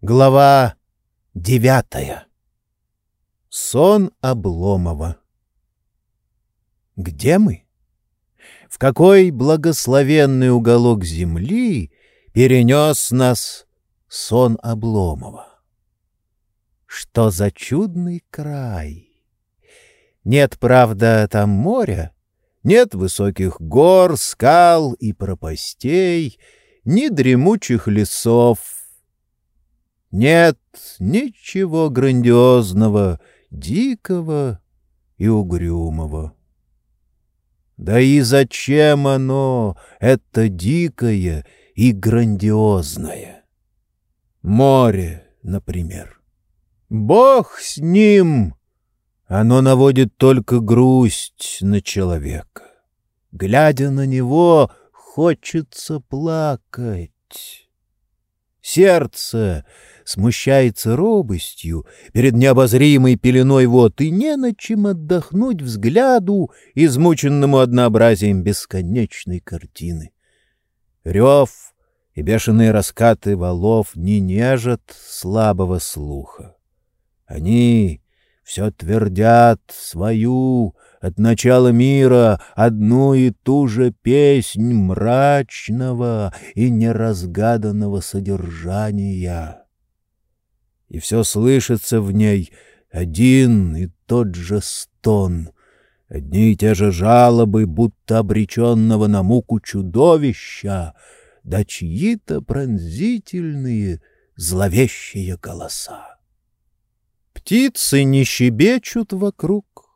Глава девятая. Сон Обломова. Где мы? В какой благословенный уголок земли перенес нас сон Обломова? Что за чудный край! Нет, правда, там моря, нет высоких гор, скал и пропастей, ни дремучих лесов, нет ничего грандиозного, дикого и угрюмого. Да и зачем оно, это дикое и грандиозное? Море, например. Бог с ним! Оно наводит только грусть на человека. Глядя на него, хочется плакать. Сердце смущается робостью перед необозримой пеленой вод, и не на чем отдохнуть взгляду, измученному однообразием бесконечной картины. Рев и бешеные раскаты валов не нежат слабого слуха. Они все твердят свою от начала мира одну и ту же песнь мрачного и неразгаданного содержания и все слышится в ней один и тот же стон, одни и те же жалобы, будто обреченного на муку чудовища, да чьи-то пронзительные, зловещие голоса. Птицы не щебечут вокруг,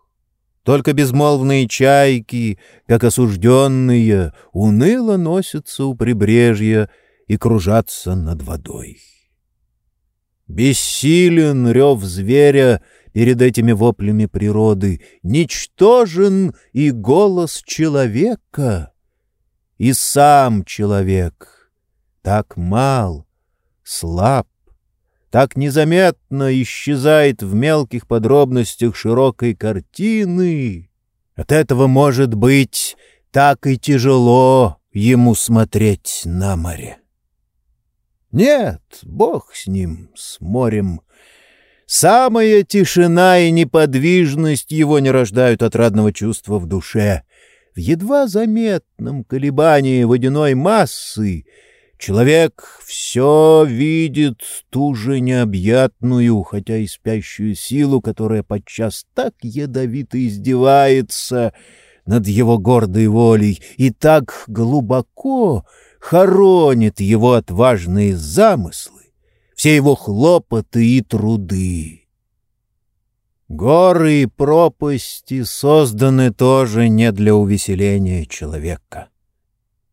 только безмолвные чайки, как осужденные, уныло носятся у прибрежья и кружатся над водой. Бессилен рев зверя перед этими воплями природы, ничтожен и голос человека, и сам человек так мал, слаб, так незаметно исчезает в мелких подробностях широкой картины. От этого, может быть, так и тяжело ему смотреть на море. Нет, бог с ним, с морем. Самая тишина и неподвижность его не рождают отрадного чувства в душе. В едва заметном колебании водяной массы человек все видит ту же необъятную, хотя и спящую силу, которая подчас так ядовито издевается над его гордой волей и так глубоко, хоронит его отважные замыслы, все его хлопоты и труды. Горы и пропасти созданы тоже не для увеселения человека.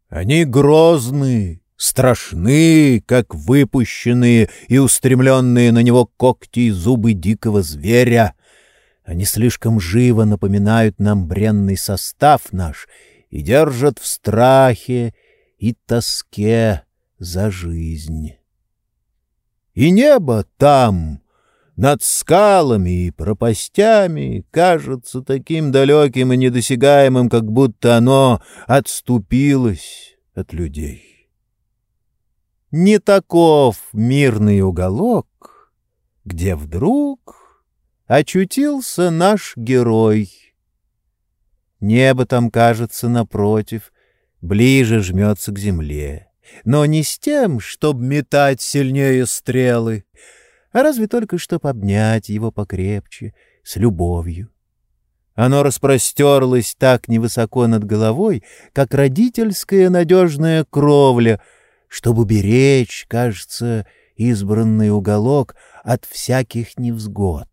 Они грозны, страшны, как выпущенные и устремленные на него когти и зубы дикого зверя. Они слишком живо напоминают нам бренный состав наш и держат в страхе и тоске за жизнь. И небо там, над скалами и пропастями, кажется таким далеким и недосягаемым, как будто оно отступилось от людей. Не таков мирный уголок, где вдруг очутился наш герой. Небо там, кажется, напротив — ближе жмется к земле. Но не с тем, чтобы метать сильнее стрелы, а разве только чтоб обнять его покрепче, с любовью. Оно распростерлось так невысоко над головой, как родительская надежная кровля, чтобы беречь, кажется, избранный уголок от всяких невзгод.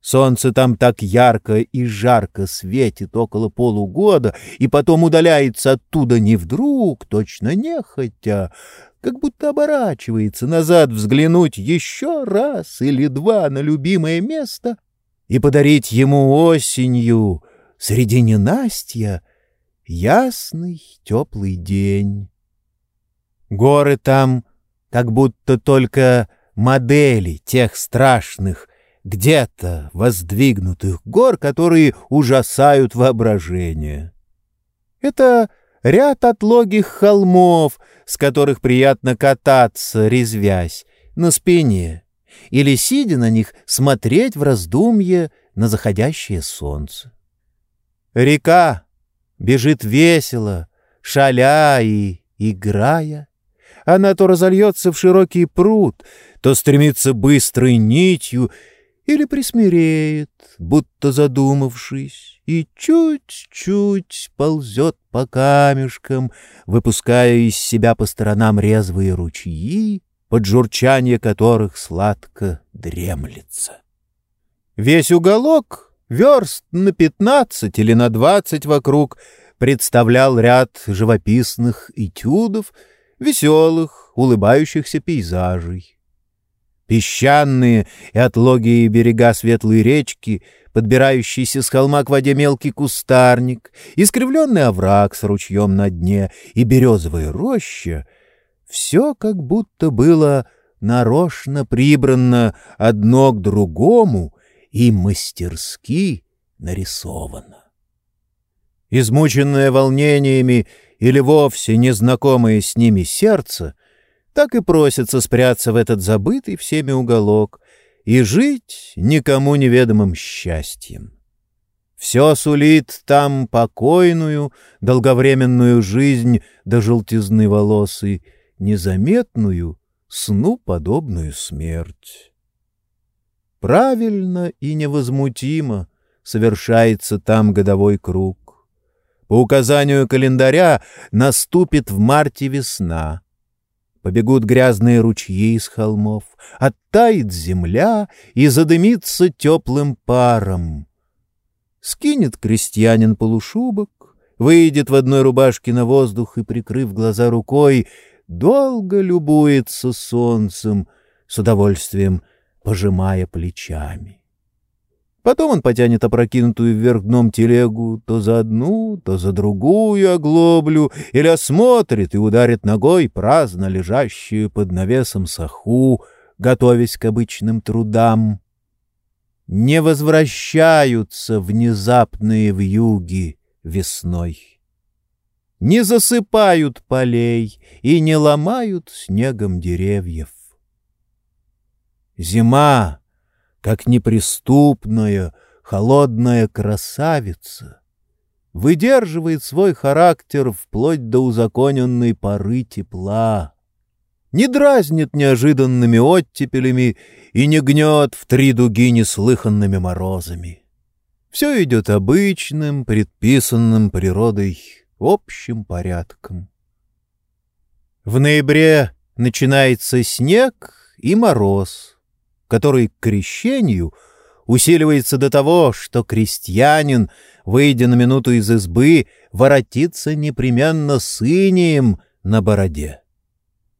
Солнце там так ярко и жарко светит около полугода, и потом удаляется оттуда не вдруг, точно нехотя, как будто оборачивается назад взглянуть еще раз или два на любимое место и подарить ему осенью среди ненастья ясный теплый день. Горы там как будто только модели тех страшных, где-то воздвигнутых гор, которые ужасают воображение. Это ряд отлогих холмов, с которых приятно кататься, резвясь, на спине или, сидя на них, смотреть в раздумье на заходящее солнце. Река бежит весело, шаля и играя. Она то разольется в широкий пруд, то стремится быстрой нитью или присмиреет, будто задумавшись, и чуть-чуть ползет по камешкам, выпуская из себя по сторонам резвые ручьи, под журчание которых сладко дремлется. Весь уголок, верст на пятнадцать или на двадцать вокруг, представлял ряд живописных этюдов, веселых, улыбающихся пейзажей. Песчаные и отлогие берега светлой речки, подбирающийся с холма к воде мелкий кустарник, искривленный овраг с ручьем на дне и березовая роща — все как будто было нарочно прибрано одно к другому и мастерски нарисовано. Измученное волнениями или вовсе незнакомое с ними сердце так и просится спрятаться в этот забытый всеми уголок и жить никому неведомым счастьем. Все сулит там покойную, долговременную жизнь до желтизны волосы, незаметную, сну подобную смерть. Правильно и невозмутимо совершается там годовой круг. По указанию календаря наступит в марте весна — Побегут грязные ручьи из холмов, оттает земля и задымится теплым паром. Скинет крестьянин полушубок, выйдет в одной рубашке на воздух и, прикрыв глаза рукой, долго любуется солнцем, с удовольствием пожимая плечами. Потом он потянет опрокинутую вверх дном телегу то за одну, то за другую оглоблю, или осмотрит и ударит ногой праздно лежащую под навесом саху, готовясь к обычным трудам. Не возвращаются внезапные вьюги весной. Не засыпают полей и не ломают снегом деревьев. Зима как неприступная, холодная красавица, выдерживает свой характер вплоть до узаконенной поры тепла, не дразнит неожиданными оттепелями и не гнет в три дуги неслыханными морозами. Все идет обычным, предписанным природой общим порядком. В ноябре начинается снег и мороз — который к крещению усиливается до того, что крестьянин, выйдя на минуту из избы, воротится непременно с инием на бороде.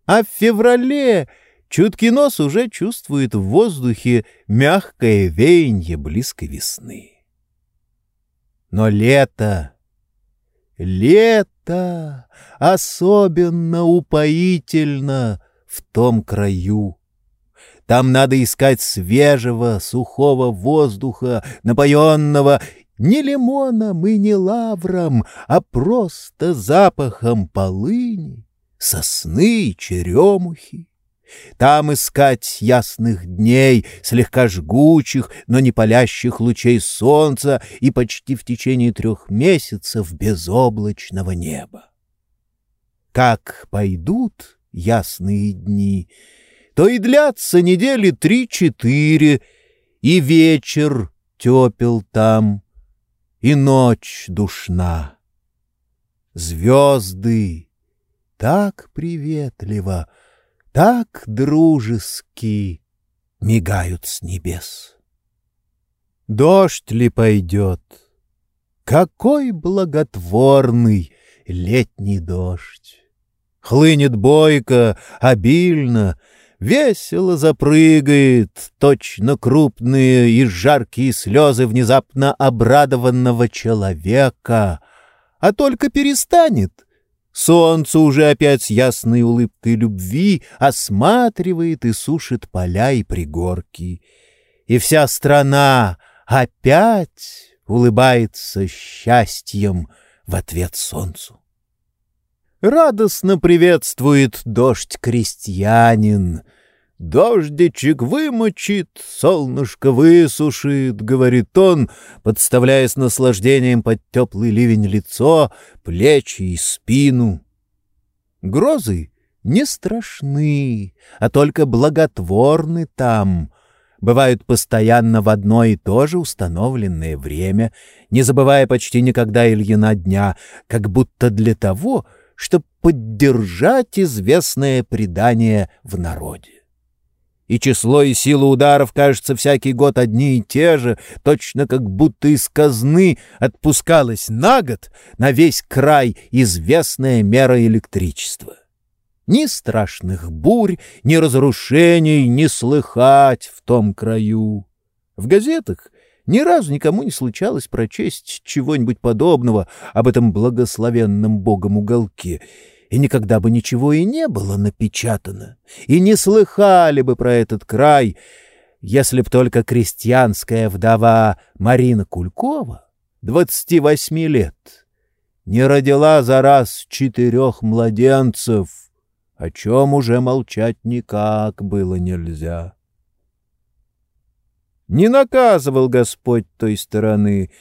А в феврале чуткий нос уже чувствует в воздухе мягкое веяние близкой весны. Но лето, лето особенно упоительно в том краю, там надо искать свежего, сухого воздуха, напоенного не лимоном и не лавром, а просто запахом полыни, сосны и черемухи. Там искать ясных дней, слегка жгучих, но не палящих лучей солнца и почти в течение трех месяцев безоблачного неба. Как пойдут ясные дни — то и длятся недели три-четыре, и вечер тепел там, и ночь душна. Звезды так приветливо, так дружески мигают с небес. Дождь ли пойдет? Какой благотворный летний дождь! Хлынет бойко, обильно, весело запрыгает, точно крупные и жаркие слезы внезапно обрадованного человека, а только перестанет. Солнце уже опять с ясной улыбкой любви осматривает и сушит поля и пригорки. И вся страна опять улыбается счастьем в ответ солнцу. Радостно приветствует дождь крестьянин. Дождичек вымочит, солнышко высушит, — говорит он, подставляя с наслаждением под теплый ливень лицо, плечи и спину. Грозы не страшны, а только благотворны там, бывают постоянно в одно и то же установленное время, не забывая почти никогда Ильина дня, как будто для того, чтобы поддержать известное предание в народе и число и сила ударов, кажется, всякий год одни и те же, точно как будто из казны отпускалась на год на весь край известная мера электричества. Ни страшных бурь, ни разрушений не слыхать в том краю. В газетах ни разу никому не случалось прочесть чего-нибудь подобного об этом благословенном богом уголке — и никогда бы ничего и не было напечатано, и не слыхали бы про этот край, если б только крестьянская вдова Марина Кулькова, двадцати восьми лет, не родила за раз четырех младенцев, о чем уже молчать никак было нельзя. Не наказывал Господь той стороны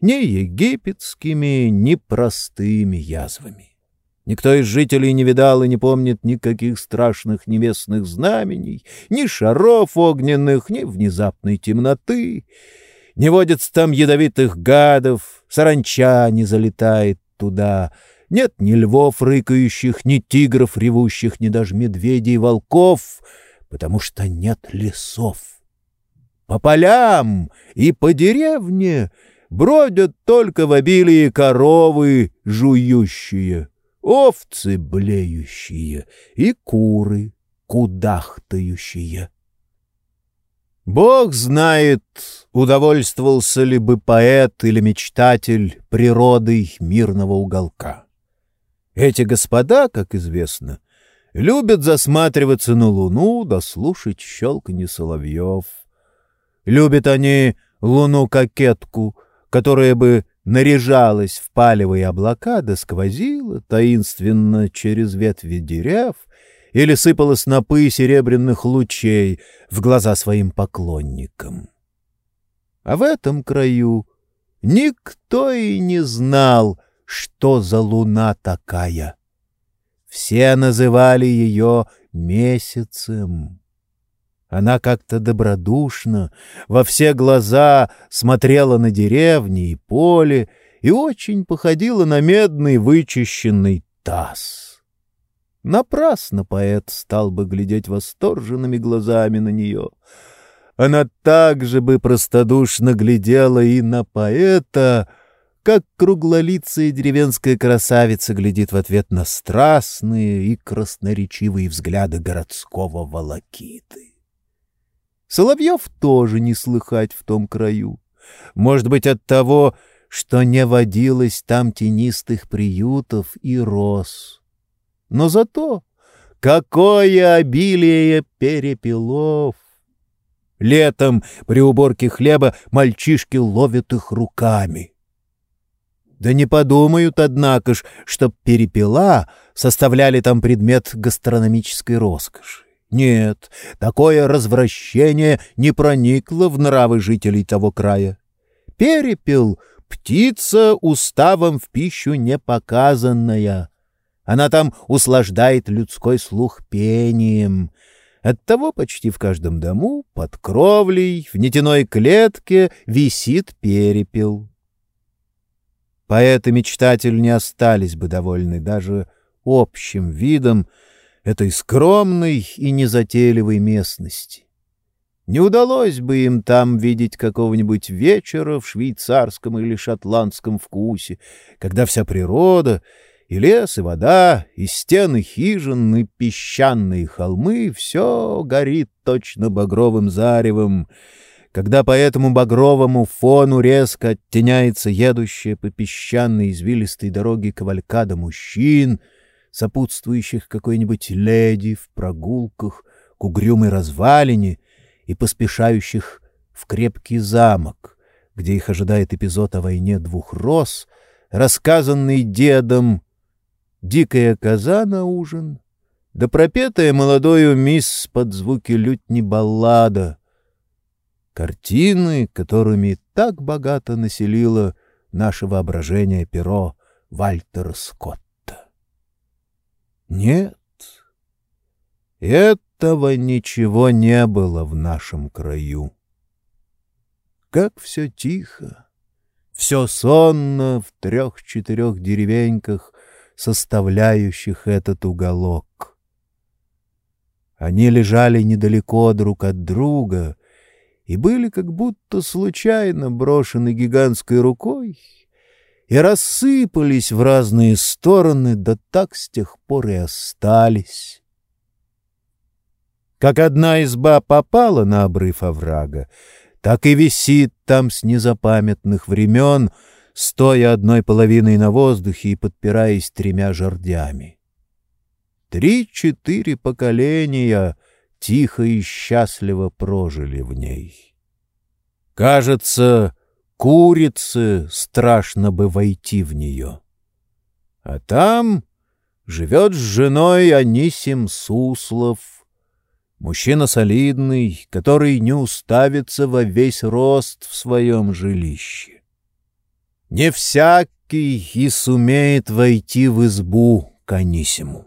ни египетскими, ни простыми язвами. Никто из жителей не видал и не помнит никаких страшных небесных знамений, ни шаров огненных, ни внезапной темноты. Не водится там ядовитых гадов, саранча не залетает туда. Нет ни львов рыкающих, ни тигров ревущих, ни даже медведей и волков, потому что нет лесов. По полям и по деревне бродят только в обилии коровы жующие овцы блеющие и куры кудахтающие. Бог знает, удовольствовался ли бы поэт или мечтатель природой мирного уголка. Эти господа, как известно, любят засматриваться на луну да слушать щелканье соловьев. Любят они луну-кокетку, которая бы наряжалась в палевые облака да сквозила таинственно через ветви дерев или сыпала снопы серебряных лучей в глаза своим поклонникам. А в этом краю никто и не знал, что за луна такая. Все называли ее месяцем. Она как-то добродушно, во все глаза смотрела на деревни и поле и очень походила на медный вычищенный таз. Напрасно поэт стал бы глядеть восторженными глазами на нее. Она так же бы простодушно глядела и на поэта, как круглолицая деревенская красавица глядит в ответ на страстные и красноречивые взгляды городского волокиты. Соловьев тоже не слыхать в том краю. Может быть, от того, что не водилось там тенистых приютов и роз. Но зато какое обилие перепелов! Летом при уборке хлеба мальчишки ловят их руками. Да не подумают, однако ж, что перепела составляли там предмет гастрономической роскоши. Нет, такое развращение не проникло в нравы жителей того края. Перепел — птица уставом в пищу не показанная. Она там услаждает людской слух пением. Оттого почти в каждом дому, под кровлей, в нетяной клетке висит перепел. Поэт и мечтатель не остались бы довольны даже общим видом, этой скромной и незатейливой местности. Не удалось бы им там видеть какого-нибудь вечера в швейцарском или шотландском вкусе, когда вся природа, и лес, и вода, и стены хижин, и песчаные холмы — все горит точно багровым заревом, когда по этому багровому фону резко оттеняется едущая по песчаной извилистой дороге кавалькада мужчин — сопутствующих какой-нибудь леди в прогулках к угрюмой развалине и поспешающих в крепкий замок, где их ожидает эпизод о войне двух роз, рассказанный дедом, дикая коза на ужин, да пропетая молодою мисс под звуки лютни баллада. Картины, которыми так богато населило наше воображение перо Вальтера Скотта. Нет, этого ничего не было в нашем краю. Как все тихо, все сонно в трех-четырех деревеньках, составляющих этот уголок. Они лежали недалеко друг от друга и были как будто случайно брошены гигантской рукой и рассыпались в разные стороны, да так с тех пор и остались. Как одна изба попала на обрыв оврага, так и висит там с незапамятных времен, стоя одной половиной на воздухе и подпираясь тремя жердями. Три-четыре поколения тихо и счастливо прожили в ней. Кажется, курице страшно бы войти в нее. А там живет с женой Анисим Суслов, мужчина солидный, который не уставится во весь рост в своем жилище. Не всякий и сумеет войти в избу к Анисиму.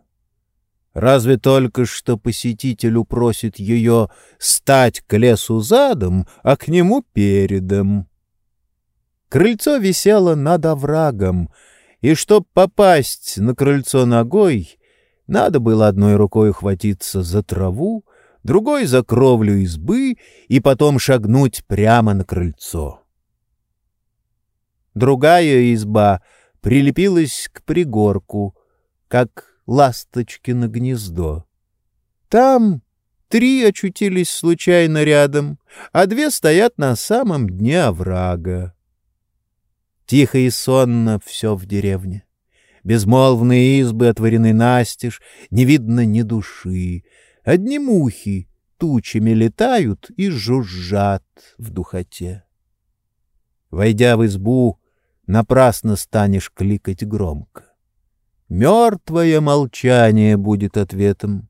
Разве только что посетитель упросит ее стать к лесу задом, а к нему передом. Крыльцо висело над оврагом, и чтоб попасть на крыльцо ногой, надо было одной рукой ухватиться за траву, другой — за кровлю избы и потом шагнуть прямо на крыльцо. Другая изба прилепилась к пригорку, как ласточкино гнездо. Там три очутились случайно рядом, а две стоят на самом дне оврага. Тихо и сонно все в деревне. Безмолвные избы отворены настежь, не видно ни души. Одни мухи тучами летают и жужжат в духоте. Войдя в избу, напрасно станешь кликать громко. Мертвое молчание будет ответом.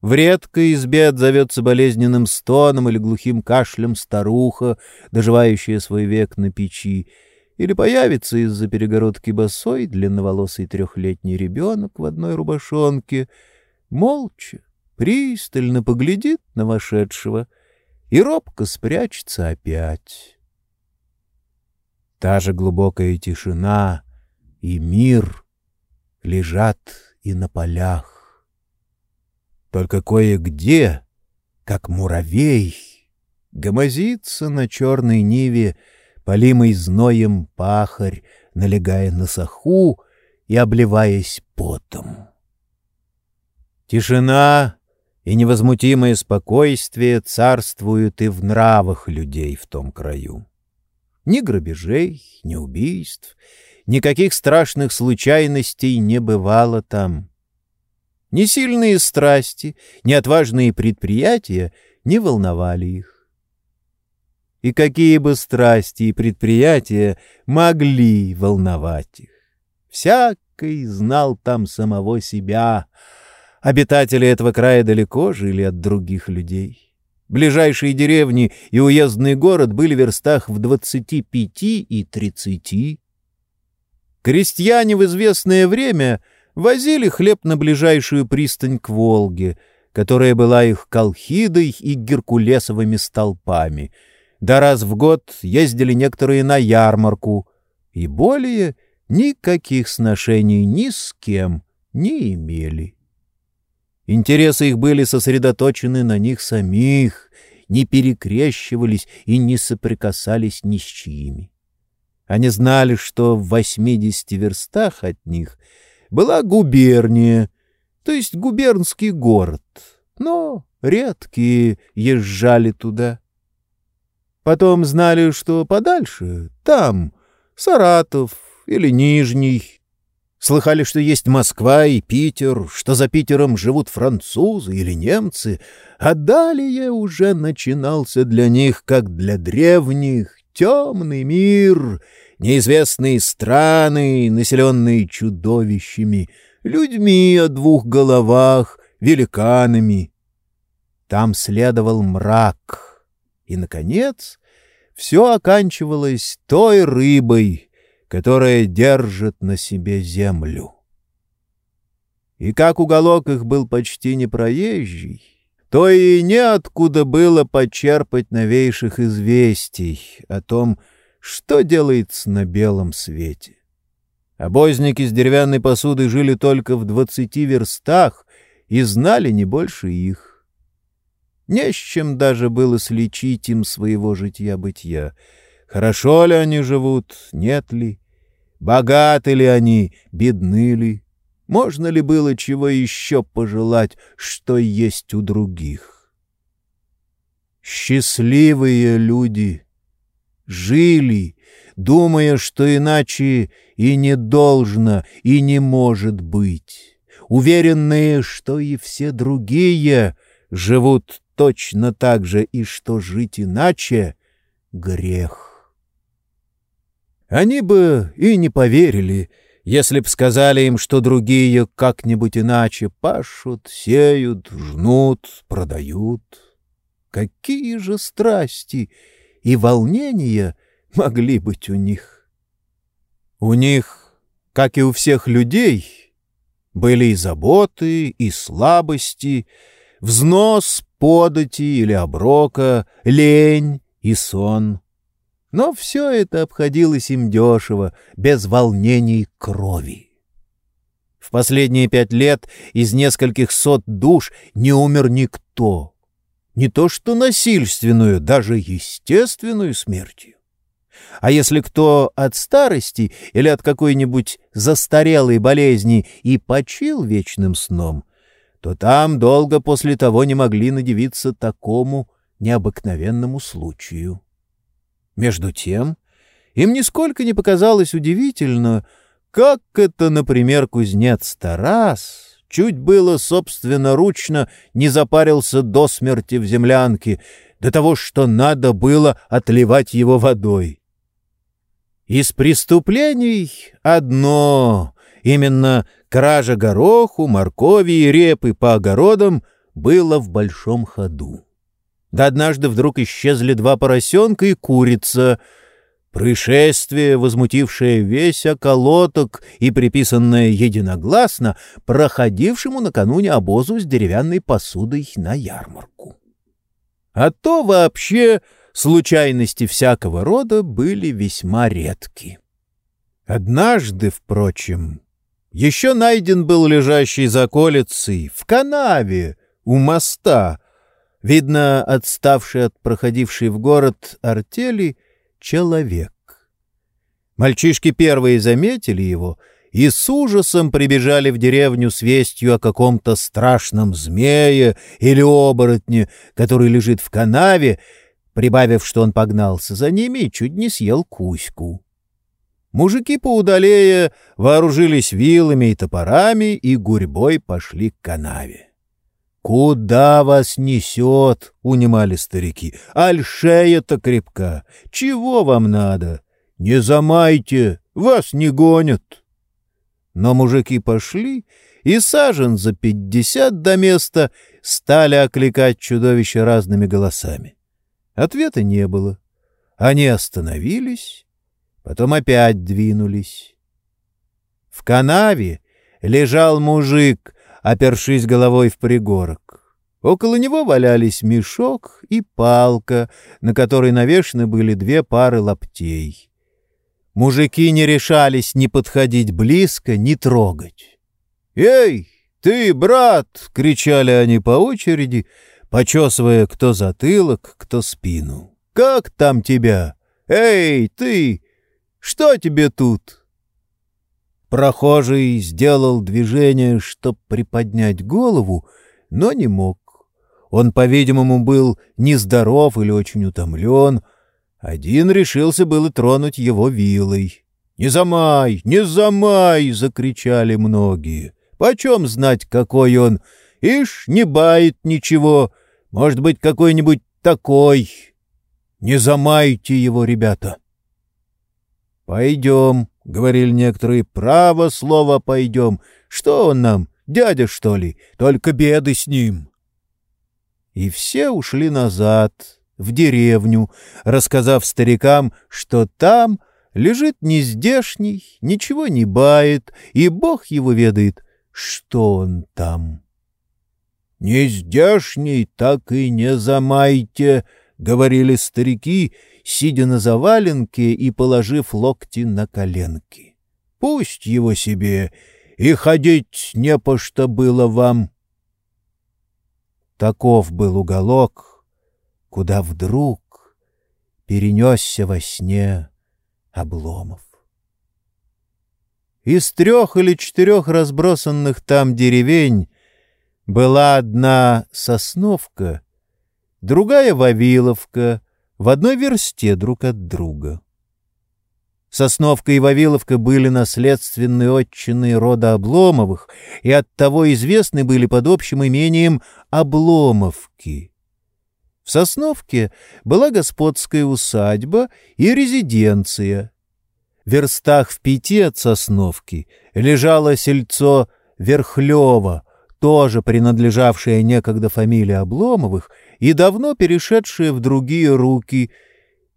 В редкой избе отзовется болезненным стоном или глухим кашлем старуха, доживающая свой век на печи, или появится из-за перегородки босой длинноволосый трехлетний ребенок в одной рубашонке, молча, пристально поглядит на вошедшего и робко спрячется опять. Та же глубокая тишина и мир лежат и на полях. Только кое-где, как муравей, гомозится на черной ниве полимый зноем пахарь, налегая на саху и обливаясь потом. Тишина и невозмутимое спокойствие царствуют и в нравах людей в том краю. Ни грабежей, ни убийств, никаких страшных случайностей не бывало там. Ни сильные страсти, ни отважные предприятия не волновали их и какие бы страсти и предприятия могли волновать их. Всякий знал там самого себя. Обитатели этого края далеко жили от других людей. Ближайшие деревни и уездный город были в верстах в двадцати пяти и тридцати. Крестьяне в известное время возили хлеб на ближайшую пристань к Волге, которая была их колхидой и геркулесовыми столпами — да раз в год ездили некоторые на ярмарку, и более никаких сношений ни с кем не имели. Интересы их были сосредоточены на них самих, не перекрещивались и не соприкасались ни с чьими. Они знали, что в восьмидесяти верстах от них была губерния, то есть губернский город, но редкие езжали туда. Потом знали, что подальше, там, Саратов или Нижний. Слыхали, что есть Москва и Питер, что за Питером живут французы или немцы, а далее уже начинался для них, как для древних, темный мир, неизвестные страны, населенные чудовищами, людьми о двух головах великанами. Там следовал мрак. И, наконец, все оканчивалось той рыбой, которая держит на себе землю. И как уголок их был почти непроезжий, то и неоткуда было почерпать новейших известий о том, что делается на белом свете. Обозники с деревянной посудой жили только в двадцати верстах и знали не больше их. Не с чем даже было слечить им своего житья-бытия. Хорошо ли они живут, нет ли? Богаты ли они, бедны ли? Можно ли было чего еще пожелать, что есть у других? Счастливые люди жили, думая, что иначе и не должно, и не может быть, уверенные, что и все другие живут точно так же, и что жить иначе — грех. Они бы и не поверили, если б сказали им, что другие как-нибудь иначе пашут, сеют, жнут, продают. Какие же страсти и волнения могли быть у них? У них, как и у всех людей, были и заботы, и слабости, взнос подати или оброка, лень и сон. Но все это обходилось им дешево, без волнений крови. В последние пять лет из нескольких сот душ не умер никто. Не то что насильственную, даже естественную смертью. А если кто от старости или от какой-нибудь застарелой болезни и почил вечным сном, то там долго после того не могли надевиться такому необыкновенному случаю. Между тем, им нисколько не показалось удивительно, как это, например, кузнец Тарас чуть было собственноручно не запарился до смерти в землянке, до того, что надо было отливать его водой. Из преступлений одно, именно кража гороху, моркови и репы по огородам было в большом ходу. Да однажды вдруг исчезли два поросенка и курица. Происшествие, возмутившее весь околоток и приписанное единогласно проходившему накануне обозу с деревянной посудой на ярмарку. А то вообще случайности всякого рода были весьма редки. Однажды, впрочем, еще найден был лежащий за колицей в канаве у моста — Видно, отставший от проходившей в город артели человек. Мальчишки первые заметили его и с ужасом прибежали в деревню с вестью о каком-то страшном змее или оборотне, который лежит в канаве, прибавив, что он погнался за ними и чуть не съел куську. Мужики поудалее вооружились вилами и топорами и гурьбой пошли к канаве. «Куда вас несет?» — унимали старики. «Аль шея-то крепка. Чего вам надо? Не замайте, вас не гонят». Но мужики пошли, и сажен за пятьдесят до места стали окликать чудовище разными голосами. Ответа не было. Они остановились, потом опять двинулись. В канаве лежал мужик — опершись головой в пригорок. Около него валялись мешок и палка, на которой навешаны были две пары лаптей. Мужики не решались ни подходить близко, ни трогать. «Эй, ты, брат!» — кричали они по очереди, почесывая кто затылок, кто спину. «Как там тебя? Эй, ты! Что тебе тут?» Прохожий сделал движение, чтоб приподнять голову, но не мог. Он, по-видимому, был нездоров или очень утомлен. Один решился было тронуть его вилой. «Не замай! Не замай!» — закричали многие. «Почем знать, какой он? Ишь, не бает ничего. Может быть, какой-нибудь такой. Не замайте его, ребята!» «Пойдем», — говорили некоторые, — право слово пойдем. Что он нам, Дядя, что ли? Только беды с ним. И все ушли назад, в деревню, рассказав старикам, что там лежит нездешний, ничего не бает, и Бог его ведает, что он там. «Нездешний так и не замайте», — говорили старики, сидя на заваленке и положив локти на коленки. «Пусть его себе, и ходить не по что было вам». Таков был уголок, куда вдруг перенесся во сне Обломов. Из трех или четырех разбросанных там деревень была одна Сосновка, другая Вавиловка, в одной версте друг от друга. Сосновка и Вавиловка были наследственные отчины рода Обломовых и оттого известны были под общим имением Обломовки. В Сосновке была господская усадьба и резиденция. В верстах в пяти от Сосновки лежало сельцо Верхлево, тоже принадлежавшее некогда фамилии Обломовых и давно перешедшее в другие руки,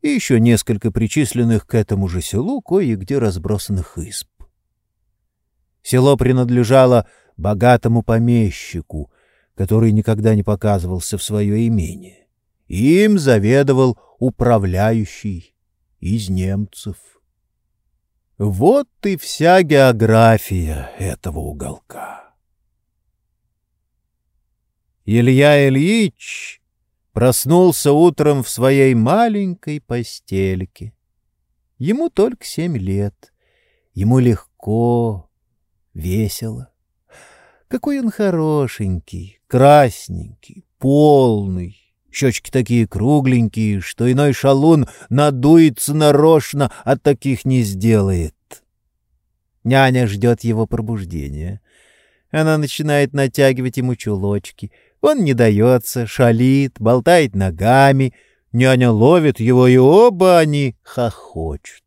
и еще несколько причисленных к этому же селу кое-где разбросанных изб. Село принадлежало богатому помещику, который никогда не показывался в свое имение. Им заведовал управляющий из немцев. Вот и вся география этого уголка. Илья Ильич проснулся утром в своей маленькой постельке. Ему только семь лет. Ему легко, весело. Какой он хорошенький, красненький, полный. Щечки такие кругленькие, что иной шалун надуется нарочно, а таких не сделает. Няня ждет его пробуждения. Она начинает натягивать ему чулочки — он не дается, шалит, болтает ногами. Няня ловит его, и оба они хохочут.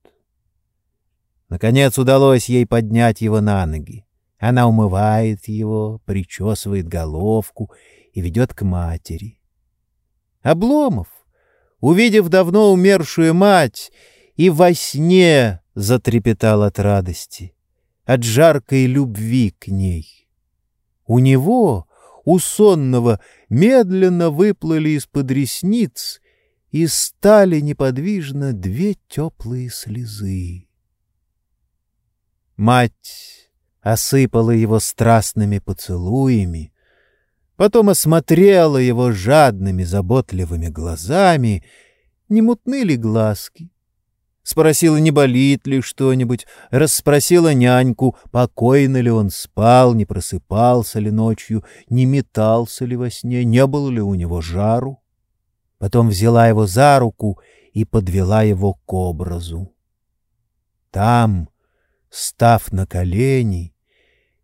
Наконец удалось ей поднять его на ноги. Она умывает его, причесывает головку и ведет к матери. Обломов, увидев давно умершую мать, и во сне затрепетал от радости, от жаркой любви к ней. У него у сонного медленно выплыли из-под ресниц и стали неподвижно две теплые слезы. Мать осыпала его страстными поцелуями, потом осмотрела его жадными, заботливыми глазами, не мутны ли глазки, Спросила, не болит ли что-нибудь, расспросила няньку, покойно ли он спал, не просыпался ли ночью, не метался ли во сне, не было ли у него жару. Потом взяла его за руку и подвела его к образу. Там, став на колени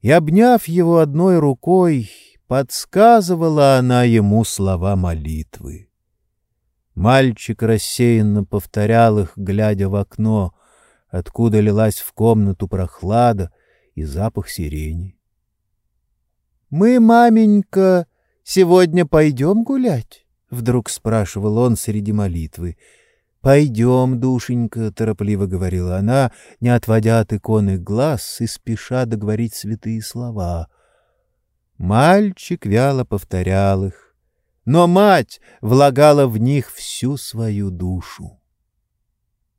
и обняв его одной рукой, подсказывала она ему слова молитвы. Мальчик рассеянно повторял их, глядя в окно, откуда лилась в комнату прохлада и запах сирени. — Мы, маменька, сегодня пойдем гулять? — вдруг спрашивал он среди молитвы. — Пойдем, душенька, — торопливо говорила она, не отводя от иконы глаз и спеша договорить святые слова. Мальчик вяло повторял их но мать влагала в них всю свою душу.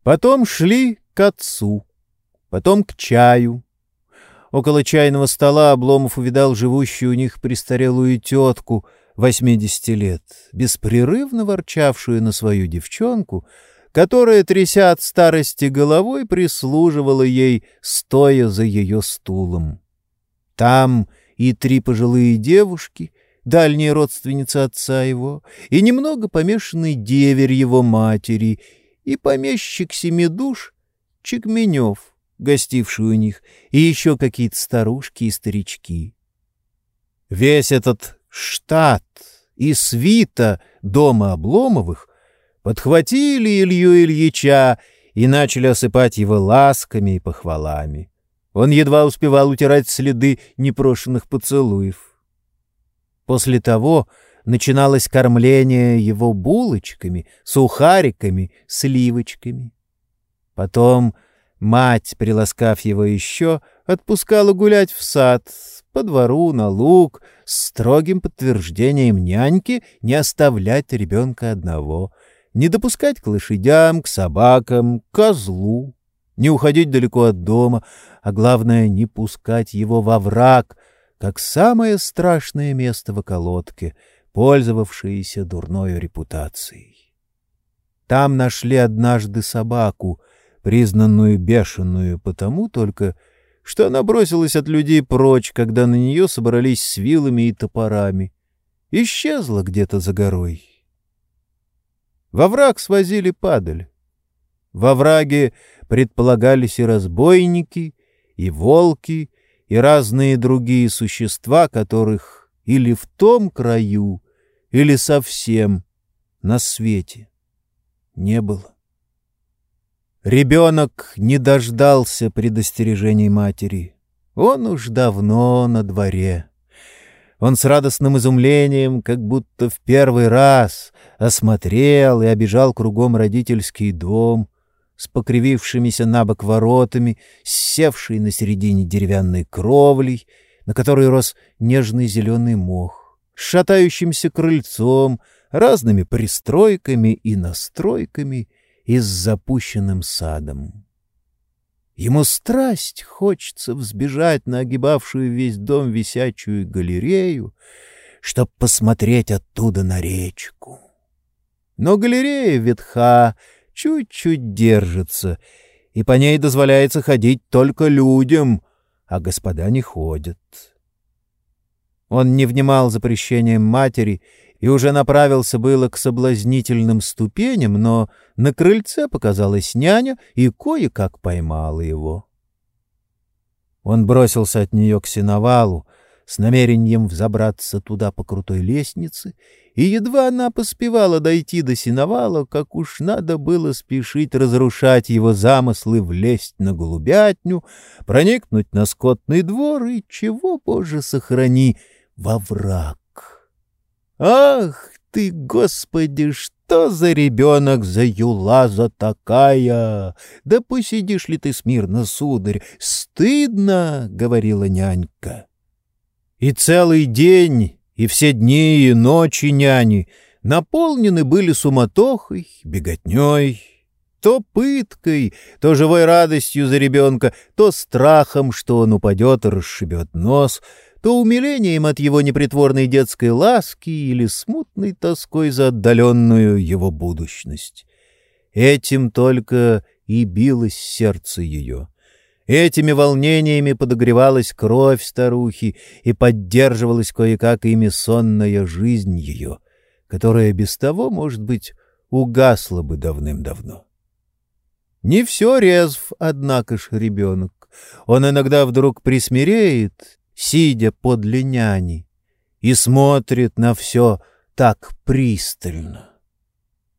Потом шли к отцу, потом к чаю. Около чайного стола Обломов увидал живущую у них престарелую тетку восьмидесяти лет, беспрерывно ворчавшую на свою девчонку, которая, тряся от старости головой, прислуживала ей, стоя за ее стулом. Там и три пожилые девушки — дальняя родственница отца его, и немного помешанный деверь его матери, и помещик семи душ Чекменев, гостивший у них, и еще какие-то старушки и старички. Весь этот штат и свита дома Обломовых подхватили Илью Ильича и начали осыпать его ласками и похвалами. Он едва успевал утирать следы непрошенных поцелуев. После того начиналось кормление его булочками, сухариками, сливочками. Потом мать, приласкав его еще, отпускала гулять в сад, по двору, на луг, с строгим подтверждением няньки не оставлять ребенка одного, не допускать к лошадям, к собакам, к козлу, не уходить далеко от дома, а главное, не пускать его во враг, как самое страшное место в околотке, пользовавшееся дурной репутацией. Там нашли однажды собаку, признанную бешеную потому только, что она бросилась от людей прочь, когда на нее собрались с вилами и топорами. Исчезла где-то за горой. Во враг свозили падаль. Во враге предполагались и разбойники, и волки, и разные другие существа, которых или в том краю, или совсем на свете не было. Ребенок не дождался предостережений матери. Он уж давно на дворе. Он с радостным изумлением, как будто в первый раз, осмотрел и обижал кругом родительский дом с покривившимися на бок воротами, севшей на середине деревянной кровлей, на которой рос нежный зеленый мох, с шатающимся крыльцом, разными пристройками и настройками — и с запущенным садом. Ему страсть хочется взбежать на огибавшую весь дом висячую галерею, чтоб посмотреть оттуда на речку. Но галерея ветха, чуть-чуть держится, и по ней дозволяется ходить только людям, а господа не ходят. Он не внимал запрещением матери и уже направился было к соблазнительным ступеням, но на крыльце показалась няня и кое-как поймала его. Он бросился от нее к сеновалу с намерением взобраться туда по крутой лестнице, и едва она поспевала дойти до сеновала, как уж надо было спешить разрушать его замыслы, влезть на голубятню, проникнуть на скотный двор и, чего, Боже, сохрани, во враг. Ах ты, Господи, что за ребенок за юлаза такая? Да посидишь ли ты смирно, сударь? Стыдно, — говорила нянька. И целый день, и все дни, и ночи няни наполнены были суматохой, беготней, то пыткой, то живой радостью за ребенка, то страхом, что он упадет и расшибет нос — то умилением от его непритворной детской ласки или смутной тоской за отдаленную его будущность. Этим только и билось сердце ее. Этими волнениями подогревалась кровь старухи и поддерживалась кое-как ими сонная жизнь ее, которая без того, может быть, угасла бы давным-давно. Не все резв, однако ж, ребенок. Он иногда вдруг присмиреет сидя подле няни, и смотрит на все так пристально.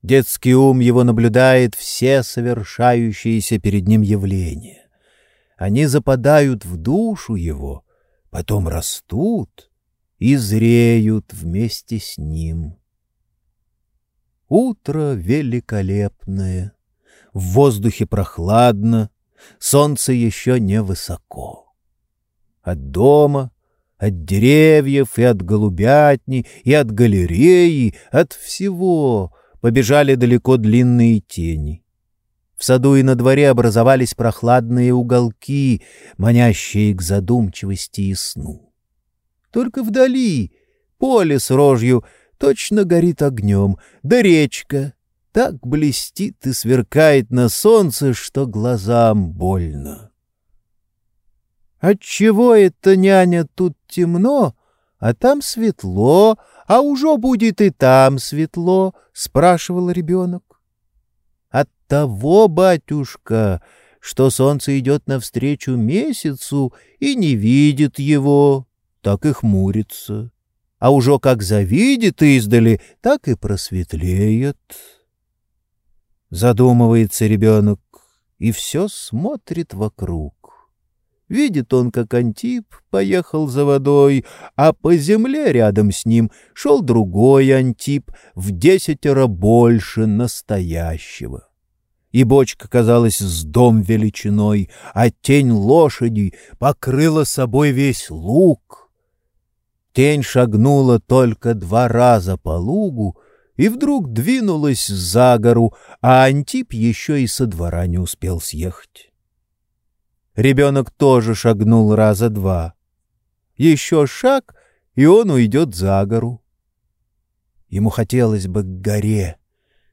Детский ум его наблюдает все совершающиеся перед ним явления. Они западают в душу его, потом растут и зреют вместе с ним. Утро великолепное, в воздухе прохладно, солнце еще не высоко от дома, от деревьев и от голубятни, и от галереи, от всего побежали далеко длинные тени. В саду и на дворе образовались прохладные уголки, манящие к задумчивости и сну. Только вдали поле с рожью точно горит огнем, да речка так блестит и сверкает на солнце, что глазам больно. Отчего это, няня, тут темно, а там светло, а уже будет и там светло? — спрашивал ребенок. — От того, батюшка, что солнце идет навстречу месяцу и не видит его, так и хмурится. А уже как завидит издали, так и просветлеет. Задумывается ребенок и все смотрит вокруг. Видит он, как Антип поехал за водой, а по земле рядом с ним шел другой Антип, в десятеро больше настоящего. И бочка казалась с дом величиной, а тень лошади покрыла собой весь луг. Тень шагнула только два раза по лугу и вдруг двинулась за гору, а Антип еще и со двора не успел съехать. Ребенок тоже шагнул раза два. Еще шаг, и он уйдет за гору. Ему хотелось бы к горе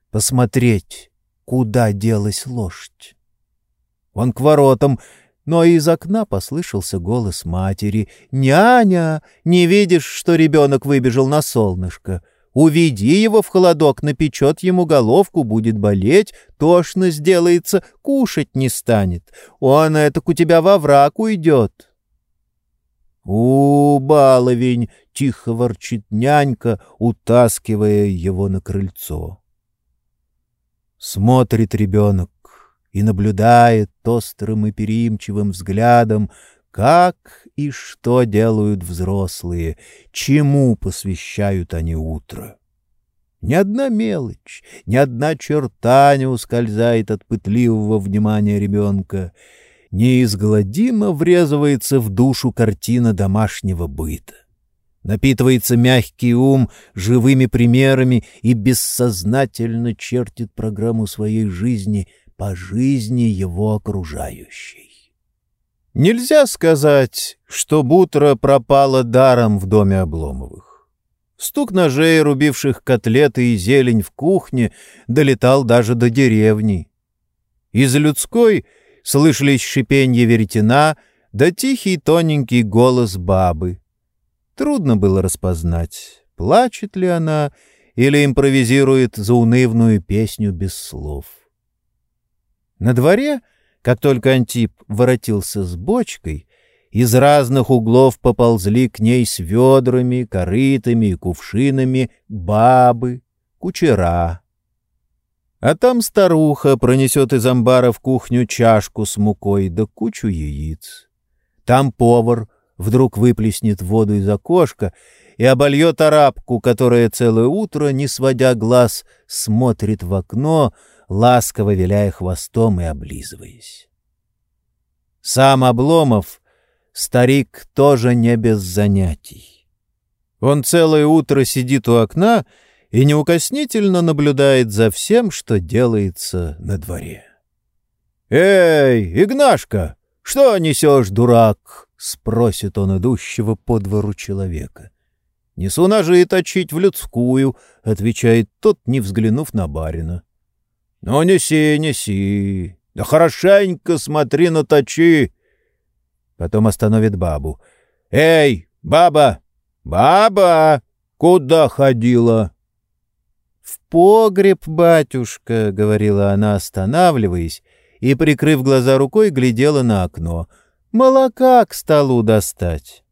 посмотреть, куда делась лошадь. Он к воротам, но из окна послышался голос матери. «Няня, не видишь, что ребенок выбежал на солнышко? Уведи его в холодок, напечет ему головку, будет болеть, тошно сделается, кушать не станет. Он это у тебя во враг уйдет. «У, баловень!» — тихо ворчит нянька, утаскивая его на крыльцо. Смотрит ребенок и наблюдает острым и переимчивым взглядом, как и что делают взрослые, чему посвящают они утро. Ни одна мелочь, ни одна черта не ускользает от пытливого внимания ребенка. Неизгладимо врезывается в душу картина домашнего быта. Напитывается мягкий ум живыми примерами и бессознательно чертит программу своей жизни по жизни его окружающей. Нельзя сказать, что бутро пропало даром в доме Обломовых. Стук ножей, рубивших котлеты и зелень в кухне, долетал даже до деревни. Из людской слышались шипенье веретена да тихий тоненький голос бабы. Трудно было распознать, плачет ли она или импровизирует заунывную песню без слов. На дворе — как только Антип воротился с бочкой, из разных углов поползли к ней с ведрами, корытами и кувшинами бабы, кучера. А там старуха пронесет из амбара в кухню чашку с мукой да кучу яиц. Там повар вдруг выплеснет воду из окошка и обольет арабку, которая целое утро, не сводя глаз, смотрит в окно, ласково виляя хвостом и облизываясь. Сам Обломов, старик, тоже не без занятий. Он целое утро сидит у окна и неукоснительно наблюдает за всем, что делается на дворе. «Эй, Игнашка, что несешь, дурак?» — спросит он идущего по двору человека. «Несу ножи точить в людскую», — отвечает тот, не взглянув на барина. Ну, неси, неси. Да хорошенько смотри на точи. Потом остановит бабу. Эй, баба! Баба! Куда ходила? В погреб, батюшка, говорила она, останавливаясь, и, прикрыв глаза рукой, глядела на окно. Молока к столу достать.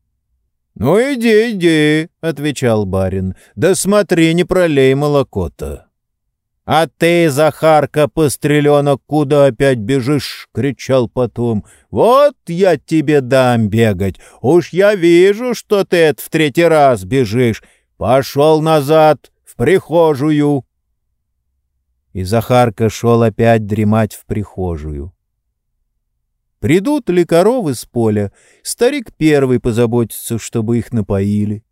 «Ну, иди, иди», — отвечал барин. «Да смотри, не пролей молоко-то». «А ты, Захарка, постреленок, куда опять бежишь?» — кричал потом. «Вот я тебе дам бегать. Уж я вижу, что ты это в третий раз бежишь. Пошел назад, в прихожую». И Захарка шел опять дремать в прихожую. Придут ли коровы с поля, старик первый позаботится, чтобы их напоили.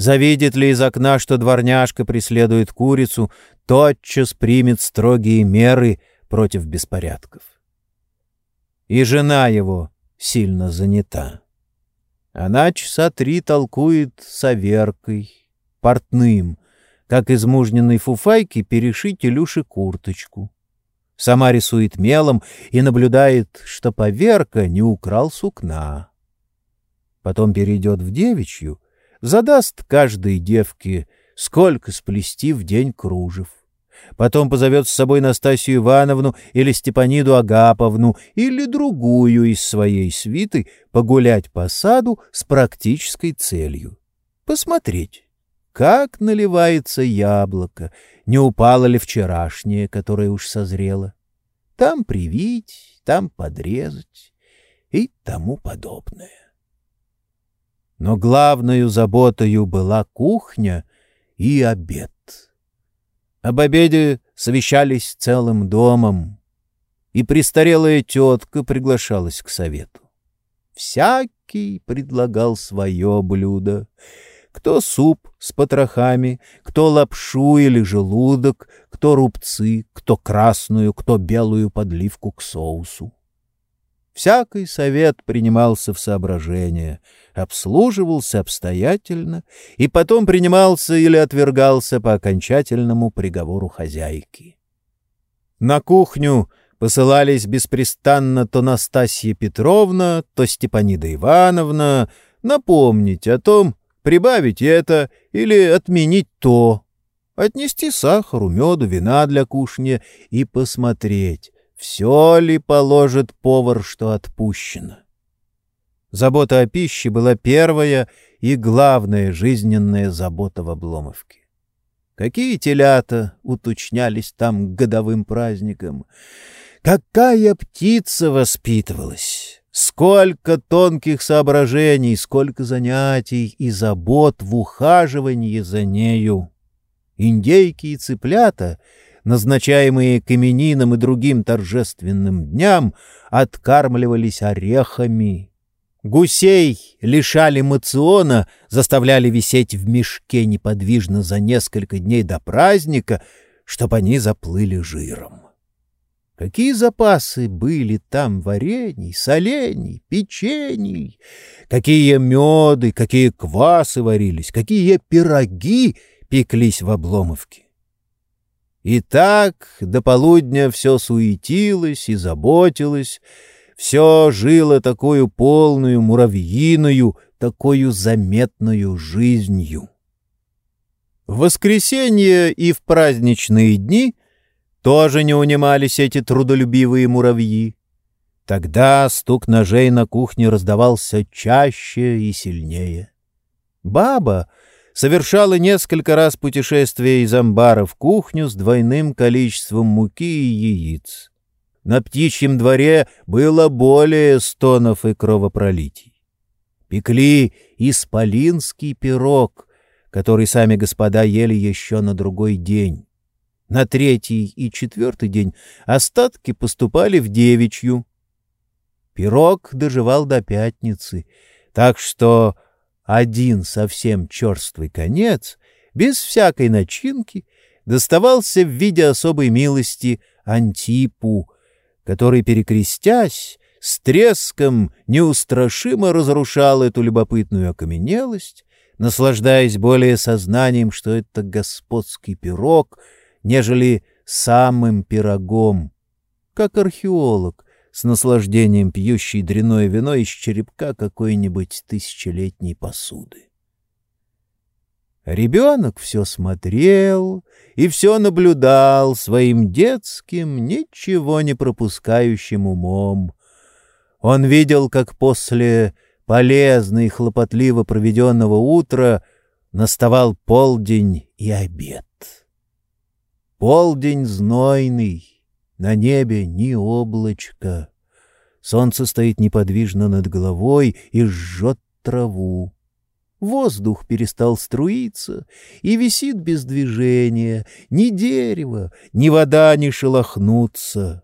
Завидит ли из окна, что дворняжка преследует курицу, тотчас примет строгие меры против беспорядков. И жена его сильно занята. Она часа три толкует с оверкой, портным, как из мужниной фуфайки перешить Илюше курточку. Сама рисует мелом и наблюдает, что поверка не украл сукна. Потом перейдет в девичью — задаст каждой девке, сколько сплести в день кружев. Потом позовет с собой Настасью Ивановну или Степаниду Агаповну или другую из своей свиты погулять по саду с практической целью. Посмотреть, как наливается яблоко, не упало ли вчерашнее, которое уж созрело. Там привить, там подрезать. и тому подобное. Но главною заботою была кухня и обед. Об обеде совещались целым домом, и престарелая тетка приглашалась к совету. Всякий предлагал свое блюдо. Кто суп с потрохами, кто лапшу или желудок, кто рубцы, кто красную, кто белую подливку к соусу. Всякий совет принимался в соображение, обслуживался обстоятельно и потом принимался или отвергался по окончательному приговору хозяйки. На кухню посылались беспрестанно то Настасья Петровна, то Степанида Ивановна напомнить о том, прибавить это или отменить то, отнести сахару, меду, вина для кушни и посмотреть, все ли положит повар, что отпущено. Забота о пище была первая и главная жизненная забота в Обломовке. Какие телята уточнялись там годовым праздникам, какая птица воспитывалась, сколько тонких соображений, сколько занятий и забот в ухаживании за нею. Индейки и цыплята — назначаемые к именинам и другим торжественным дням, откармливались орехами. Гусей лишали мациона, заставляли висеть в мешке неподвижно за несколько дней до праздника, чтобы они заплыли жиром. Какие запасы были там варений, солений, печений, какие меды, какие квасы варились, какие пироги пеклись в обломовке. И так до полудня все суетилось и заботилось, все жило такую полную муравьиную, такую заметную жизнью. В воскресенье и в праздничные дни тоже не унимались эти трудолюбивые муравьи. Тогда стук ножей на кухне раздавался чаще и сильнее. Баба совершала несколько раз путешествия из амбара в кухню с двойным количеством муки и яиц. На птичьем дворе было более стонов и кровопролитий. Пекли исполинский пирог, который сами господа ели еще на другой день. На третий и четвертый день остатки поступали в девичью. Пирог доживал до пятницы, так что один совсем черствый конец, без всякой начинки, доставался в виде особой милости Антипу, который, перекрестясь, с треском неустрашимо разрушал эту любопытную окаменелость, наслаждаясь более сознанием, что это господский пирог, нежели самым пирогом, как археолог, с наслаждением пьющий дряное вино из черепка какой-нибудь тысячелетней посуды. Ребенок все смотрел и все наблюдал своим детским, ничего не пропускающим умом. Он видел, как после полезно и хлопотливо проведенного утра наставал полдень и обед. Полдень знойный, на небе ни облачка. Солнце стоит неподвижно над головой и жжет траву. Воздух перестал струиться и висит без движения. Ни дерево, ни вода не шелохнутся.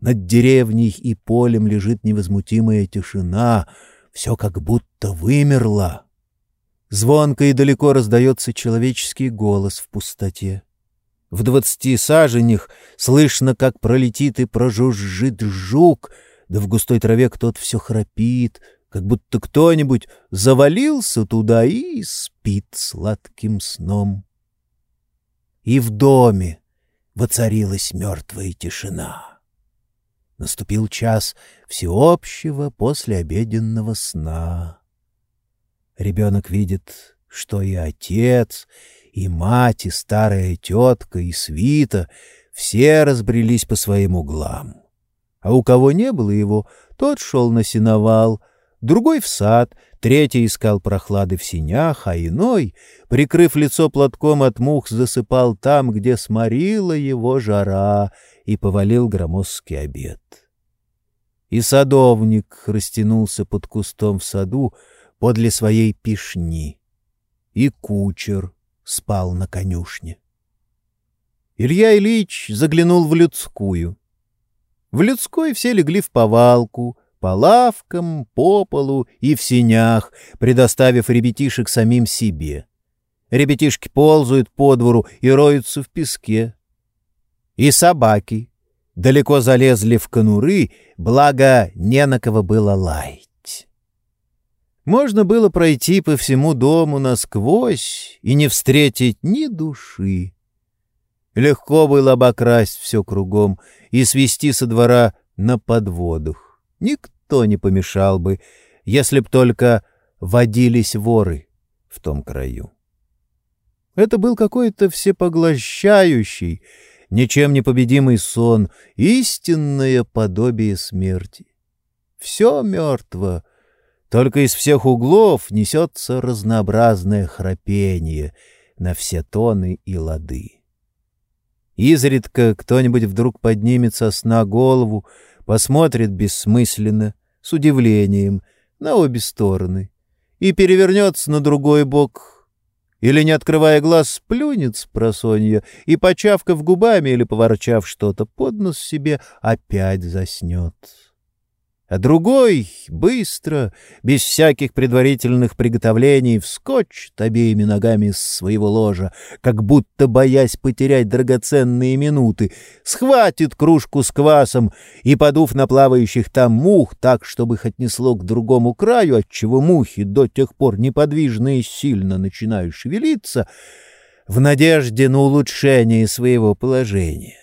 Над деревней и полем лежит невозмутимая тишина. Все как будто вымерло. Звонко и далеко раздается человеческий голос в пустоте. В двадцати саженях слышно, как пролетит и прожужжит жук, да в густой траве кто-то все храпит, как будто кто-нибудь завалился туда и спит сладким сном. И в доме воцарилась мертвая тишина. Наступил час всеобщего послеобеденного сна. Ребенок видит, что и отец, и мать, и старая тетка, и свита все разбрелись по своим углам. А у кого не было его, тот шел на сеновал, другой в сад, третий искал прохлады в синях, а иной, прикрыв лицо платком от мух, засыпал там, где сморила его жара, и повалил громоздкий обед. И садовник растянулся под кустом в саду подле своей пишни. И кучер спал на конюшне. Илья Ильич заглянул в людскую. В людской все легли в повалку, по лавкам, по полу и в синях, предоставив ребятишек самим себе. Ребятишки ползают по двору и роются в песке. И собаки далеко залезли в конуры, благо не на кого было лаять. Можно было пройти по всему дому насквозь и не встретить ни души. Легко было обокрасть все кругом и свести со двора на подводах. Никто не помешал бы, если б только водились воры в том краю. Это был какой-то всепоглощающий, ничем не победимый сон, истинное подобие смерти. Все мертво, только из всех углов несется разнообразное храпение на все тоны и лады. Изредка кто-нибудь вдруг поднимет со сна голову, посмотрит бессмысленно, с удивлением, на обе стороны и перевернется на другой бок, или, не открывая глаз, сплюнет с просонья и, почавкав губами или поворчав что-то под нос себе, опять заснет а другой быстро, без всяких предварительных приготовлений, вскочит обеими ногами с своего ложа, как будто боясь потерять драгоценные минуты, схватит кружку с квасом и, подув на плавающих там мух так, чтобы их отнесло к другому краю, отчего мухи до тех пор неподвижно и сильно начинают шевелиться, в надежде на улучшение своего положения.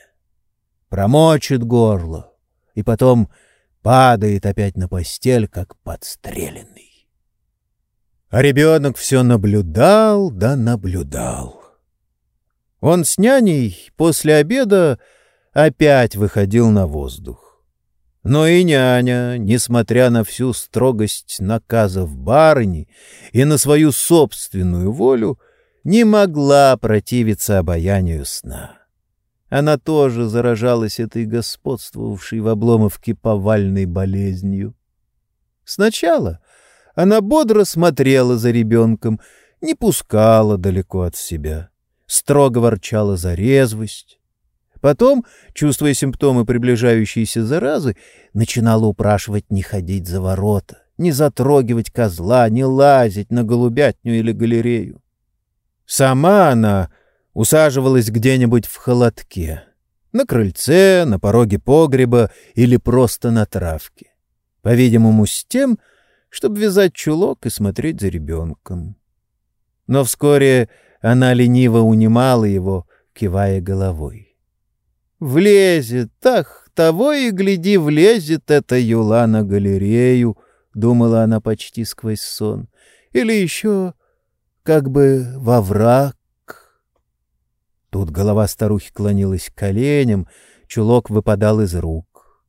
Промочит горло и потом — падает опять на постель, как подстреленный. А ребенок все наблюдал да наблюдал. Он с няней после обеда опять выходил на воздух. Но и няня, несмотря на всю строгость наказов барыни и на свою собственную волю, не могла противиться обаянию сна. Она тоже заражалась этой господствовавшей в Обломовке повальной болезнью. Сначала она бодро смотрела за ребенком, не пускала далеко от себя, строго ворчала за резвость. Потом, чувствуя симптомы приближающейся заразы, начинала упрашивать не ходить за ворота, не затрогивать козла, не лазить на голубятню или галерею. Сама она усаживалась где-нибудь в холодке, на крыльце, на пороге погреба или просто на травке. По-видимому, с тем, чтобы вязать чулок и смотреть за ребенком. Но вскоре она лениво унимала его, кивая головой. «Влезет, ах, того и гляди, влезет эта юла на галерею», — думала она почти сквозь сон, — «или еще как бы во враг Тут голова старухи клонилась к коленям, чулок выпадал из рук.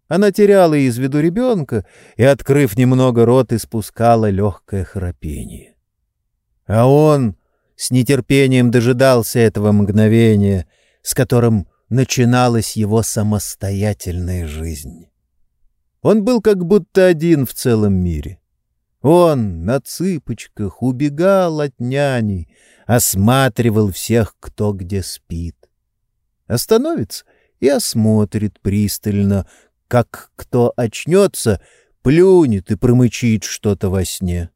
Она теряла из виду ребенка и, открыв немного рот, испускала легкое храпение. А он с нетерпением дожидался этого мгновения, с которым начиналась его самостоятельная жизнь. Он был как будто один в целом мире. Он на цыпочках убегал от няни, осматривал всех, кто где спит. Остановится и осмотрит пристально, как кто очнется, плюнет и промычит что-то во сне.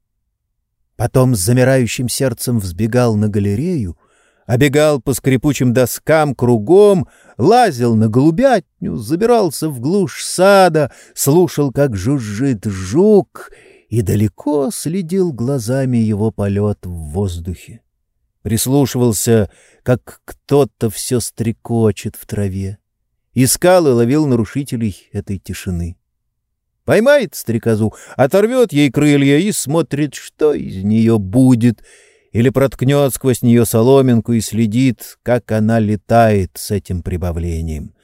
Потом с замирающим сердцем взбегал на галерею, обегал по скрипучим доскам кругом, лазил на голубятню, забирался в глушь сада, слушал, как жужжит жук, и далеко следил глазами его полет в воздухе прислушивался, как кто-то все стрекочет в траве. Искал и ловил нарушителей этой тишины. Поймает стрекозу, оторвет ей крылья и смотрит, что из нее будет, или проткнет сквозь нее соломинку и следит, как она летает с этим прибавлением.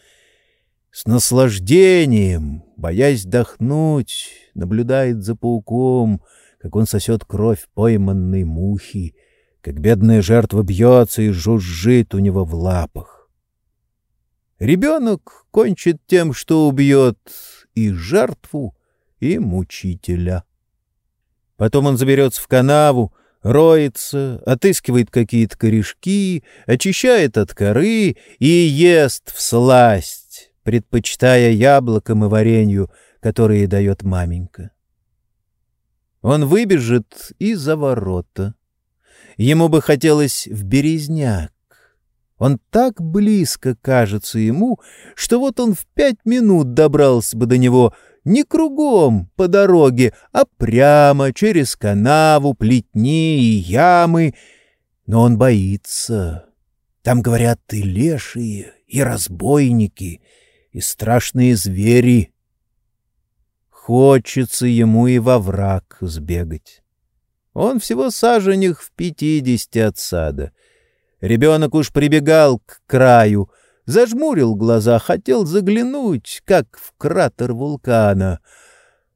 С наслаждением, боясь дохнуть, наблюдает за пауком, как он сосет кровь пойманной мухи, как бедная жертва бьется и жужжит у него в лапах. Ребенок кончит тем, что убьет и жертву, и мучителя. Потом он заберется в канаву, роется, отыскивает какие-то корешки, очищает от коры и ест в сласть, предпочитая яблокам и варенью, которые дает маменька. Он выбежит и за ворота. Ему бы хотелось в березняк. Он так близко кажется ему, что вот он в пять минут добрался бы до него не кругом по дороге, а прямо через канаву, плетни и ямы. Но он боится. Там, говорят, и лешие, и разбойники, и страшные звери. Хочется ему и во враг сбегать. Он всего саженях в пятидесяти от сада. Ребенок уж прибегал к краю, зажмурил глаза, хотел заглянуть, как в кратер вулкана.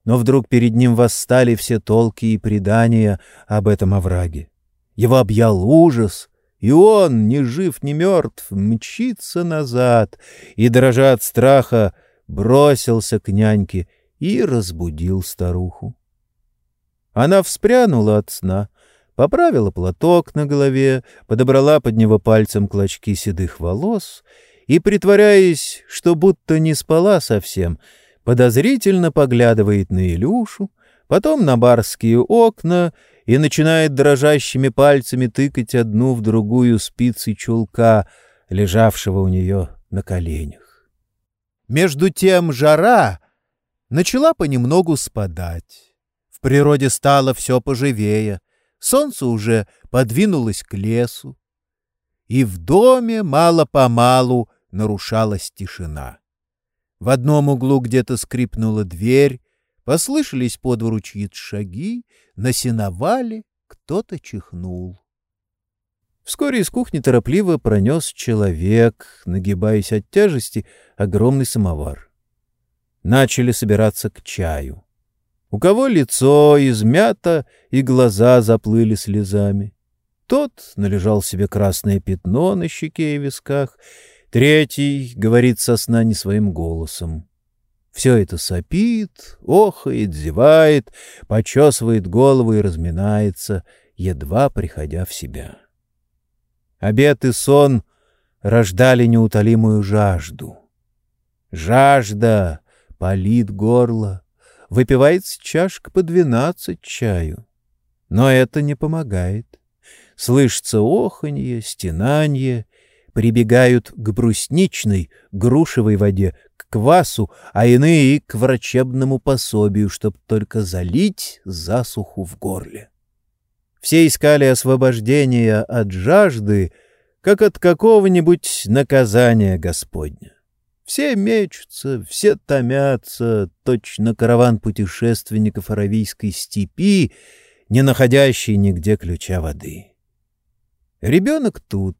Но вдруг перед ним восстали все толки и предания об этом овраге. Его объял ужас, и он, ни жив, ни мертв, мчится назад и, дрожа от страха, бросился к няньке — и разбудил старуху. Она вспрянула от сна, поправила платок на голове, подобрала под него пальцем клочки седых волос и, притворяясь, что будто не спала совсем, подозрительно поглядывает на Илюшу, потом на барские окна и начинает дрожащими пальцами тыкать одну в другую спицы чулка, лежавшего у нее на коленях. Между тем жара начала понемногу спадать. В природе стало все поживее, солнце уже подвинулось к лесу, и в доме мало-помалу нарушалась тишина. В одном углу где-то скрипнула дверь, послышались по двору чьи-то шаги, на сеновале кто-то чихнул. Вскоре из кухни торопливо пронес человек, нагибаясь от тяжести, огромный самовар начали собираться к чаю. У кого лицо измято и глаза заплыли слезами. Тот належал себе красное пятно на щеке и висках, третий говорит со сна не своим голосом. Все это сопит, охает, зевает, почесывает голову и разминается, едва приходя в себя. Обед и сон рождали неутолимую жажду. Жажда палит горло, выпивается чашка по двенадцать чаю. Но это не помогает. Слышится оханье, стенанье, прибегают к брусничной, грушевой воде, квасу, а иные и к врачебному пособию, чтоб только залить засуху в горле. Все искали освобождения от жажды, как от какого-нибудь наказания Господня. Все мечутся, все томятся, точно караван путешественников Аравийской степи, не находящий нигде ключа воды. Ребенок тут,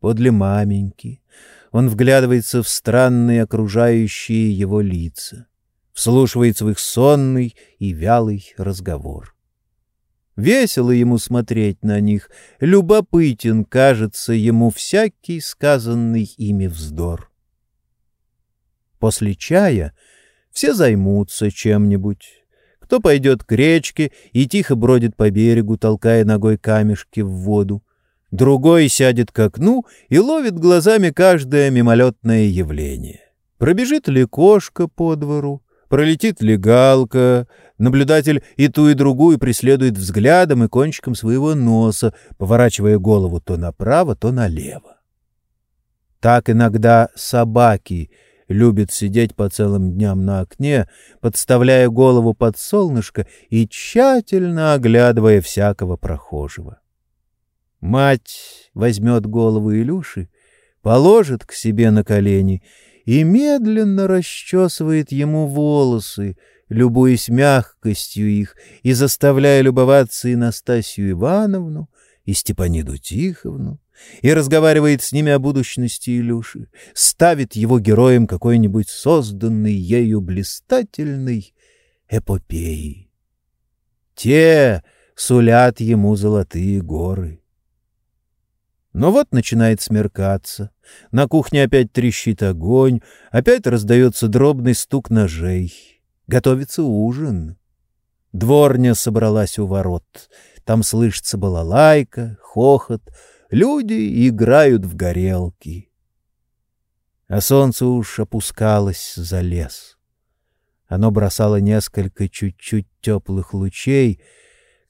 подле маменьки. Он вглядывается в странные окружающие его лица, вслушивается в их сонный и вялый разговор. Весело ему смотреть на них, любопытен кажется ему всякий сказанный ими вздор. После чая все займутся чем-нибудь. Кто пойдет к речке и тихо бродит по берегу, толкая ногой камешки в воду. Другой сядет к окну и ловит глазами каждое мимолетное явление. Пробежит ли кошка по двору, пролетит ли галка, наблюдатель и ту, и другую преследует взглядом и кончиком своего носа, поворачивая голову то направо, то налево. Так иногда собаки — любит сидеть по целым дням на окне, подставляя голову под солнышко и тщательно оглядывая всякого прохожего. Мать возьмет голову Илюши, положит к себе на колени и медленно расчесывает ему волосы, любуясь мягкостью их и заставляя любоваться и Настасью Ивановну, и Степаниду Тиховну, и разговаривает с ними о будущности Илюши, ставит его героем какой-нибудь созданный ею блистательной эпопеи. Те сулят ему золотые горы. Но вот начинает смеркаться. На кухне опять трещит огонь, опять раздается дробный стук ножей. Готовится ужин. Дворня собралась у ворот. Там слышится балалайка, хохот, люди играют в горелки. А солнце уж опускалось за лес. Оно бросало несколько чуть-чуть теплых лучей,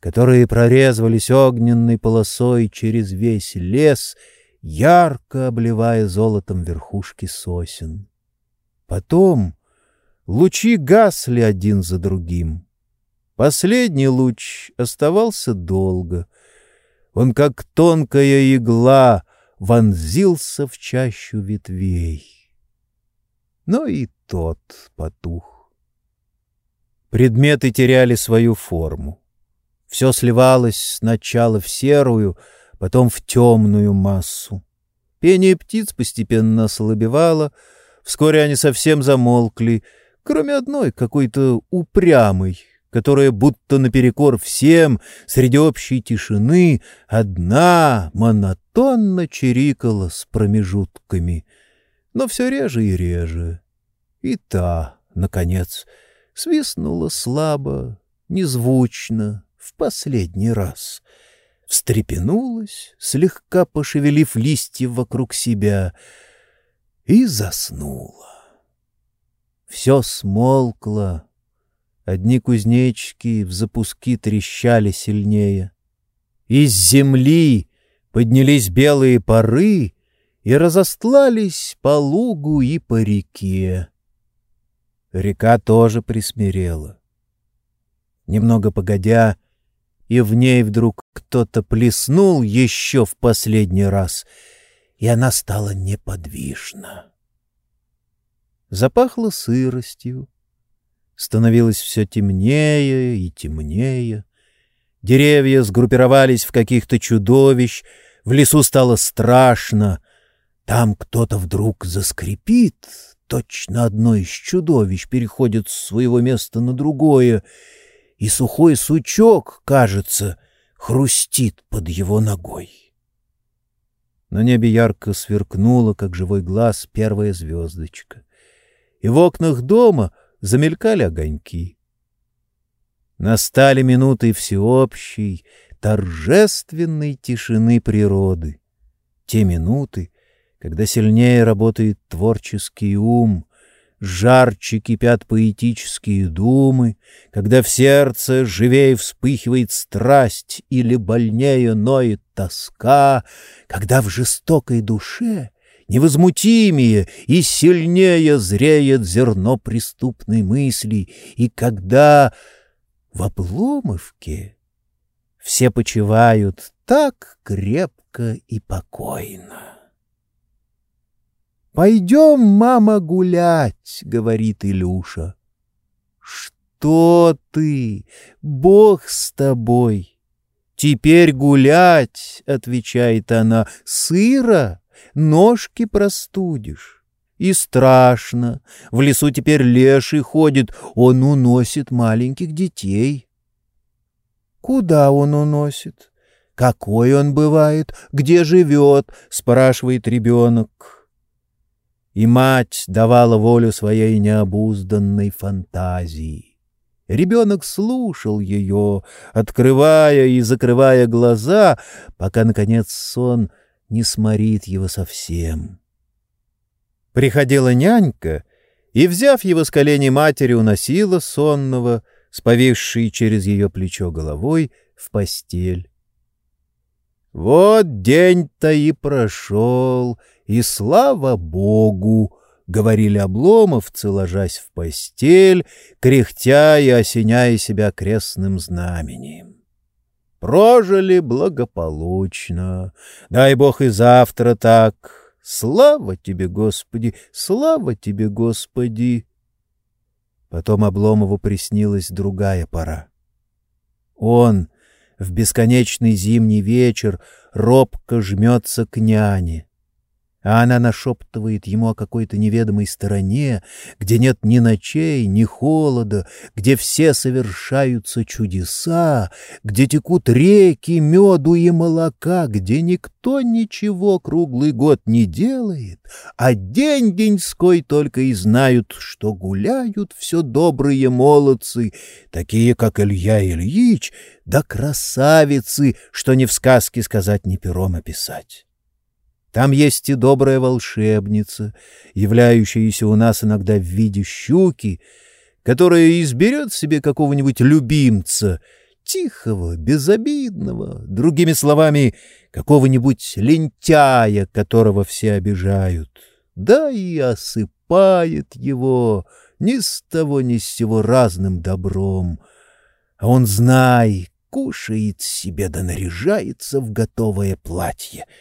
которые прорезывались огненной полосой через весь лес, ярко обливая золотом верхушки сосен. Потом лучи гасли один за другим. Последний луч оставался долго. Он, как тонкая игла, вонзился в чащу ветвей. Но и тот потух. Предметы теряли свою форму. Все сливалось сначала в серую, потом в темную массу. Пение птиц постепенно ослабевало, вскоре они совсем замолкли, кроме одной какой-то упрямой, которая будто наперекор всем среди общей тишины одна монотонно чирикала с промежутками, но все реже и реже. И та, наконец, свистнула слабо, незвучно, в последний раз. Встрепенулась, слегка пошевелив листья вокруг себя, и заснула. Все смолкло, Одни кузнечки в запуски трещали сильнее. Из земли поднялись белые пары и разостлались по лугу и по реке. Река тоже присмирела. Немного погодя, и в ней вдруг кто-то плеснул еще в последний раз, и она стала неподвижна. Запахло сыростью, становилось все темнее и темнее. Деревья сгруппировались в каких-то чудовищ, в лесу стало страшно. Там кто-то вдруг заскрипит, точно одно из чудовищ переходит с своего места на другое, и сухой сучок, кажется, хрустит под его ногой. На небе ярко сверкнула, как живой глаз, первая звездочка. И в окнах дома — замелькали огоньки. Настали минуты всеобщей, торжественной тишины природы. Те минуты, когда сильнее работает творческий ум, жарче кипят поэтические думы, когда в сердце живее вспыхивает страсть или больнее ноет тоска, когда в жестокой душе невозмутимее и сильнее зреет зерно преступной мысли, и когда в обломовке все почивают так крепко и покойно. «Пойдем, мама, гулять», — говорит Илюша. «Что ты? Бог с тобой!» «Теперь гулять», — отвечает она, — «сыро?» ножки простудишь. И страшно. В лесу теперь леший ходит, он уносит маленьких детей. Куда он уносит? Какой он бывает? Где живет? Спрашивает ребенок. И мать давала волю своей необузданной фантазии. Ребенок слушал ее, открывая и закрывая глаза, пока, наконец, сон не сморит его совсем. Приходила нянька и, взяв его с коленей матери, уносила сонного, сповивший через ее плечо головой, в постель. «Вот день-то и прошел, и слава Богу!» — говорили обломовцы, ложась в постель, кряхтя и осеняя себя крестным знамением. Прожили благополучно. Дай Бог и завтра так. Слава тебе, Господи! Слава тебе, Господи! Потом Обломову приснилась другая пора. Он в бесконечный зимний вечер робко жмется к няне. А она нашептывает ему о какой-то неведомой стороне, где нет ни ночей, ни холода, где все совершаются чудеса, где текут реки меду и молока, где никто ничего круглый год не делает, а день-деньской только и знают, что гуляют все добрые молодцы, такие, как Илья Ильич, да красавицы, что ни в сказке сказать, ни пером описать. Там есть и добрая волшебница, являющаяся у нас иногда в виде щуки, которая изберет себе какого-нибудь любимца, тихого, безобидного, другими словами, какого-нибудь лентяя, которого все обижают, да и осыпает его ни с того ни с сего разным добром. А он, знай, кушает себе да наряжается в готовое платье —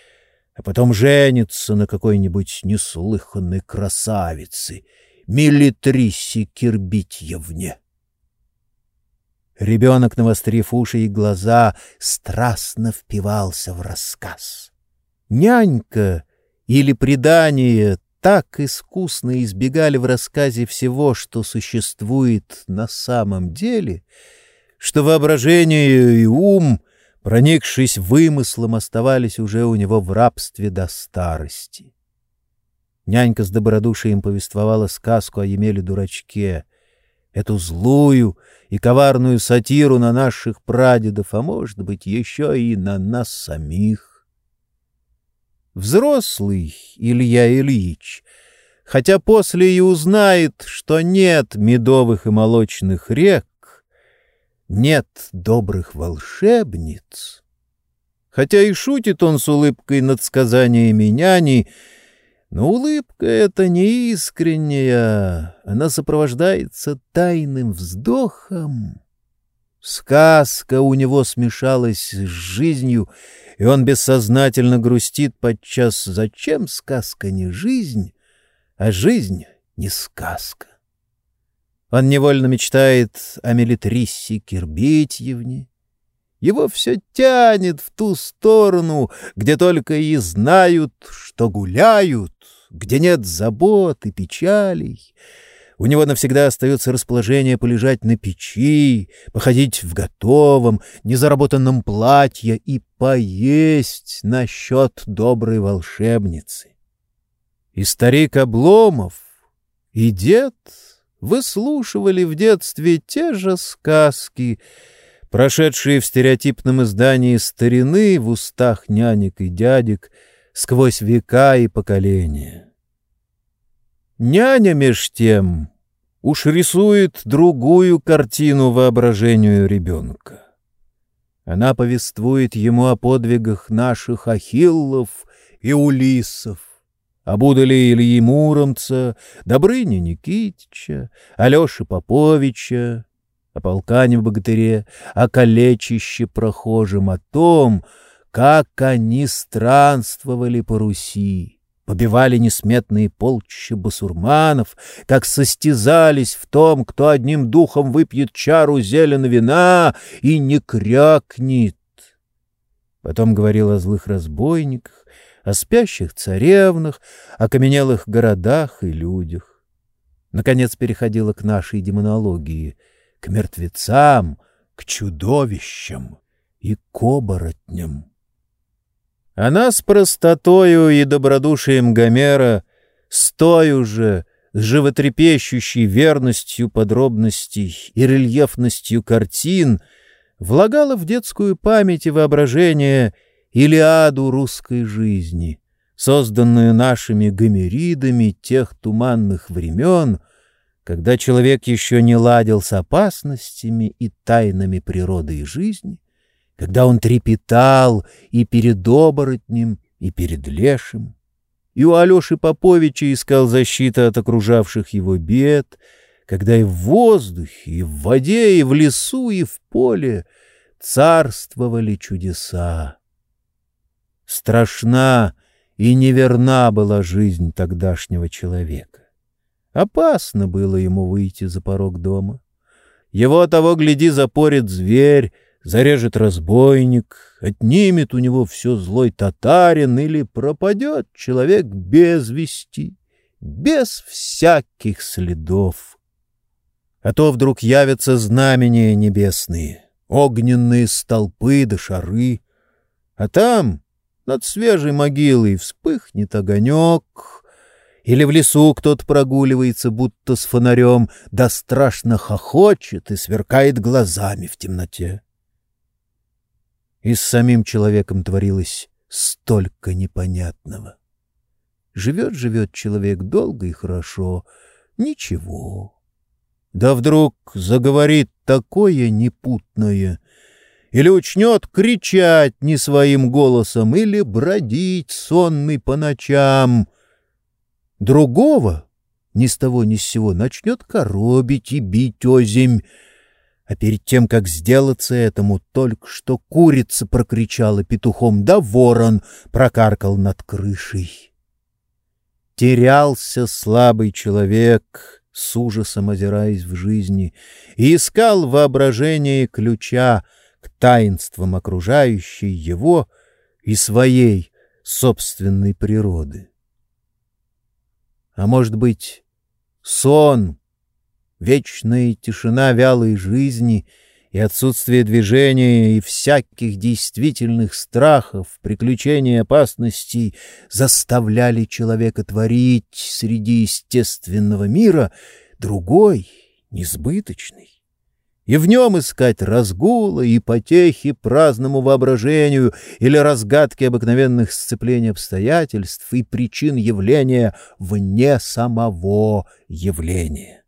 а потом женится на какой-нибудь неслыханной красавице, Милитрисе Кирбитьевне. Ребенок, навострив уши и глаза, страстно впивался в рассказ. Нянька или предание так искусно избегали в рассказе всего, что существует на самом деле, что воображение и ум проникшись вымыслом, оставались уже у него в рабстве до старости. Нянька с добродушием повествовала сказку о Емеле-дурачке, эту злую и коварную сатиру на наших прадедов, а может быть, еще и на нас самих. Взрослый Илья Ильич, хотя после и узнает, что нет медовых и молочных рек, нет добрых волшебниц. Хотя и шутит он с улыбкой над сказаниями няни, но улыбка эта не искренняя, она сопровождается тайным вздохом. Сказка у него смешалась с жизнью, и он бессознательно грустит подчас, зачем сказка не жизнь, а жизнь не сказка. Он невольно мечтает о Мелитриссе Кирбитьевне. Его все тянет в ту сторону, где только и знают, что гуляют, где нет забот и печалей. У него навсегда остается расположение полежать на печи, походить в готовом, незаработанном платье и поесть на счет доброй волшебницы. И старик Обломов, и дед выслушивали в детстве те же сказки, прошедшие в стереотипном издании старины в устах нянек и дядек сквозь века и поколения. Няня меж тем уж рисует другую картину воображению ребенка. Она повествует ему о подвигах наших Ахиллов и Улисов, об удале Ильи Муромца, Добрыне Никитича, Алёше Поповича, о полкане в богатыре, о калечище прохожем, о том, как они странствовали по Руси, побивали несметные полчища басурманов, как состязались в том, кто одним духом выпьет чару зелено вина и не крякнет. Потом говорил о злых разбойниках, о спящих царевнах, о каменелых городах и людях. Наконец переходила к нашей демонологии, к мертвецам, к чудовищам и к оборотням. Она с простотою и добродушием Гомера, с той уже, с животрепещущей верностью подробностей и рельефностью картин, влагала в детскую память и воображение — Илиаду русской жизни, созданную нашими гомеридами тех туманных времен, когда человек еще не ладил с опасностями и тайнами природы и жизни, когда он трепетал и перед оборотнем, и перед лешим, и у Алеши Поповича искал защиты от окружавших его бед, когда и в воздухе, и в воде, и в лесу, и в поле царствовали чудеса. Страшна и неверна была жизнь тогдашнего человека. Опасно было ему выйти за порог дома. Его того, гляди, запорит зверь, зарежет разбойник, отнимет у него все злой татарин или пропадет человек без вести, без всяких следов. А то вдруг явятся знамения небесные, огненные столпы да шары, а там над свежей могилой вспыхнет огонек, или в лесу кто-то прогуливается, будто с фонарем, да страшно хохочет и сверкает глазами в темноте. И с самим человеком творилось столько непонятного. Живет-живет человек долго и хорошо, ничего. Да вдруг заговорит такое непутное, или учнет кричать не своим голосом, или бродить сонный по ночам. Другого ни с того ни с сего начнет коробить и бить озимь, а перед тем, как сделаться этому, только что курица прокричала петухом, да ворон прокаркал над крышей. Терялся слабый человек, с ужасом озираясь в жизни, и искал воображение ключа к таинствам окружающей его и своей собственной природы. А может быть, сон вечная тишина вялой жизни и отсутствие движения и всяких действительных страхов, приключений опасностей заставляли человека творить среди естественного мира другой, несбыточный и в нем искать разгула и потехи праздному воображению или разгадки обыкновенных сцеплений обстоятельств и причин явления вне самого явления.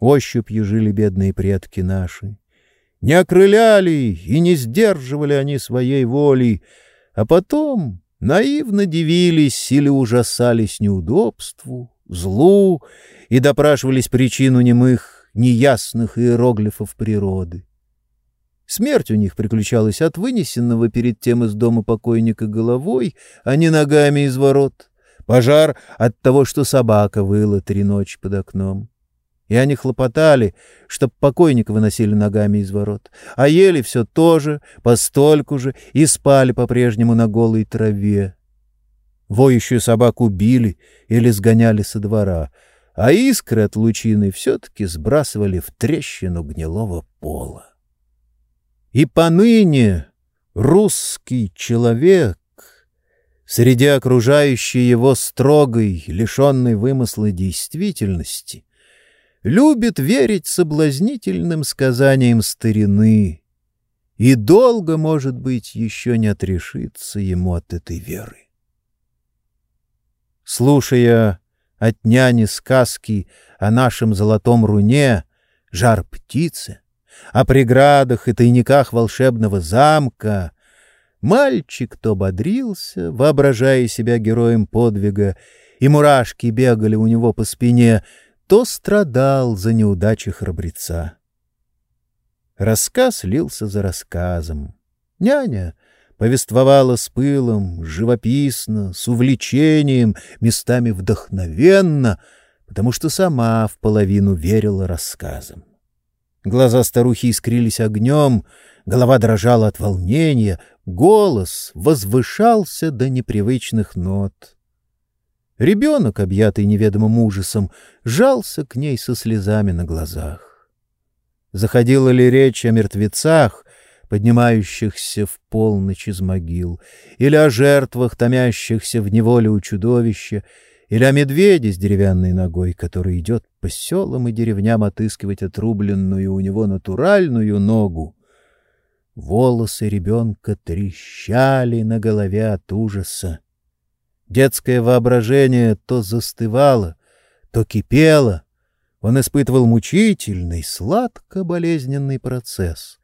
Ощупью жили бедные предки наши. Не окрыляли и не сдерживали они своей воли, а потом наивно дивились или ужасались неудобству, злу и допрашивались причину немых, неясных иероглифов природы. Смерть у них приключалась от вынесенного перед тем из дома покойника головой, а не ногами из ворот. Пожар от того, что собака выла три ночи под окном и они хлопотали, чтоб покойника выносили ногами из ворот, а ели все то же, постольку же, и спали по-прежнему на голой траве. Воющую собаку били или сгоняли со двора, а искры от лучины все-таки сбрасывали в трещину гнилого пола. И поныне русский человек среди окружающей его строгой, лишенной вымысла действительности — любит верить соблазнительным сказаниям старины и долго, может быть, еще не отрешится ему от этой веры. Слушая от няни сказки о нашем золотом руне, жар птицы, о преградах и тайниках волшебного замка, мальчик то бодрился, воображая себя героем подвига, и мурашки бегали у него по спине — кто страдал за неудачи храбреца. Рассказ лился за рассказом. Няня повествовала с пылом, живописно, с увлечением, местами вдохновенно, потому что сама в половину верила рассказам. Глаза старухи искрились огнем, голова дрожала от волнения, голос возвышался до непривычных нот. Ребенок, объятый неведомым ужасом, жался к ней со слезами на глазах. Заходила ли речь о мертвецах, поднимающихся в полночь из могил, или о жертвах, томящихся в неволе у чудовища, или о медведе с деревянной ногой, который идет по селам и деревням отыскивать отрубленную у него натуральную ногу. Волосы ребенка трещали на голове от ужаса. Детское воображение то застывало, то кипело. Он испытывал мучительный, сладко-болезненный процесс.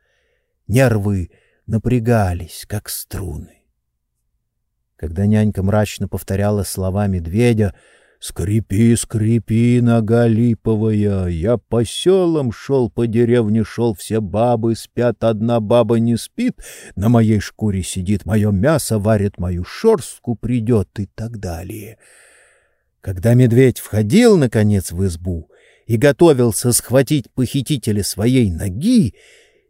Нервы напрягались, как струны. Когда нянька мрачно повторяла слова медведя — Скрипи, скрипи, нога липовая, я по селам шел, по деревне шел, все бабы спят, одна баба не спит, на моей шкуре сидит, мое мясо варит, мою шорстку придет и так далее. Когда медведь входил, наконец, в избу и готовился схватить похитителя своей ноги,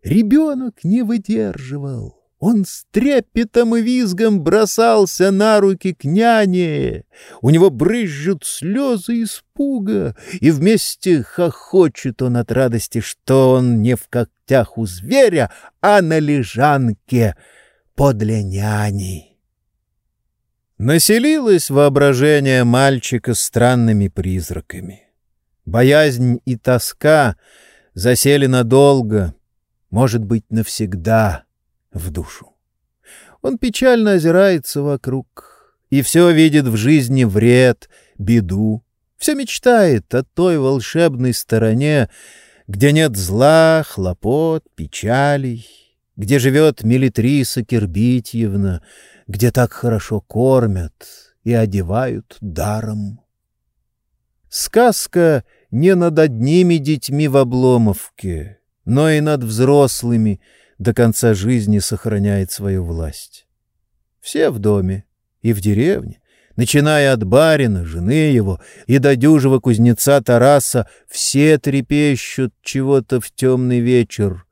Ребенок не выдерживал. Он с трепетом и визгом бросался на руки к няне. У него брызжут слезы испуга, и вместе хохочет он от радости, что он не в когтях у зверя, а на лежанке подле няни. Населилось воображение мальчика странными призраками. Боязнь и тоска засели надолго, может быть, навсегда в душу. Он печально озирается вокруг и все видит в жизни вред, беду, все мечтает о той волшебной стороне, где нет зла, хлопот, печалей, где живет Мелитриса Кирбитьевна, где так хорошо кормят и одевают даром. Сказка не над одними детьми в Обломовке, но и над взрослыми до конца жизни сохраняет свою власть. Все в доме и в деревне, начиная от барина, жены его и до дюжего кузнеца Тараса, все трепещут чего-то в темный вечер.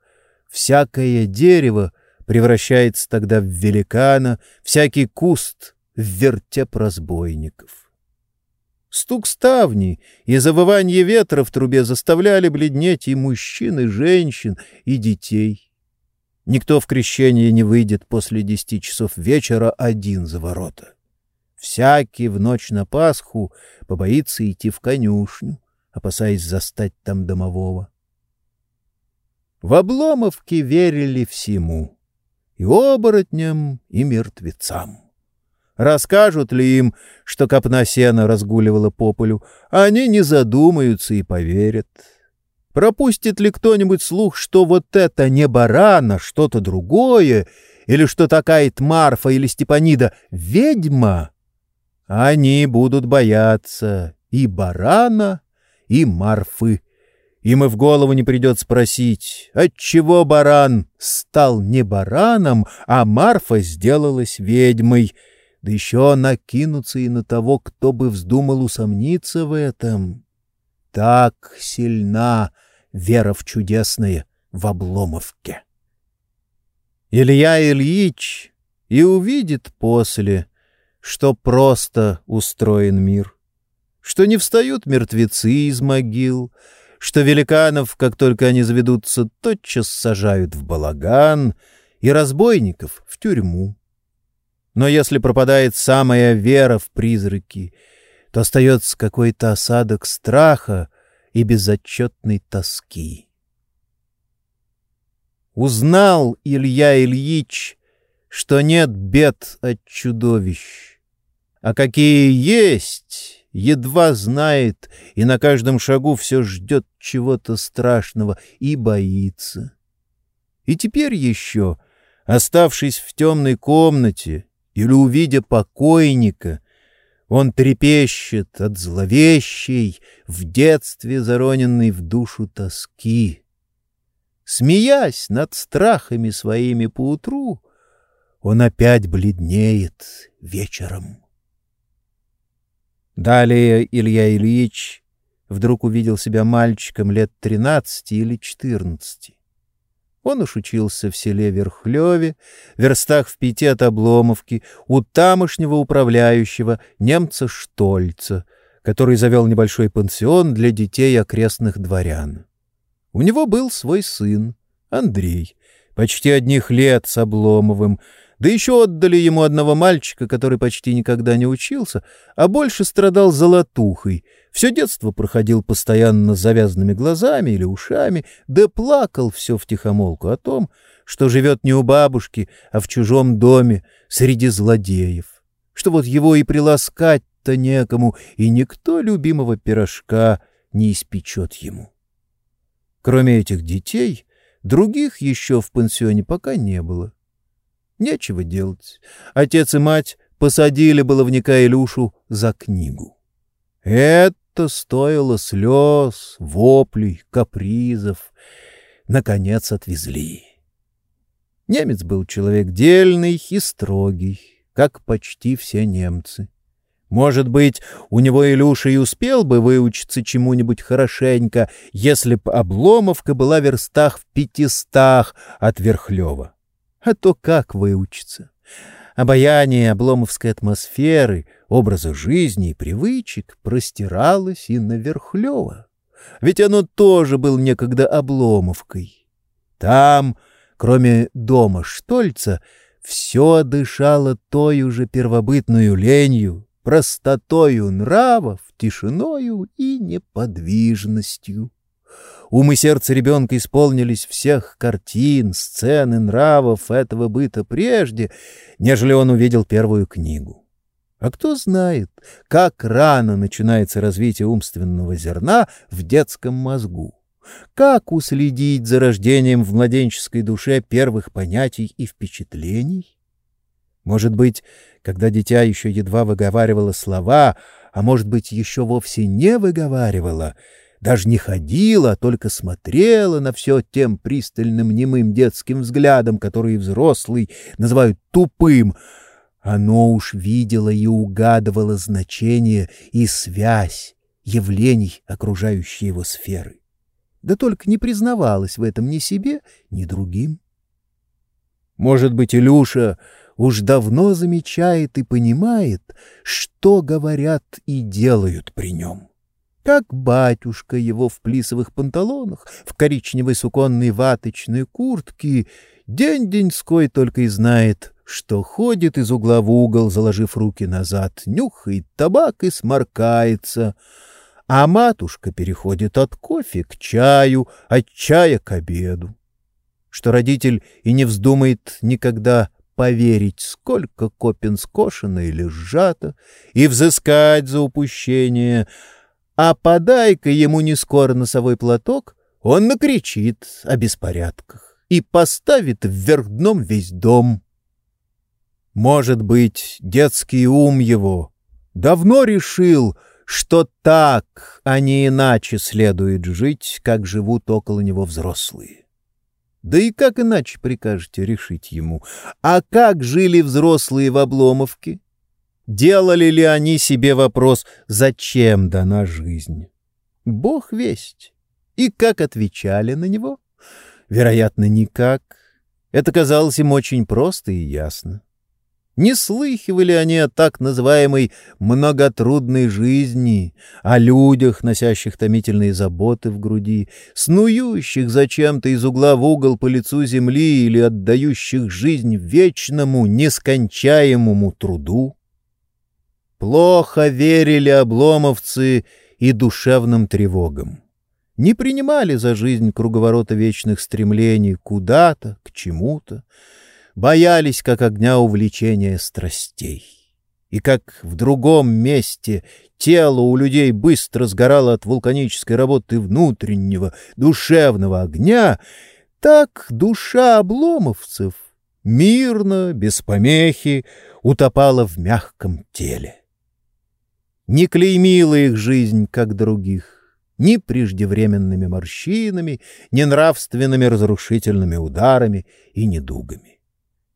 Всякое дерево превращается тогда в великана, всякий куст — в вертеп разбойников. Стук ставней и завывание ветра в трубе заставляли бледнеть и мужчин, и женщин, и детей. Никто в крещение не выйдет после десяти часов вечера один за ворота. Всякий в ночь на Пасху побоится идти в конюшню, опасаясь застать там домового. В Обломовке верили всему — и оборотням, и мертвецам. Расскажут ли им, что копна сена разгуливала по полю, они не задумаются и поверят. Пропустит ли кто-нибудь слух, что вот это не баран, а что-то другое, или что такая Марфа или Степанида — ведьма? Они будут бояться и барана, и Марфы. Им и в голову не придет спросить, отчего баран стал не бараном, а Марфа сделалась ведьмой — да еще накинуться и на того, кто бы вздумал усомниться в этом. Так сильна вера в чудесное в Обломовке. Илья Ильич и увидит после, что просто устроен мир, что не встают мертвецы из могил, что великанов, как только они заведутся, тотчас сажают в балаган и разбойников в тюрьму. Но если пропадает самая вера в призраки, то остается какой-то осадок страха и безотчетной тоски. Узнал Илья Ильич, что нет бед от чудовищ, а какие есть, едва знает и на каждом шагу все ждет чего-то страшного и боится. И теперь еще, оставшись в темной комнате, или увидя покойника, он трепещет от зловещей, в детстве зароненной в душу тоски. Смеясь над страхами своими поутру, он опять бледнеет вечером. Далее Илья Ильич вдруг увидел себя мальчиком лет тринадцати или четырнадцати. Он уж учился в селе Верхлеве, верстах в пяти от Обломовки, у тамошнего управляющего, немца Штольца, который завел небольшой пансион для детей окрестных дворян. У него был свой сын, Андрей, почти одних лет с Обломовым, да еще отдали ему одного мальчика, который почти никогда не учился, а больше страдал золотухой. Все детство проходил постоянно с завязанными глазами или ушами, да плакал все втихомолку о том, что живет не у бабушки, а в чужом доме среди злодеев, что вот его и приласкать-то некому, и никто любимого пирожка не испечет ему. Кроме этих детей, других еще в пансионе пока не было. Нечего делать. Отец и мать посадили баловника Илюшу за книгу. Это стоило слез, воплей, капризов. Наконец отвезли. Немец был человек дельный и строгий, как почти все немцы. Может быть, у него Илюша и успел бы выучиться чему-нибудь хорошенько, если б Обломовка была в верстах в пятистах от Верхлева. А то как выучиться? Обаяние обломовской атмосферы, образа жизни и привычек простиралось и на Верхлева. Ведь оно тоже был некогда Обломовкой. Там, кроме дома Штольца, все дышало той уже первобытную ленью, простотою нравов, тишиною и неподвижностью. Ум и сердце ребенка исполнились всех картин, сцен и нравов этого быта прежде, нежели он увидел первую книгу. А кто знает, как рано начинается развитие умственного зерна в детском мозгу, как уследить за рождением в младенческой душе первых понятий и впечатлений? Может быть, когда дитя еще едва выговаривало слова, а может быть, еще вовсе не выговаривало, даже не ходила, а только смотрела на все тем пристальным немым детским взглядом, который взрослый называют тупым, оно уж видело и угадывало значение и связь явлений окружающей его сферы. Да только не признавалось в этом ни себе, ни другим. Может быть, Илюша уж давно замечает и понимает, что говорят и делают при нем. Как батюшка его в плисовых панталонах, в коричневой суконной ваточной куртке, день-деньской только и знает, что ходит из угла в угол, заложив руки назад, нюхает табак и сморкается, а матушка переходит от кофе к чаю, от чая к обеду. Что родитель и не вздумает никогда поверить, сколько копен скошено или сжато, и взыскать за упущение, а подай-ка ему не скоро носовой платок, он накричит о беспорядках и поставит вверх дном весь дом. Может быть, детский ум его давно решил, что так, а не иначе следует жить, как живут около него взрослые. Да и как иначе прикажете решить ему? А как жили взрослые в Обломовке? Делали ли они себе вопрос, зачем дана жизнь? Бог весть. И как отвечали на него? Вероятно, никак. Это казалось им очень просто и ясно. Не слыхивали они о так называемой многотрудной жизни, о людях, носящих томительные заботы в груди, снующих зачем-то из угла в угол по лицу земли или отдающих жизнь вечному, нескончаемому труду. Плохо верили обломовцы и душевным тревогам. Не принимали за жизнь круговорота вечных стремлений куда-то, к чему-то, боялись как огня увлечения страстей. И как в другом месте тело у людей быстро сгорало от вулканической работы внутреннего душевного огня, так душа обломовцев мирно, без помехи, утопала в мягком теле. Не клеймила их жизнь, как других, ни преждевременными морщинами, ни нравственными разрушительными ударами и недугами.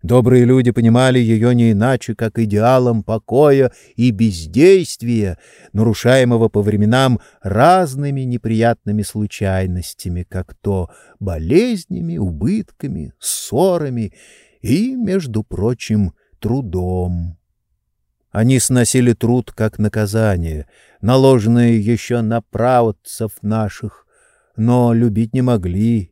Добрые люди понимали ее не иначе, как идеалом покоя и бездействия, нарушаемого по временам разными неприятными случайностями, как то болезнями, убытками, ссорами и, между прочим, трудом. Они сносили труд как наказание, наложенное еще на правоцев наших, но любить не могли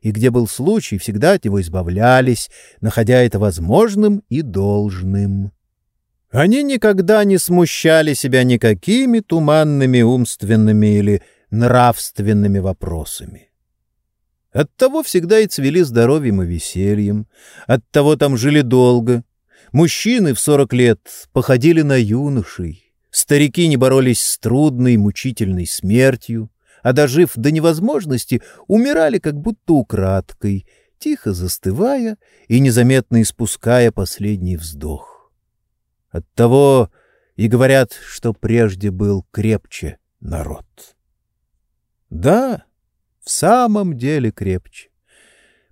и где был случай, всегда от него избавлялись, находя это возможным и должным. Они никогда не смущали себя никакими туманными умственными или нравственными вопросами. Оттого всегда и цвели здоровьем и весельем, оттого там жили долго. Мужчины в сорок лет походили на юношей, старики не боролись с трудной, мучительной смертью, а дожив до невозможности, умирали как будто украдкой, тихо застывая и незаметно испуская последний вздох. Оттого и говорят, что прежде был крепче народ. Да, в самом деле крепче.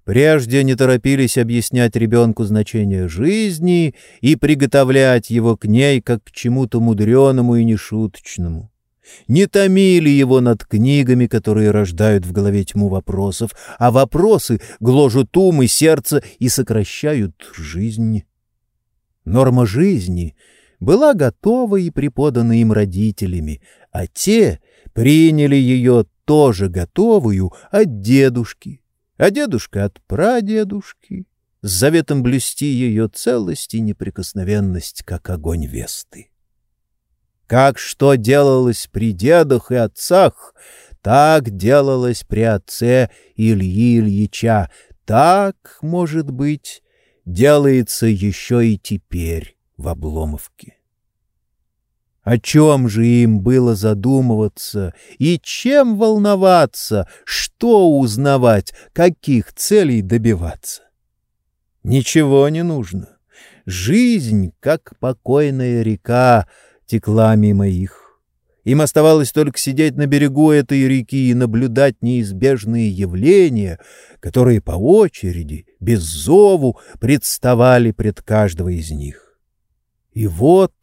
Прежде не торопились объяснять ребенку значение жизни и приготовлять его к ней как к чему-то мудреному и нешуточному. Не томили его над книгами, которые рождают в голове тьму вопросов, а вопросы гложут ум и сердце и сокращают жизнь. Норма жизни была готова и преподана им родителями, а те приняли ее тоже готовую от дедушки, а дедушка от прадедушки, с заветом блюсти ее целость и неприкосновенность, как огонь Весты. Как что делалось при дедах и отцах, так делалось при отце Ильи Ильича, так, может быть, делается еще и теперь в Обломовке. О чем же им было задумываться и чем волноваться, что узнавать, каких целей добиваться? Ничего не нужно. Жизнь, как покойная река, текла мимо их. Им оставалось только сидеть на берегу этой реки и наблюдать неизбежные явления, которые по очереди, без зову, представали пред каждого из них. И вот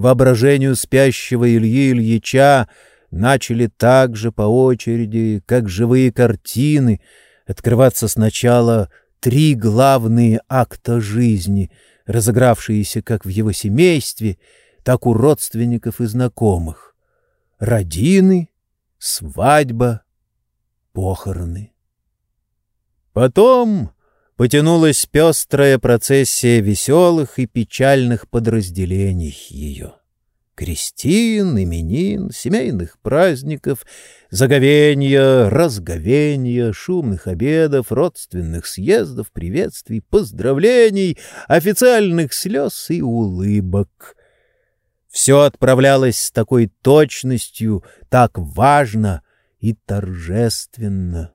воображению спящего Ильи Ильича начали так же по очереди, как живые картины, открываться сначала три главные акта жизни, разыгравшиеся как в его семействе, так у родственников и знакомых. Родины, свадьба, похороны. Потом потянулась пестрая процессия веселых и печальных подразделений ее. Крестин, именин, семейных праздников, заговенья, разговенья, шумных обедов, родственных съездов, приветствий, поздравлений, официальных слез и улыбок. Все отправлялось с такой точностью, так важно и торжественно.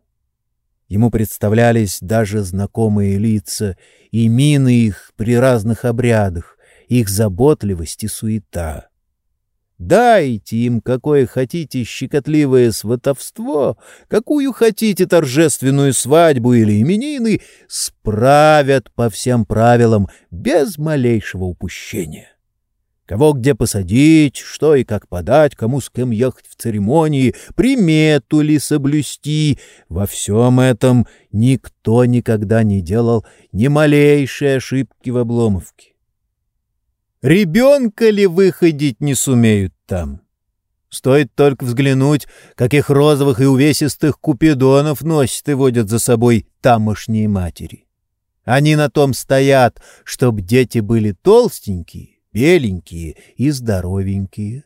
Ему представлялись даже знакомые лица и мины их при разных обрядах, их заботливость и суета. Дайте им какое хотите щекотливое сватовство, какую хотите торжественную свадьбу или именины, справят по всем правилам без малейшего упущения. Кого где посадить, что и как подать, кому с кем ехать в церемонии, примету ли соблюсти. Во всем этом никто никогда не делал ни малейшей ошибки в обломовке. Ребенка ли выходить не сумеют там? Стоит только взглянуть, каких розовых и увесистых купидонов носят и водят за собой тамошние матери. Они на том стоят, чтоб дети были толстенькие, беленькие и здоровенькие.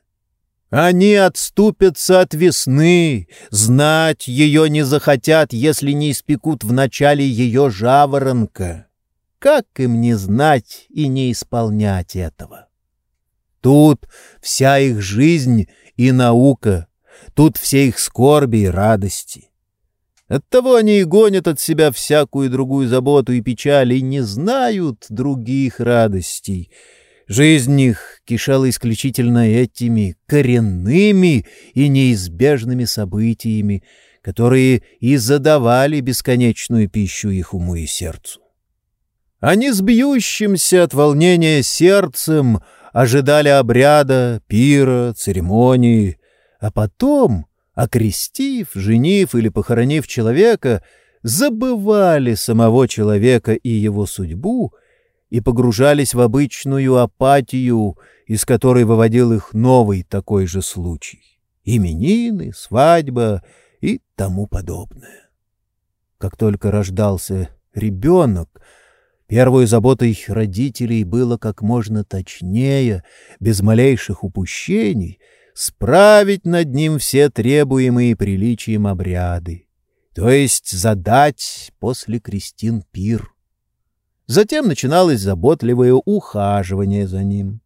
Они отступятся от весны, знать ее не захотят, если не испекут в начале ее жаворонка. Как им не знать и не исполнять этого? Тут вся их жизнь и наука, тут все их скорби и радости. Оттого они и гонят от себя всякую другую заботу и печаль и не знают других радостей — Жизнь их кишела исключительно этими коренными и неизбежными событиями, которые и задавали бесконечную пищу их уму и сердцу. Они с бьющимся от волнения сердцем ожидали обряда, пира, церемонии, а потом, окрестив, женив или похоронив человека, забывали самого человека и его судьбу — и погружались в обычную апатию, из которой выводил их новый такой же случай — именины, свадьба и тому подобное. Как только рождался ребенок, первой заботой родителей было как можно точнее, без малейших упущений, справить над ним все требуемые приличием обряды, то есть задать после крестин пир — Затем начиналось заботливое ухаживание за ним.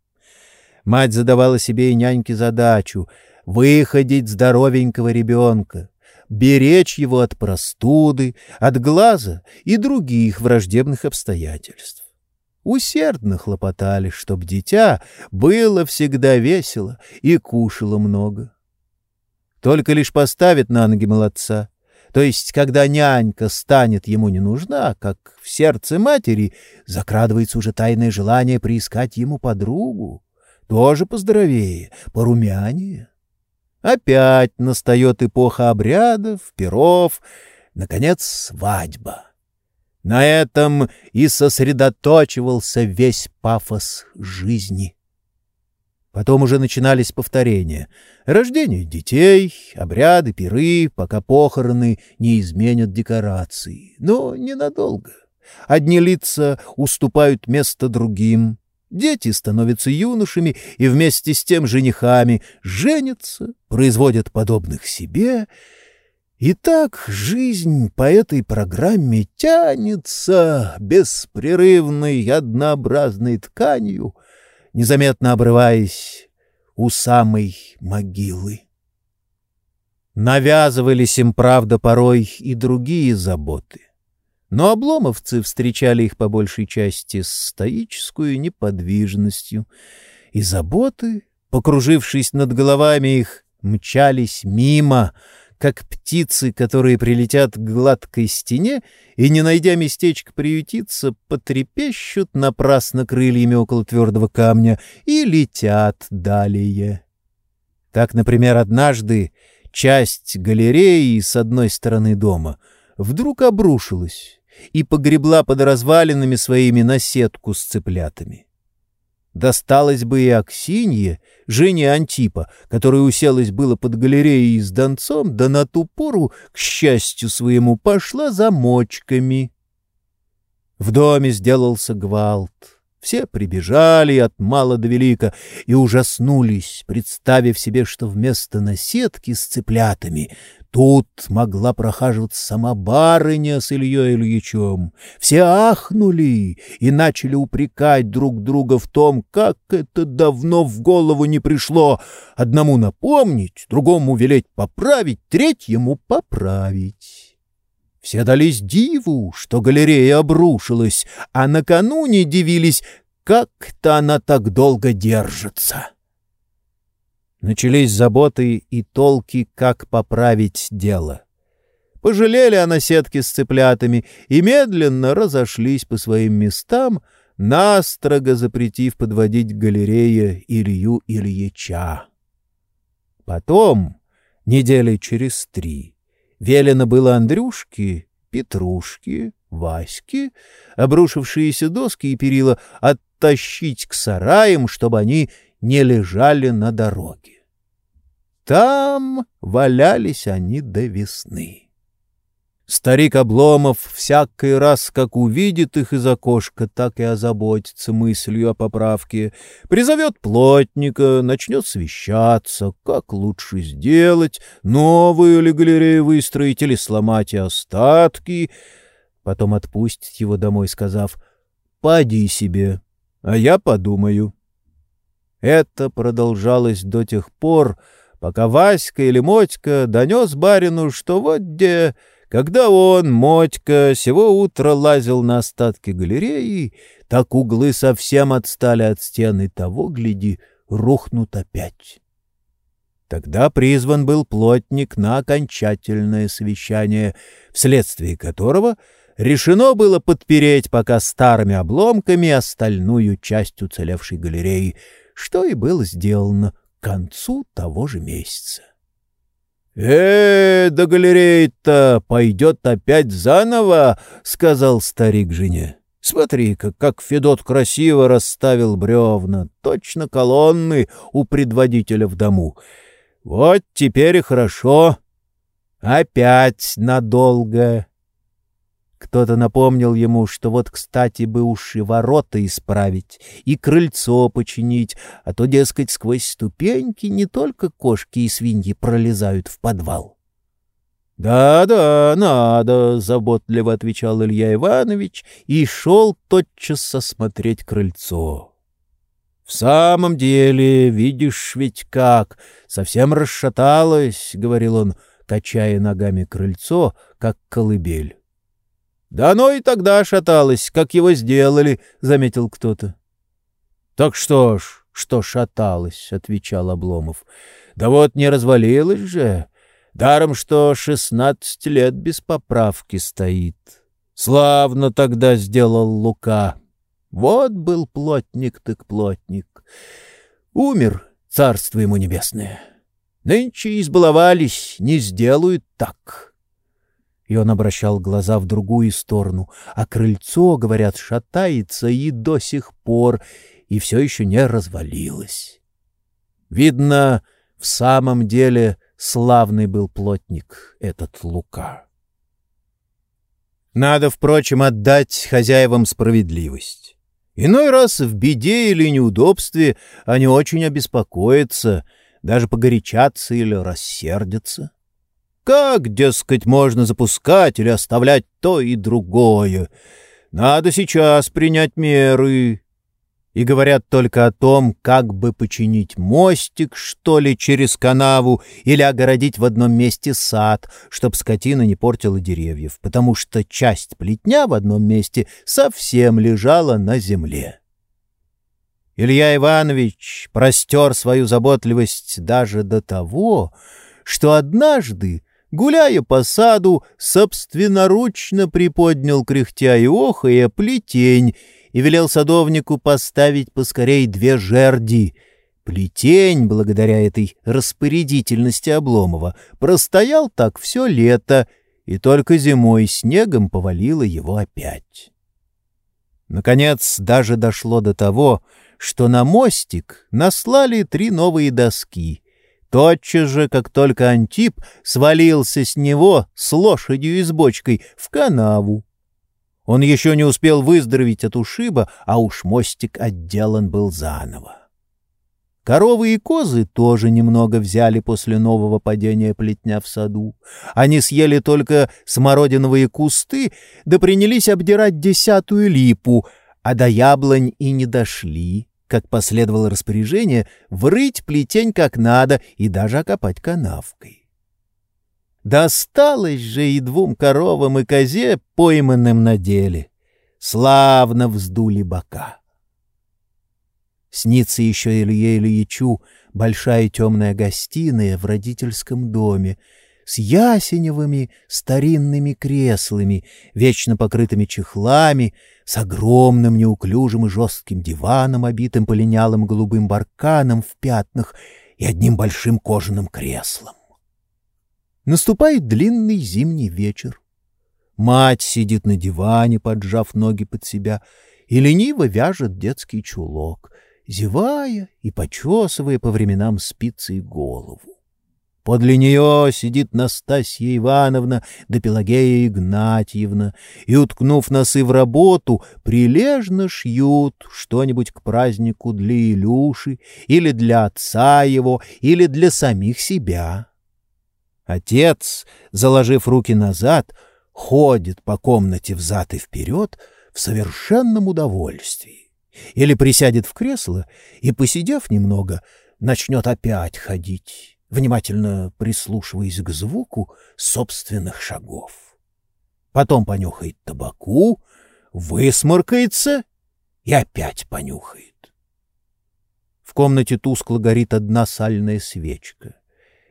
Мать задавала себе и няньке задачу — выходить здоровенького ребенка, беречь его от простуды, от глаза и других враждебных обстоятельств. Усердно хлопотали, чтоб дитя было всегда весело и кушало много. Только лишь поставит на ноги молодца, То есть, когда нянька станет ему не нужна, как в сердце матери, закрадывается уже тайное желание приискать ему подругу, тоже поздоровее, порумянее. Опять настает эпоха обрядов, перов, наконец, свадьба. На этом и сосредоточивался весь пафос жизни. Потом уже начинались повторения. Рождение детей, обряды, пиры, пока похороны не изменят декорации. Но ненадолго. Одни лица уступают место другим. Дети становятся юношами и вместе с тем женихами женятся, производят подобных себе. И так жизнь по этой программе тянется беспрерывной однообразной тканью — незаметно обрываясь у самой могилы. Навязывались им, правда, порой и другие заботы. Но обломовцы встречали их по большей части с стоическую неподвижностью, и заботы, покружившись над головами их, мчались мимо — как птицы, которые прилетят к гладкой стене и, не найдя местечко приютиться, потрепещут напрасно крыльями около твердого камня и летят далее. Так, например, однажды часть галереи с одной стороны дома вдруг обрушилась и погребла под развалинами своими наседку с цыплятами. Досталось бы и Аксинье, жене Антипа, которая уселась было под галереей с донцом, да на ту пору, к счастью своему, пошла за мочками. В доме сделался гвалт. Все прибежали от мала до велика и ужаснулись, представив себе, что вместо наседки с цыплятами тут могла прохаживаться сама барыня с Ильей Ильичем. Все ахнули и начали упрекать друг друга в том, как это давно в голову не пришло. Одному напомнить, другому велеть поправить, третьему поправить. Все дались диву, что галерея обрушилась, а накануне дивились, как-то она так долго держится. Начались заботы и толки, как поправить дело. Пожалели о наседке с цыплятами и медленно разошлись по своим местам, настрого запретив подводить к галерее Илью Ильича. Потом, недели через три, Велено было Андрюшке, Петрушке, Ваське, обрушившиеся доски и перила оттащить к сараям, чтобы они не лежали на дороге. Там валялись они до весны. Старик Обломов всякий раз, как увидит их из окошка, так и озаботится мыслью о поправке. Призовет плотника, начнет свещаться, как лучше сделать, новую ли галерею выстроить или сломать и остатки. Потом отпустит его домой, сказав «Поди себе, а я подумаю». Это продолжалось до тех пор, пока Васька или Мотька донес барину, что вот где когда он, Мотька, сего утра лазил на остатки галереи, так углы совсем отстали от стены, того, гляди, рухнут опять. Тогда призван был плотник на окончательное совещание, вследствие которого решено было подпереть пока старыми обломками остальную часть уцелевшей галереи, что и было сделано концу того же месяца. «Э, до галереи-то пойдет опять заново», — сказал старик жене. «Смотри-ка, как Федот красиво расставил бревна, точно колонны у предводителя в дому. Вот теперь и хорошо. Опять надолго». Кто-то напомнил ему, что вот, кстати, бы уж и ворота исправить, и крыльцо починить, а то, дескать, сквозь ступеньки не только кошки и свиньи пролезают в подвал. «Да-да, надо», — заботливо отвечал Илья Иванович и шел тотчас осмотреть крыльцо. «В самом деле, видишь ведь как, совсем расшаталось», — говорил он, качая ногами крыльцо, как колыбель. Да оно и тогда шаталось, как его сделали, — заметил кто-то. — Так что ж, что шаталось, — отвечал Обломов. — Да вот не развалилось же. Даром, что шестнадцать лет без поправки стоит. Славно тогда сделал Лука. Вот был плотник так плотник. Умер, царство ему небесное. Нынче избаловались, не сделают так. И он обращал глаза в другую сторону, а крыльцо, говорят, шатается и до сих пор, и все еще не развалилось. Видно, в самом деле славный был плотник этот Лука. Надо, впрочем, отдать хозяевам справедливость. Иной раз в беде или неудобстве они очень обеспокоятся, даже погорячатся или рассердятся. Как, дескать, можно запускать или оставлять то и другое? Надо сейчас принять меры, и говорят только о том, как бы починить мостик, что ли, через канаву или огородить в одном месте сад, чтоб скотина не портила деревьев, потому что часть плетня в одном месте совсем лежала на земле. Илья Иванович простер свою заботливость даже до того, что однажды, гуляя по саду, собственноручно приподнял кряхтя и охая плетень и велел садовнику поставить поскорей две жерди. Плетень, благодаря этой распорядительности Обломова, простоял так все лето, и только зимой снегом повалило его опять. Наконец, даже дошло до того, что на мостик наслали три новые доски. Тотчас же, как только Антип свалился с него с лошадью и с бочкой в канаву, он еще не успел выздороветь от ушиба, а уж мостик отделан был заново. Коровы и козы тоже немного взяли после нового падения плетня в саду. Они съели только смородиновые кусты, да принялись обдирать десятую липу, а до яблонь и не дошли, как последовало распоряжение, врыть плетень как надо и даже окопать канавкой. Досталось же и двум коровам и козе, пойманным на деле. Славно вздули бока. Снится еще Илье Ильичу большая темная гостиная в родительском доме с ясеневыми старинными креслами, вечно покрытыми чехлами, с огромным неуклюжим и жестким диваном, обитым полинялым голубым барканом в пятнах и одним большим кожаным креслом. Наступает длинный зимний вечер. Мать сидит на диване, поджав ноги под себя, и лениво вяжет детский чулок, зевая и почесывая по временам спицей голову. Подле нее сидит Настасья Ивановна да Пелагея Игнатьевна, и, уткнув носы в работу, прилежно шьют что-нибудь к празднику для Илюши или для отца его, или для самих себя. Отец, заложив руки назад, ходит по комнате взад и вперед в совершенном удовольствии. Или присядет в кресло и, посидев немного, начнет опять ходить, внимательно прислушиваясь к звуку собственных шагов. Потом понюхает табаку, высморкается и опять понюхает. В комнате тускло горит одна сальная свечка.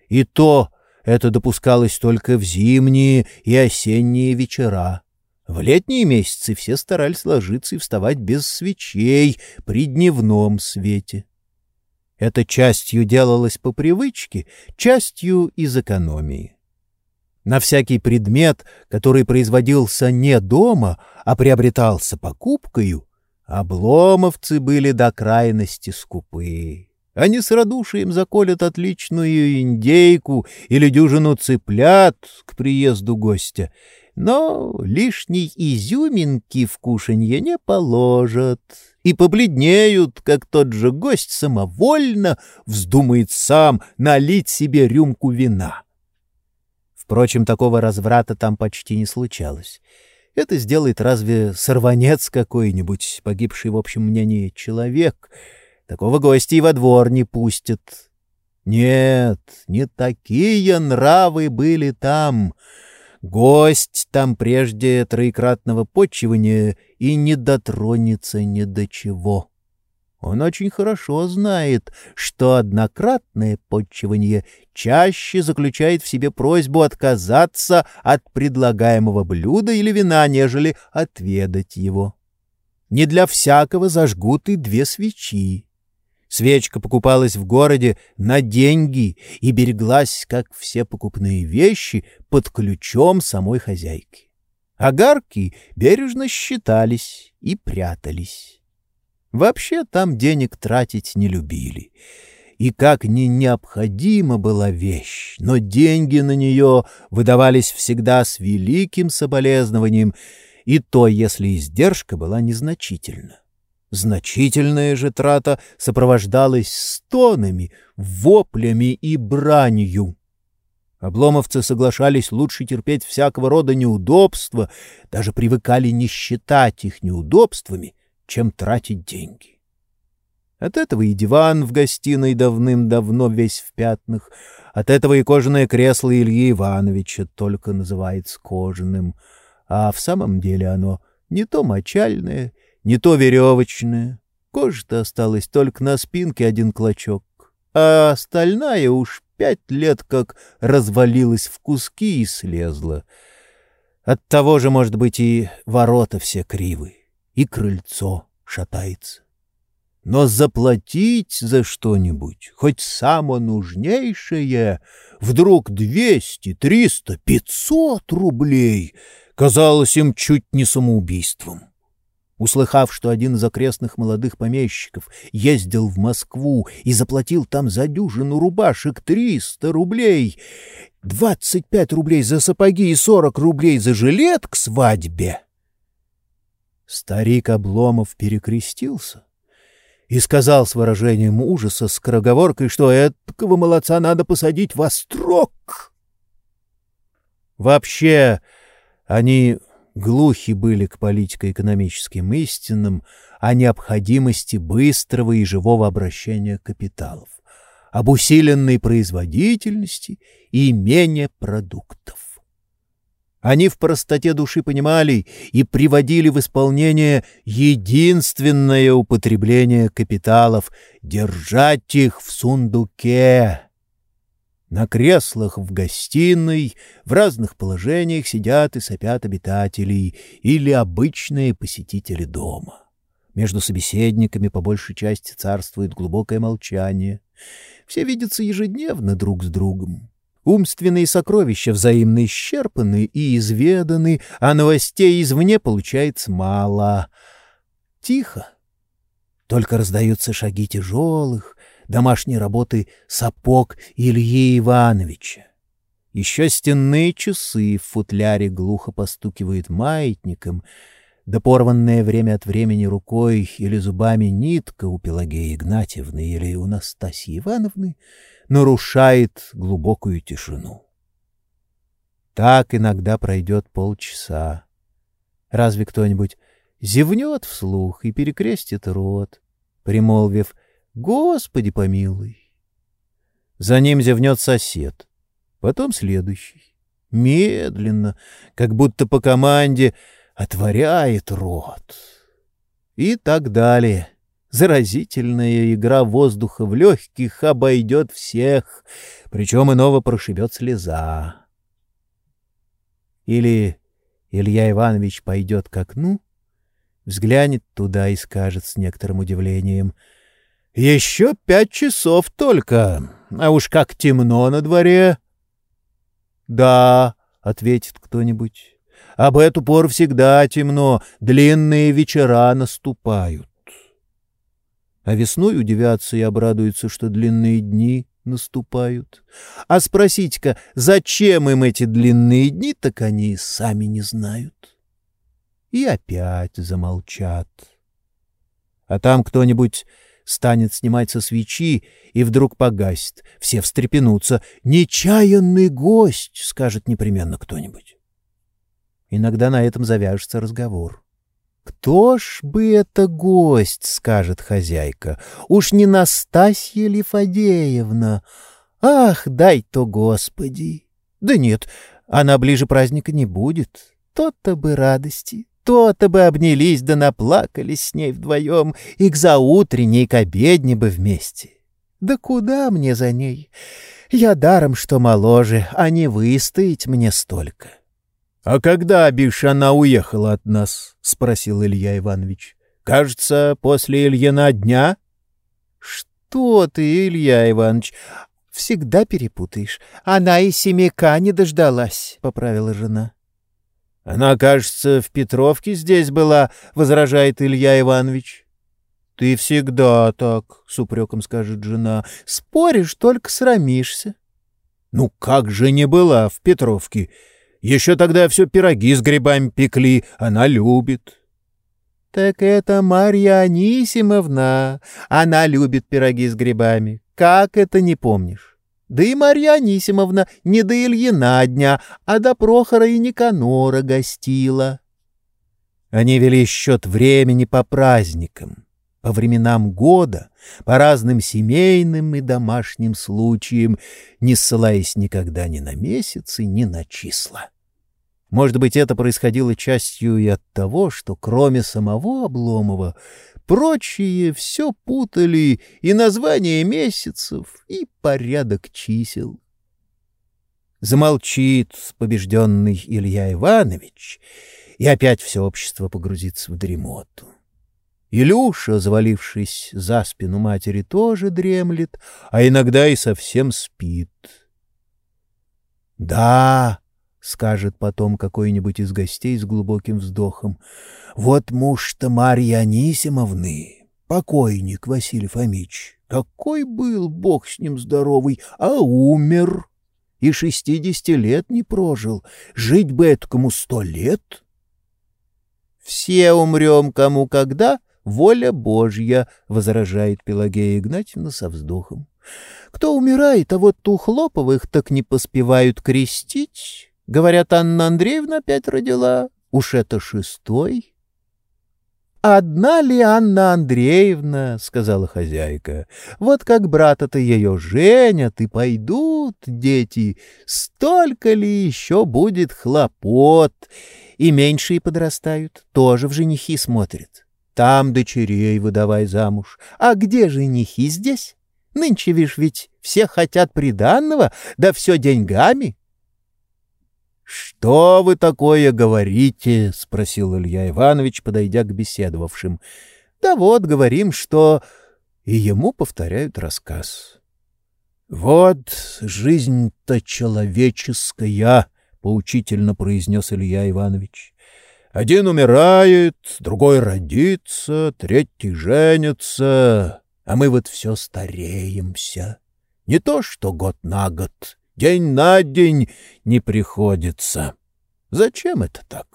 И то это допускалось только в зимние и осенние вечера. В летние месяцы все старались ложиться и вставать без свечей при дневном свете. Это частью делалось по привычке, частью из экономии. На всякий предмет, который производился не дома, а приобретался покупкою, обломовцы были до крайности скупые. Они с радушием заколят отличную индейку или дюжину цыплят к приезду гостя, но лишней изюминки в кушанье не положат и побледнеют, как тот же гость самовольно вздумает сам налить себе рюмку вина. Впрочем, такого разврата там почти не случалось. Это сделает разве сорванец какой-нибудь, погибший, в общем мнении, человек — Такого гостя и во двор не пустят. Нет, не такие нравы были там. Гость там прежде троекратного почивания и не дотронется ни до чего. Он очень хорошо знает, что однократное подчивание чаще заключает в себе просьбу отказаться от предлагаемого блюда или вина, нежели отведать его. Не для всякого зажгут и две свечи. Свечка покупалась в городе на деньги и береглась, как все покупные вещи, под ключом самой хозяйки. Огарки бережно считались и прятались. Вообще там денег тратить не любили. И как ни необходима была вещь, но деньги на нее выдавались всегда с великим соболезнованием, и то, если издержка была незначительна. Значительная же трата сопровождалась стонами, воплями и бранью. Обломовцы соглашались лучше терпеть всякого рода неудобства, даже привыкали не считать их неудобствами, чем тратить деньги. От этого и диван в гостиной давным-давно весь в пятнах, от этого и кожаное кресло Ильи Ивановича только называется кожаным, а в самом деле оно не то мочальное, не то веревочная. Кожа-то осталась только на спинке один клочок, а остальная уж пять лет как развалилась в куски и слезла. От того же, может быть, и ворота все кривы, и крыльцо шатается. Но заплатить за что-нибудь, хоть самое нужнейшее, вдруг двести, триста, пятьсот рублей, казалось им чуть не самоубийством. Услыхав, что один из окрестных молодых помещиков ездил в Москву и заплатил там за дюжину рубашек триста рублей, двадцать пять рублей за сапоги и сорок рублей за жилет к свадьбе, старик Обломов перекрестился и сказал с выражением ужаса, с скороговоркой, что этого молодца надо посадить во строк. Вообще, они глухи были к политико-экономическим истинам о необходимости быстрого и живого обращения капиталов, об усиленной производительности и имения продуктов. Они в простоте души понимали и приводили в исполнение единственное употребление капиталов — держать их в сундуке, на креслах в гостиной в разных положениях сидят и сопят обитатели или обычные посетители дома. Между собеседниками по большей части царствует глубокое молчание. Все видятся ежедневно друг с другом. Умственные сокровища взаимно исчерпаны и изведаны, а новостей извне получается мало. Тихо. Только раздаются шаги тяжелых, домашней работы сапог Ильи Ивановича. Еще стенные часы в футляре глухо постукивают маятником, да время от времени рукой или зубами нитка у Пелагеи Игнатьевны или у Настасьи Ивановны нарушает глубокую тишину. Так иногда пройдет полчаса. Разве кто-нибудь зевнет вслух и перекрестит рот, примолвив Господи помилуй. За ним зевнет сосед, потом следующий. Медленно, как будто по команде, отворяет рот. И так далее. Заразительная игра воздуха в легких обойдет всех, причем иного прошибет слеза. Или Илья Иванович пойдет к окну, взглянет туда и скажет с некоторым удивлением — еще пять часов только, а уж как темно на дворе. — Да, — ответит кто-нибудь, — об эту пору всегда темно, длинные вечера наступают. А весной удивятся и обрадуются, что длинные дни наступают. А спросить-ка, зачем им эти длинные дни, так они сами не знают. И опять замолчат. А там кто-нибудь станет снимать со свечи и вдруг погасит. Все встрепенутся. «Нечаянный гость!» — скажет непременно кто-нибудь. Иногда на этом завяжется разговор. «Кто ж бы это гость?» — скажет хозяйка. «Уж не Настасья ли Фадеевна? Ах, дай-то, Господи!» «Да нет, она ближе праздника не будет. То-то бы радости!» То-то бы обнялись да наплакались с ней вдвоем, и к заутренней, к обедне бы вместе. Да куда мне за ней? Я даром, что моложе, а не выстоять мне столько. — А когда, бишь, она уехала от нас? — спросил Илья Иванович. — Кажется, после Ильина дня? — Что ты, Илья Иванович, всегда перепутаешь. Она и семяка не дождалась, — поправила жена. — Она, кажется, в Петровке здесь была, — возражает Илья Иванович. — Ты всегда так, — с упреком скажет жена. — Споришь, только срамишься. — Ну как же не была в Петровке? Еще тогда все пироги с грибами пекли, она любит. — Так это Марья Анисимовна. Она любит пироги с грибами. Как это не помнишь? Да и Марья Анисимовна не до Ильина дня, а до Прохора и Никанора гостила. Они вели счет времени по праздникам, по временам года, по разным семейным и домашним случаям, не ссылаясь никогда ни на месяцы, ни на числа. Может быть, это происходило частью и от того, что кроме самого Обломова Прочие все путали и название месяцев, и порядок чисел. Замолчит побежденный Илья Иванович, и опять все общество погрузится в дремоту. Илюша, завалившись за спину матери, тоже дремлет, а иногда и совсем спит. «Да, — скажет потом какой-нибудь из гостей с глубоким вздохом. — Вот муж-то Марьи Анисимовны, покойник Василий Фомич, какой был, бог с ним здоровый, а умер. И шестидесяти лет не прожил. Жить бы этому сто лет. — Все умрем кому когда, воля Божья, — возражает Пелагея Игнатьевна со вздохом. Кто умирает, а вот Тухлоповых так не поспевают крестить, Говорят, Анна Андреевна опять родила. Уж это шестой. «Одна ли Анна Андреевна?» — сказала хозяйка. «Вот как брата-то ее женят, и пойдут дети, столько ли еще будет хлопот? И меньшие подрастают, тоже в женихи смотрят. Там дочерей выдавай замуж. А где женихи здесь? Нынче, вишь, ведь все хотят приданного, да все деньгами. «Что вы такое говорите?» — спросил Илья Иванович, подойдя к беседовавшим. «Да вот, говорим, что...» И ему повторяют рассказ. «Вот жизнь-то человеческая», — поучительно произнес Илья Иванович. «Один умирает, другой родится, третий женится, а мы вот все стареемся. Не то что год на год, День на день не приходится. Зачем это так?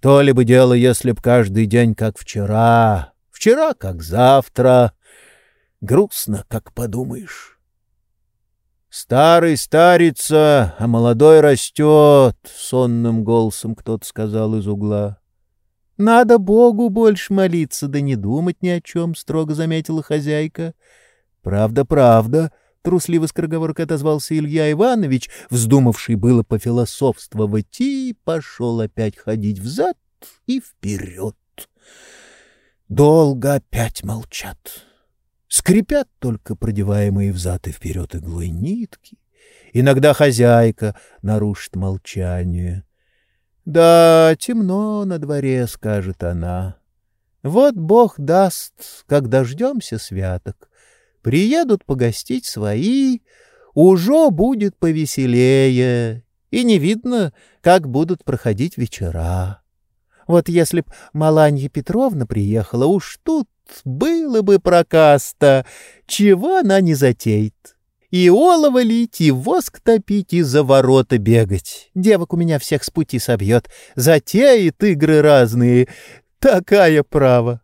То ли бы дело, если б каждый день как вчера, вчера как завтра. Грустно, как подумаешь. «Старый старится, а молодой растет», — сонным голосом кто-то сказал из угла. «Надо Богу больше молиться, да не думать ни о чем», — строго заметила хозяйка. «Правда, правда», — трусливо скороговоркой отозвался Илья Иванович, вздумавший было пофилософствовать, и пошел опять ходить взад и вперед. Долго опять молчат. Скрипят только продеваемые взад и вперед иглой нитки. Иногда хозяйка нарушит молчание. «Да, темно на дворе», — скажет она. «Вот Бог даст, как дождемся святок. Приедут погостить свои, уже будет повеселее, и не видно, как будут проходить вечера. Вот если б Маланья Петровна приехала, уж тут было бы прокаста, чего она не затеет. И олово лить, и воск топить, и за ворота бегать. Девок у меня всех с пути собьет, затеет игры разные. Такая право.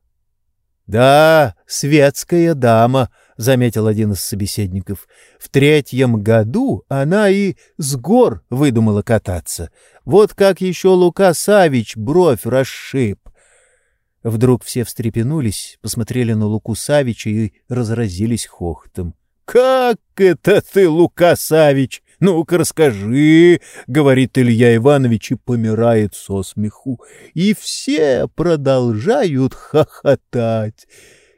Да, светская дама —— заметил один из собеседников. «В третьем году она и с гор выдумала кататься. Вот как еще Лука Савич бровь расшиб». Вдруг все встрепенулись, посмотрели на Луку Савича и разразились хохотом. «Как это ты, Лука Савич? Ну-ка расскажи, — говорит Илья Иванович и помирает со смеху. И все продолжают хохотать.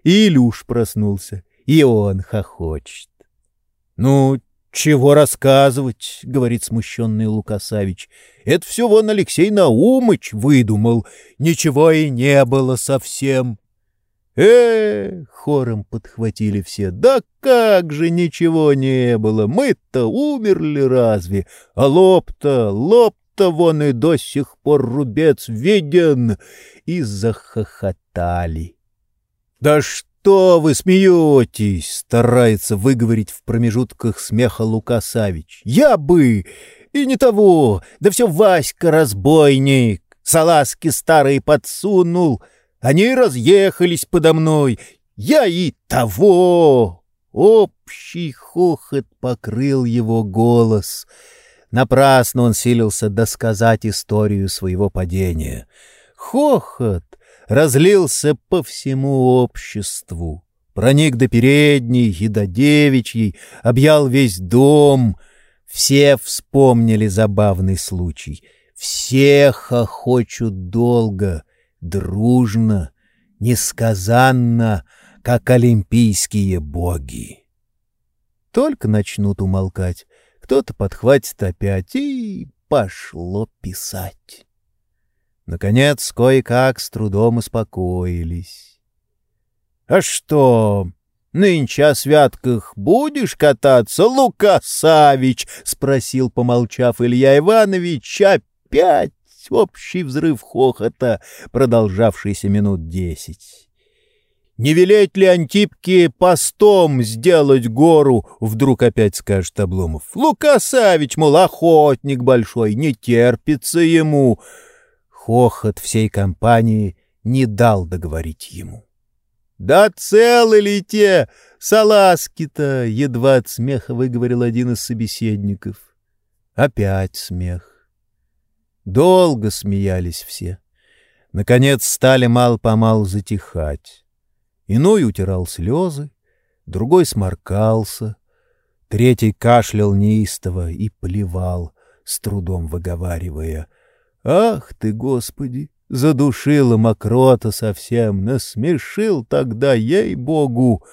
Илюш проснулся, и он хохочет. — Ну, чего рассказывать, — говорит смущенный Лукасавич. — Это все вон Алексей Наумыч выдумал. Ничего и не было совсем. э хором подхватили все. «Да как же ничего не было! Мы-то умерли разве? А лоб-то, лоб-то вон и до сих пор рубец виден!» И захохотали. «Да что!» Что вы смеетесь?» — старается выговорить в промежутках смеха Лука Савич. «Я бы! И не того! Да все Васька разбойник! Салазки старые подсунул! Они разъехались подо мной! Я и того!» Общий хохот покрыл его голос. Напрасно он силился досказать историю своего падения. Хохот разлился по всему обществу, проник до передней и до девичьей, объял весь дом. Все вспомнили забавный случай. Все хохочут долго, дружно, несказанно, как олимпийские боги. Только начнут умолкать, кто-то подхватит опять, и пошло писать. Наконец, кое-как с трудом успокоились. — А что, нынче о святках будешь кататься, Лука Савич? — спросил, помолчав Илья Иванович. Опять общий взрыв хохота, продолжавшийся минут десять. «Не велеть ли Антипке постом сделать гору?» — вдруг опять скажет Обломов. «Лука Савич, мол, охотник большой, не терпится ему». Хохот всей компании не дал договорить ему. «Да целы ли те салазки-то?» — едва от смеха выговорил один из собеседников. Опять смех. Долго смеялись все. Наконец стали мал-помалу затихать. Иной утирал слезы, другой сморкался, третий кашлял неистово и плевал, с трудом выговаривая — Ах ты, Господи! Задушила мокрота совсем, насмешил тогда, ей-богу!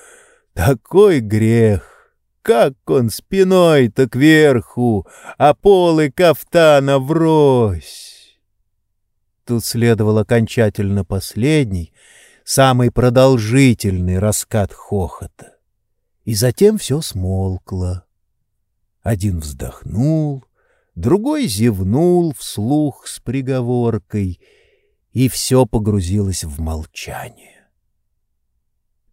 Такой грех! Как он спиной-то кверху, а полы кафтана врозь! Тут следовал окончательно последний, самый продолжительный раскат хохота. И затем все смолкло. Один вздохнул, другой зевнул вслух с приговоркой, и все погрузилось в молчание.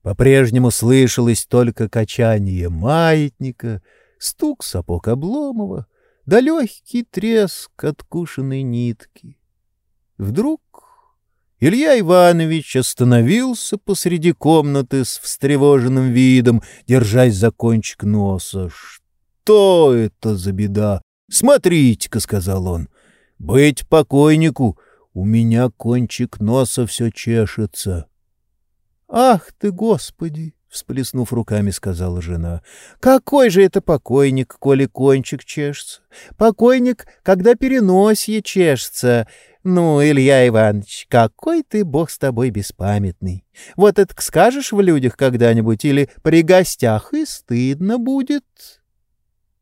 По-прежнему слышалось только качание маятника, стук сапог Обломова, да легкий треск откушенной нитки. Вдруг Илья Иванович остановился посреди комнаты с встревоженным видом, держась за кончик носа. Что это за беда? «Смотрите-ка», — сказал он, — «быть покойнику, у меня кончик носа все чешется». «Ах ты, Господи!» — всплеснув руками, сказала жена. «Какой же это покойник, коли кончик чешется? Покойник, когда переносье чешется. Ну, Илья Иванович, какой ты, бог с тобой, беспамятный. Вот это скажешь в людях когда-нибудь или при гостях, и стыдно будет». —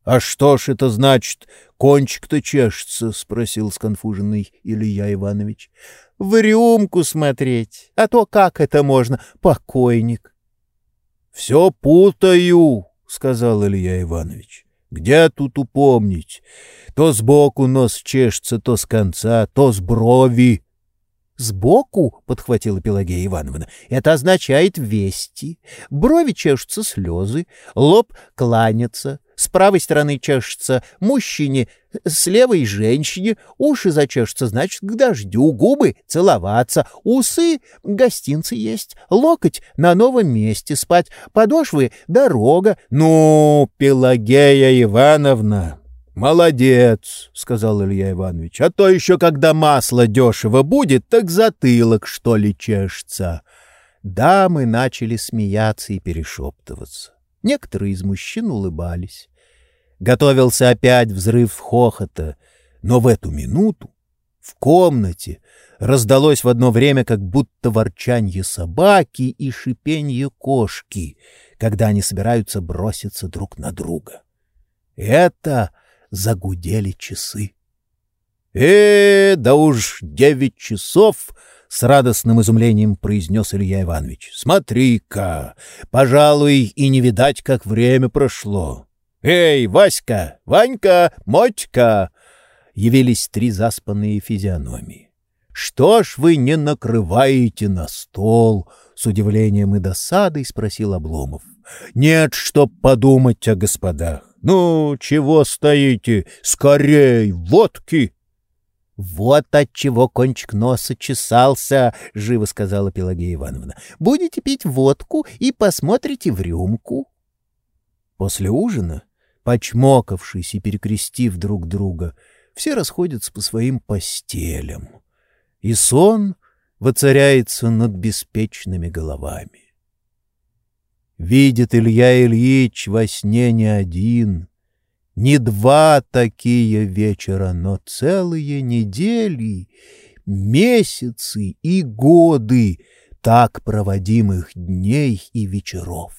А что ж это значит, кончик-то чешется? — спросил сконфуженный Илья Иванович. — В рюмку смотреть. А то как это можно, покойник? — Все путаю, — сказал Илья Иванович. — Где тут упомнить? То сбоку нос чешется, то с конца, то с брови. «Сбоку», — подхватила Пелагея Ивановна, — «это означает вести. Брови чешутся слезы, лоб кланятся, с правой стороны чешется мужчине, с левой — женщине, уши зачешутся, значит, к дождю, губы — целоваться, усы — гостинцы есть, локоть — на новом месте спать, подошвы — дорога. — Ну, Пелагея Ивановна, «Молодец», — сказал Илья Иванович, — «а то еще, когда масло дешево будет, так затылок, что ли, чешется». Дамы начали смеяться и перешептываться. Некоторые из мужчин улыбались. Готовился опять взрыв хохота, но в эту минуту в комнате раздалось в одно время как будто ворчанье собаки и шипенье кошки, когда они собираются броситься друг на друга. Это загудели часы. «Э, да уж девять часов!» — с радостным изумлением произнес Илья Иванович. «Смотри-ка! Пожалуй, и не видать, как время прошло. Эй, Васька, Ванька, Мотька!» Явились три заспанные физиономии. «Что ж вы не накрываете на стол?» — с удивлением и досадой спросил Обломов. «Нет, чтоб подумать о господах. Ну, чего стоите? Скорей, водки!» «Вот от чего кончик носа чесался», — живо сказала Пелагея Ивановна. «Будете пить водку и посмотрите в рюмку». После ужина, почмокавшись и перекрестив друг друга, все расходятся по своим постелям, и сон воцаряется над беспечными головами. Видит Илья Ильич во сне не один — не два такие вечера, но целые недели, месяцы и годы так проводимых дней и вечеров.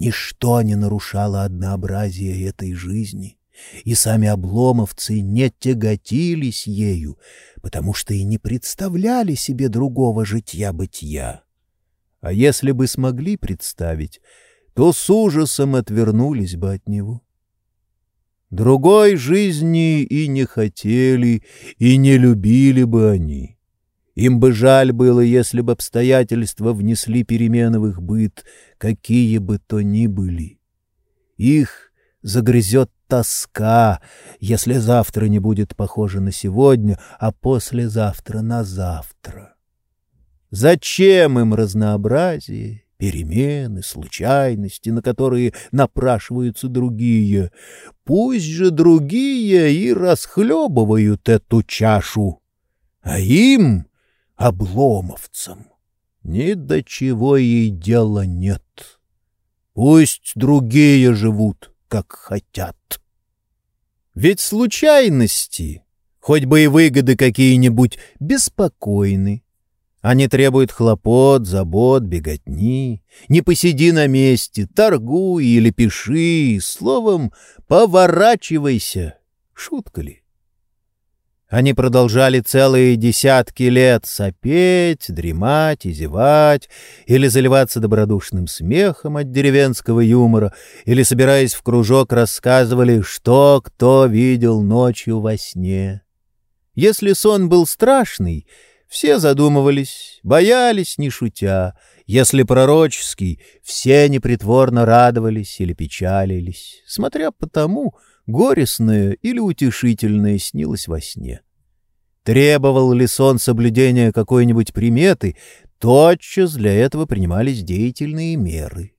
Ничто не нарушало однообразие этой жизни, и сами обломовцы не тяготились ею, потому что и не представляли себе другого житья-бытия. А если бы смогли представить, то с ужасом отвернулись бы от него. Другой жизни и не хотели, и не любили бы они. Им бы жаль было, если бы обстоятельства внесли перемены в их быт, какие бы то ни были. Их загрызет тоска, если завтра не будет похоже на сегодня, а послезавтра на завтра. Зачем им разнообразие перемены, случайности, на которые напрашиваются другие. Пусть же другие и расхлебывают эту чашу, а им, обломовцам, ни до чего ей дела нет. Пусть другие живут, как хотят. Ведь случайности, хоть бы и выгоды какие-нибудь, беспокойны, они требуют хлопот, забот, беготни. Не посиди на месте, торгуй или пиши, словом, поворачивайся. Шутка ли? Они продолжали целые десятки лет сопеть, дремать и зевать, или заливаться добродушным смехом от деревенского юмора, или, собираясь в кружок, рассказывали, что кто видел ночью во сне. Если сон был страшный — все задумывались, боялись, не шутя. Если пророческий, все непритворно радовались или печалились, смотря по тому, горестное или утешительное снилось во сне. Требовал ли сон соблюдения какой-нибудь приметы, тотчас для этого принимались деятельные меры.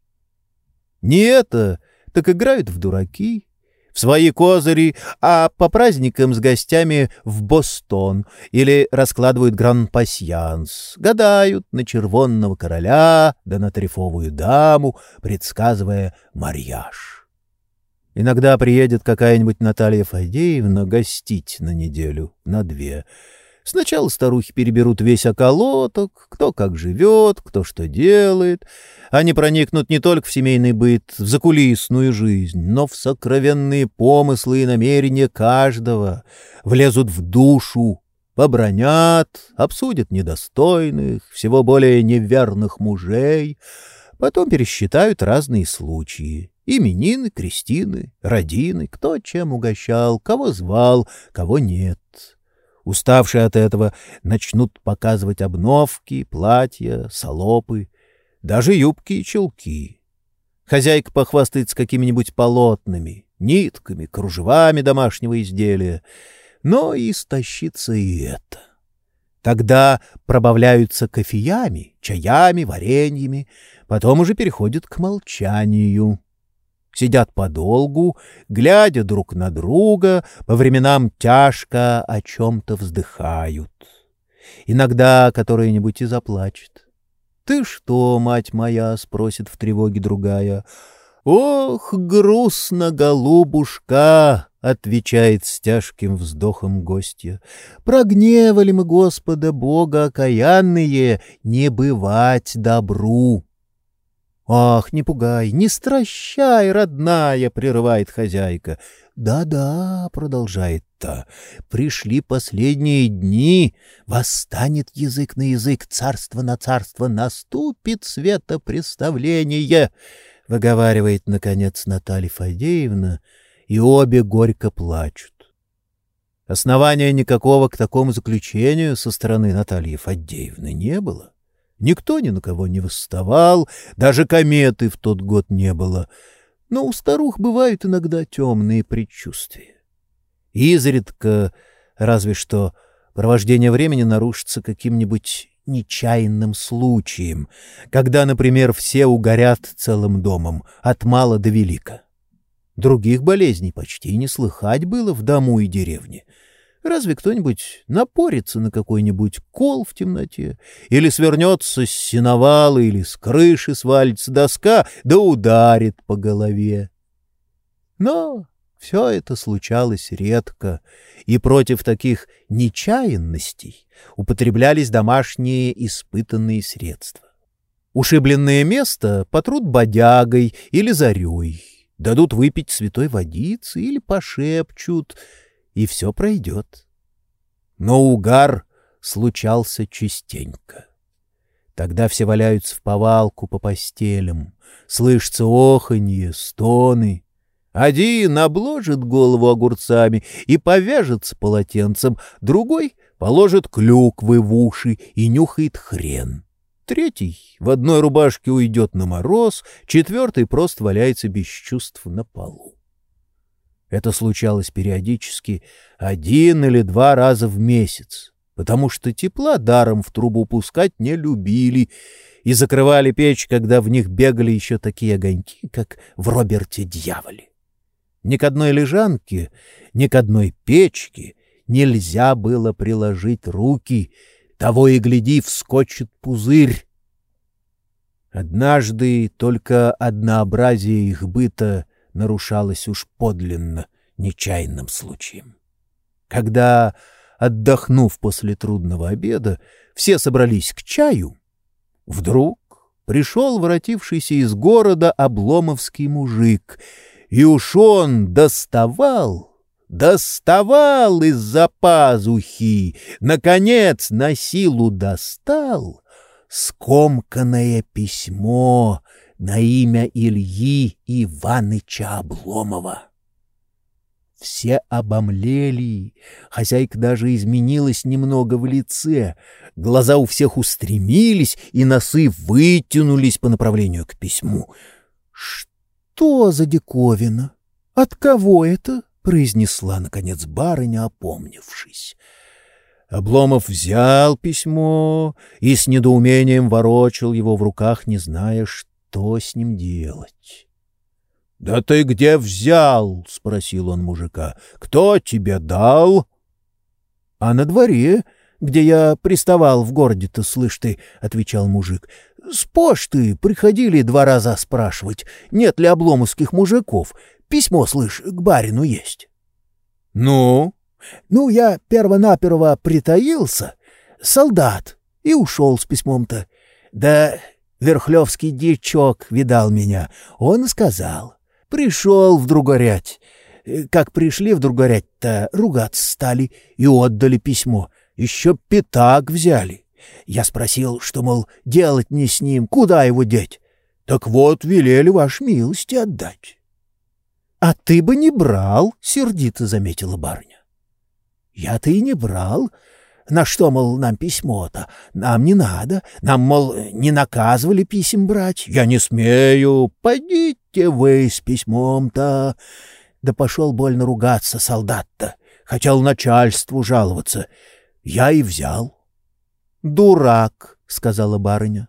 Не это, так играют в дураки, в свои козыри, а по праздникам с гостями в Бостон или раскладывают гран-пасьянс, гадают на червонного короля да на трефовую даму, предсказывая марьяж. Иногда приедет какая-нибудь Наталья Фадеевна гостить на неделю, на две — Сначала старухи переберут весь околоток, кто как живет, кто что делает. Они проникнут не только в семейный быт, в закулисную жизнь, но в сокровенные помыслы и намерения каждого, влезут в душу, побронят, обсудят недостойных, всего более неверных мужей, потом пересчитают разные случаи. Именины, крестины, родины, кто чем угощал, кого звал, кого нет. Уставшие от этого начнут показывать обновки, платья, салопы, даже юбки и чулки. Хозяйка похвастается какими-нибудь полотнами, нитками, кружевами домашнего изделия, но истощится и это. Тогда пробавляются кофеями, чаями, вареньями, потом уже переходят к молчанию сидят подолгу, глядя друг на друга, по временам тяжко о чем-то вздыхают. Иногда которая-нибудь и заплачет. «Ты что, мать моя?» — спросит в тревоге другая. «Ох, грустно, голубушка!» — отвечает с тяжким вздохом гостья. «Прогневали мы Господа Бога окаянные, не бывать добру!» «Ах, не пугай, не стращай, родная!» — прерывает хозяйка. «Да-да», — продолжает та, — «пришли последние дни, восстанет язык на язык, царство на царство, наступит светопреставление», — выговаривает, наконец, Наталья Фадеевна, и обе горько плачут. Основания никакого к такому заключению со стороны Натальи Фадеевны не было. Никто ни на кого не восставал, даже кометы в тот год не было. Но у старух бывают иногда темные предчувствия. Изредка, разве что, провождение времени нарушится каким-нибудь нечаянным случаем, когда, например, все угорят целым домом, от мала до велика. Других болезней почти не слыхать было в дому и деревне — Разве кто-нибудь напорится на какой-нибудь кол в темноте? Или свернется с сеновала, или с крыши свалится доска, да ударит по голове? Но все это случалось редко, и против таких нечаянностей употреблялись домашние испытанные средства. Ушибленное место потрут бодягой или зарей, дадут выпить святой водицы или пошепчут — и все пройдет. Но угар случался частенько. Тогда все валяются в повалку по постелям, слышится оханье, стоны. Один обложит голову огурцами и повяжется полотенцем, другой положит клюквы в уши и нюхает хрен. Третий в одной рубашке уйдет на мороз, четвертый просто валяется без чувств на полу. Это случалось периодически один или два раза в месяц, потому что тепла даром в трубу пускать не любили и закрывали печь, когда в них бегали еще такие огоньки, как в Роберте Дьяволе. Ни к одной лежанке, ни к одной печке нельзя было приложить руки, того и гляди, вскочит пузырь. Однажды только однообразие их быта нарушалось уж подлинно нечаянным случаем. Когда, отдохнув после трудного обеда, все собрались к чаю, вдруг пришел воротившийся из города обломовский мужик, и уж он доставал, доставал из-за пазухи, наконец на силу достал скомканное письмо — на имя Ильи Иваныча Обломова. Все обомлели, хозяйка даже изменилась немного в лице, глаза у всех устремились, и носы вытянулись по направлению к письму. «Что за диковина? От кого это?» — произнесла, наконец, барыня, опомнившись. Обломов взял письмо и с недоумением ворочал его в руках, не зная, что что с ним делать? — Да ты где взял? — спросил он мужика. — Кто тебе дал? — А на дворе, где я приставал в городе-то, слышь ты, — отвечал мужик. — С почты приходили два раза спрашивать, нет ли обломовских мужиков. Письмо, слышь, к барину есть. — Ну? — Ну, я перво-наперво притаился, солдат, и ушел с письмом-то. Да Верхлевский дичок видал меня. Он сказал. Пришел в Другорять. Э, как пришли в Другорять-то, ругаться стали и отдали письмо. Еще пятак взяли. Я спросил, что, мол, делать не с ним, куда его деть? Так вот, велели ваш милости отдать. — А ты бы не брал, — сердито заметила барыня. — Я-то и не брал, на что, мол, нам письмо-то? Нам не надо. Нам, мол, не наказывали писем брать. Я не смею. Пойдите вы с письмом-то. Да пошел больно ругаться солдат-то. Хотел начальству жаловаться. Я и взял. «Дурак», — сказала барыня.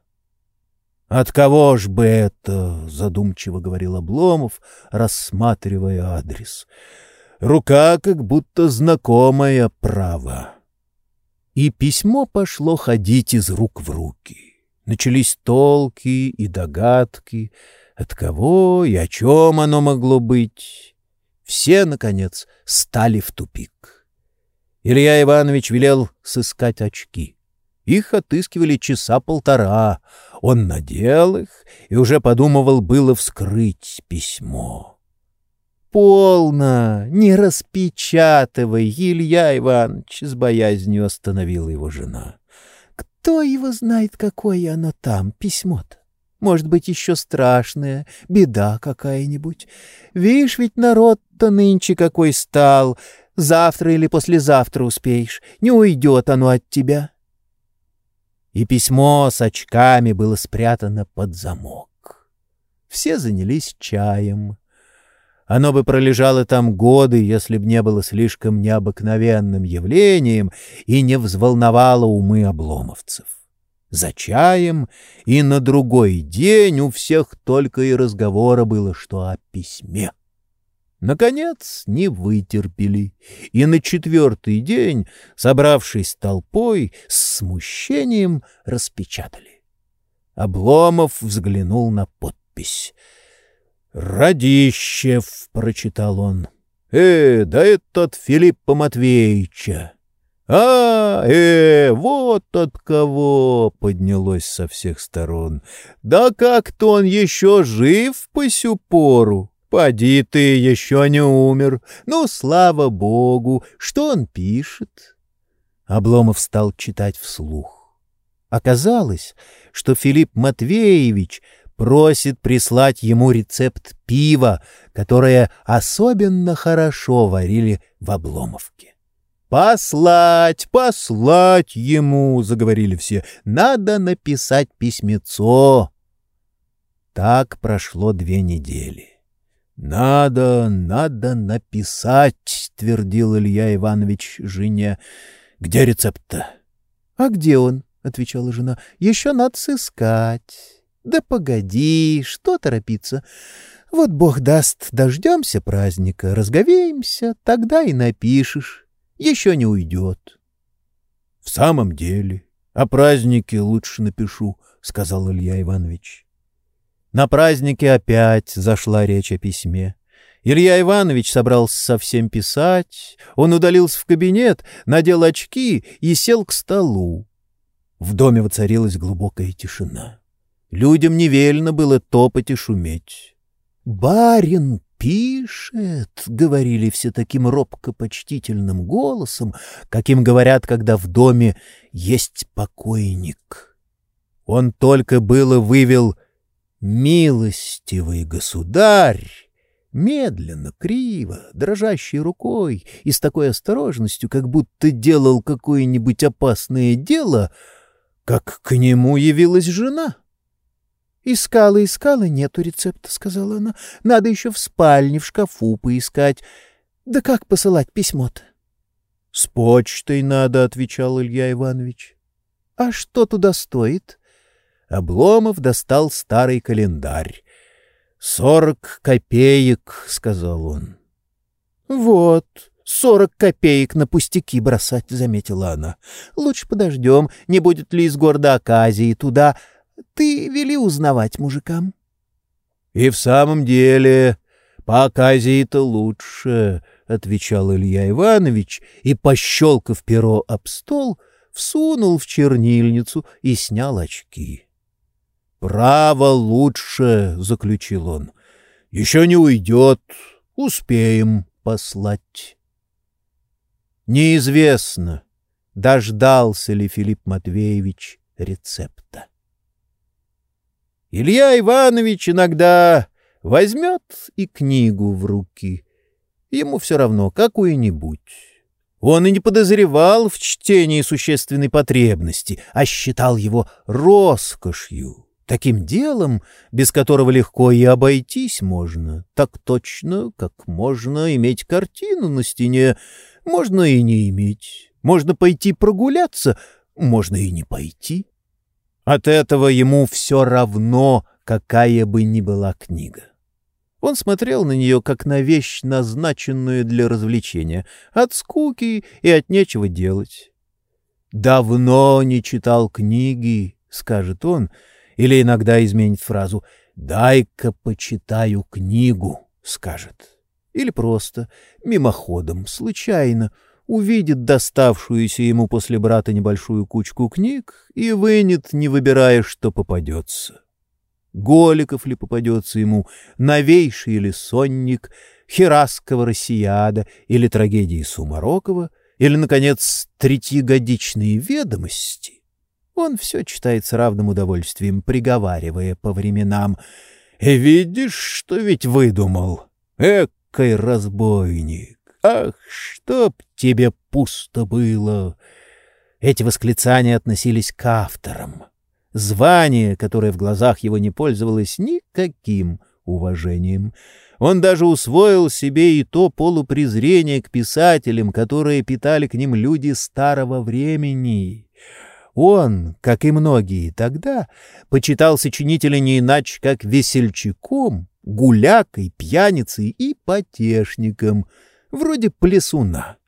«От кого ж бы это?» — задумчиво говорил Обломов, рассматривая адрес. «Рука как будто знакомая, право». И письмо пошло ходить из рук в руки. Начались толки и догадки, От кого и о чем оно могло быть? Все, наконец, стали в тупик. Илья Иванович велел сыскать очки. Их отыскивали часа полтора. Он надел их и уже подумывал было вскрыть письмо. «Полно! Не распечатывай, Илья Иванович!» — с боязнью остановила его жена. «Кто его знает, какое оно там, письмо-то? Может быть, еще страшное, беда какая-нибудь. Видишь, ведь народ-то нынче какой стал. Завтра или послезавтра успеешь. Не уйдет оно от тебя» и письмо с очками было спрятано под замок. Все занялись чаем. Оно бы пролежало там годы, если б не было слишком необыкновенным явлением и не взволновало умы обломовцев. За чаем и на другой день у всех только и разговора было, что о письме. Наконец не вытерпели, и на четвертый день, собравшись толпой, с смущением распечатали. Обломов взглянул на подпись. «Радищев», — прочитал он. «Э, да этот Филиппа Матвеевича». «А, э, вот от кого!» — поднялось со всех сторон. «Да как-то он еще жив по сю пору!» Поди ты, еще не умер. Ну, слава богу, что он пишет? Обломов стал читать вслух. Оказалось, что Филипп Матвеевич просит прислать ему рецепт пива, которое особенно хорошо варили в Обломовке. «Послать, послать ему!» — заговорили все. «Надо написать письмецо!» Так прошло две недели. «Надо, надо написать», — твердил Илья Иванович жене. «Где рецепт-то?» «А где он?» — отвечала жена. «Еще надо сыскать». «Да погоди, что торопиться? Вот Бог даст, дождемся праздника, разговеемся, тогда и напишешь. Еще не уйдет». «В самом деле, о празднике лучше напишу», — сказал Илья Иванович. На празднике опять зашла речь о письме. Илья Иванович собрался совсем писать. Он удалился в кабинет, надел очки и сел к столу. В доме воцарилась глубокая тишина. Людям невельно было топать и шуметь. «Барин пишет», — говорили все таким робко-почтительным голосом, каким говорят, когда в доме есть покойник. Он только было вывел «Милостивый государь!» Медленно, криво, дрожащей рукой и с такой осторожностью, как будто делал какое-нибудь опасное дело, как к нему явилась жена. «Искала, искала, нету рецепта», — сказала она. «Надо еще в спальне, в шкафу поискать. Да как посылать письмо-то?» «С почтой надо», — отвечал Илья Иванович. «А что туда стоит?» Обломов достал старый календарь. «Сорок копеек», — сказал он. «Вот, сорок копеек на пустяки бросать», — заметила она. «Лучше подождем, не будет ли из города Аказии туда. Ты вели узнавать мужикам». «И в самом деле, по Аказии-то лучше», — отвечал Илья Иванович и, пощелкав перо об стол, всунул в чернильницу и снял очки. «Право лучше», — заключил он. «Еще не уйдет. Успеем послать». Неизвестно, дождался ли Филипп Матвеевич рецепта. Илья Иванович иногда возьмет и книгу в руки. Ему все равно какую-нибудь. Он и не подозревал в чтении существенной потребности, а считал его роскошью таким делом, без которого легко и обойтись можно, так точно, как можно иметь картину на стене, можно и не иметь, можно пойти прогуляться, можно и не пойти. От этого ему все равно, какая бы ни была книга. Он смотрел на нее, как на вещь, назначенную для развлечения, от скуки и от нечего делать. «Давно не читал книги», — скажет он, — или иногда изменит фразу «Дай-ка почитаю книгу», — скажет. Или просто, мимоходом, случайно, увидит доставшуюся ему после брата небольшую кучку книг и вынет, не выбирая, что попадется. Голиков ли попадется ему, новейший или сонник, Херасского Россияда или трагедии Сумарокова, или, наконец, третьегодичные ведомости, он все читает с равным удовольствием, приговаривая по временам. «И видишь, что ведь выдумал? Экой разбойник! Ах, чтоб тебе пусто было!» Эти восклицания относились к авторам. Звание, которое в глазах его не пользовалось никаким уважением. Он даже усвоил себе и то полупрезрение к писателям, которые питали к ним люди старого времени. Он, как и многие тогда, почитал сочинителя не иначе, как весельчаком, гулякой, пьяницей и потешником, вроде плесуна.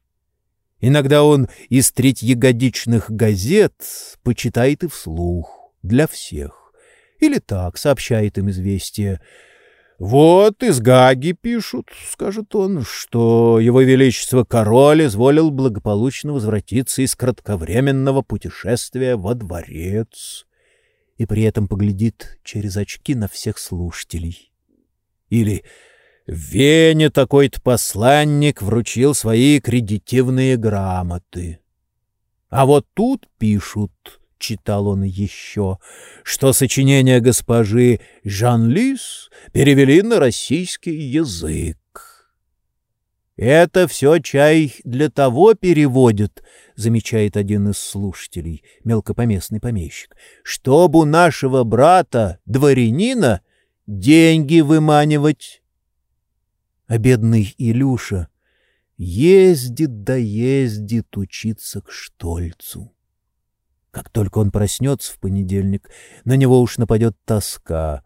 Иногда он из третьегодичных газет почитает и вслух, для всех. Или так сообщает им известие — «Вот из Гаги пишут, — скажет он, — что его величество король изволил благополучно возвратиться из кратковременного путешествия во дворец» и при этом поглядит через очки на всех слушателей. Или «В Вене такой-то посланник вручил свои кредитивные грамоты». А вот тут пишут читал он еще, что сочинения госпожи Жан-Лис перевели на российский язык. «Это все чай для того переводят», — замечает один из слушателей, мелкопоместный помещик, «чтобы у нашего брата, дворянина, деньги выманивать». А бедный Илюша ездит да ездит учиться к Штольцу. Как только он проснется в понедельник, на него уж нападет тоска.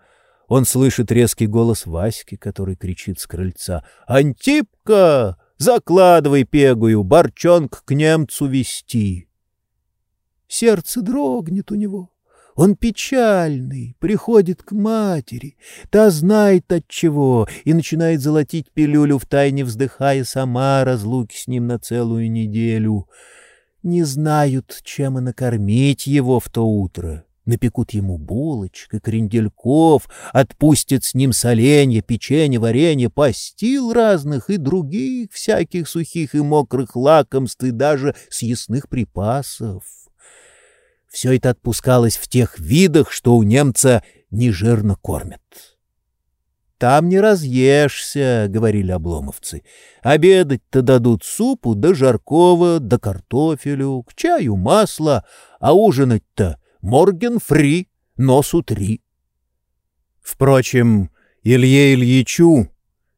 Он слышит резкий голос Васьки, который кричит с крыльца. «Антипка! Закладывай пегую, борчонок к немцу вести!» Сердце дрогнет у него. Он печальный, приходит к матери, та знает от чего, и начинает золотить пилюлю, втайне вздыхая сама разлуки с ним на целую неделю — не знают, чем и накормить его в то утро. Напекут ему булочек и крендельков, отпустят с ним соленья, печенье, варенье, постил разных и других всяких сухих и мокрых лакомств и даже съестных припасов. Все это отпускалось в тех видах, что у немца нежирно кормят. Там не разъешься, — говорили обломовцы. Обедать-то дадут супу да жаркого, да картофелю, к чаю масло, а ужинать-то морген-фри, носу три. Впрочем, Илье Ильичу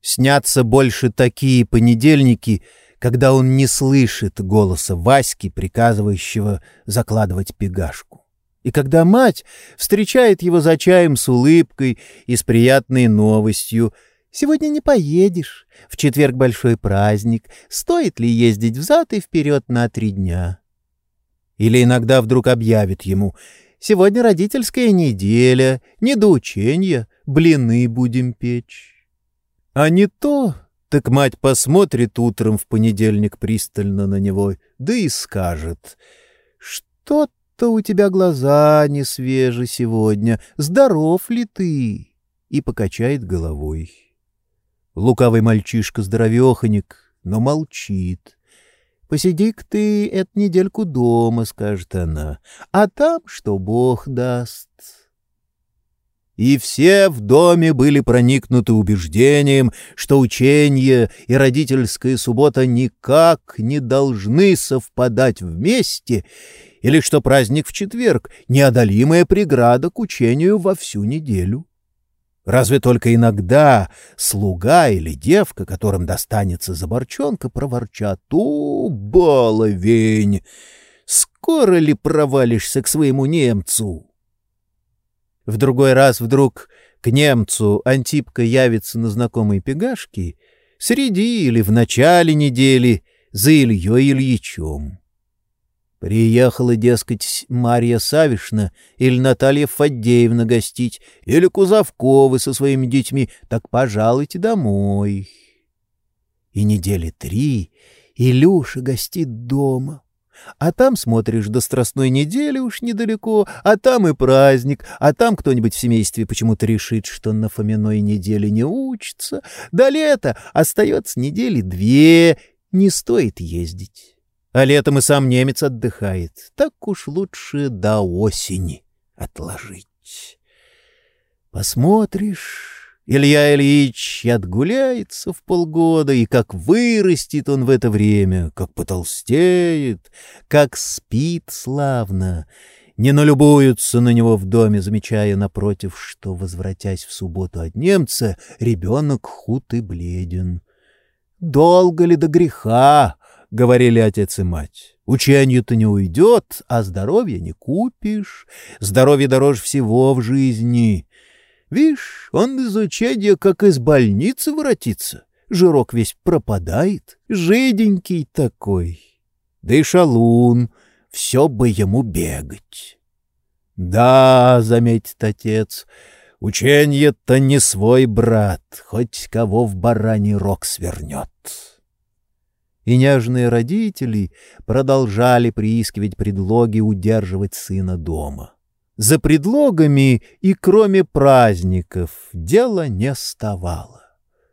снятся больше такие понедельники, когда он не слышит голоса Васьки, приказывающего закладывать пегашку. И когда мать встречает его за чаем с улыбкой и с приятной новостью «Сегодня не поедешь, в четверг большой праздник, стоит ли ездить взад и вперед на три дня?» Или иногда вдруг объявит ему «Сегодня родительская неделя, не до учения, блины будем печь». А не то, так мать посмотрит утром в понедельник пристально на него, да и скажет «Что что у тебя глаза не свежи сегодня, здоров ли ты?» И покачает головой. Лукавый мальчишка-здоровеханик, но молчит. «Посиди-ка ты эту недельку дома», — скажет она, — «а там что Бог даст». И все в доме были проникнуты убеждением, что учение и родительская суббота никак не должны совпадать вместе, или что праздник в четверг — неодолимая преграда к учению во всю неделю. Разве только иногда слуга или девка, которым достанется заборчонка, проворчат «О, баловень! Скоро ли провалишься к своему немцу?» В другой раз вдруг к немцу Антипка явится на знакомой пегашке среди или в начале недели за Ильей Ильичом. Приехала, дескать, Марья Савишна или Наталья Фадеевна гостить, или Кузовковы со своими детьми, так пожалуйте домой. И недели три Илюша гостит дома. А там смотришь до страстной недели уж недалеко, а там и праздник, а там кто-нибудь в семействе почему-то решит, что на Фоминой неделе не учится. До лета остается недели две, не стоит ездить. А летом и сам немец отдыхает. Так уж лучше до осени отложить. Посмотришь, Илья Ильич отгуляется в полгода, и как вырастет он в это время, как потолстеет, как спит славно. Не налюбуются на него в доме, замечая напротив, что, возвратясь в субботу от немца, ребенок худ и бледен. Долго ли до греха? — говорили отец и мать. «Учению-то не уйдет, а здоровья не купишь. Здоровье дороже всего в жизни. Вишь, он из учения, как из больницы воротится. Жирок весь пропадает, жиденький такой. Да и шалун, все бы ему бегать». «Да», — заметит отец, — «ученье-то не свой брат, хоть кого в бараний рог свернет» и нежные родители продолжали приискивать предлоги удерживать сына дома. За предлогами и кроме праздников дело не ставало.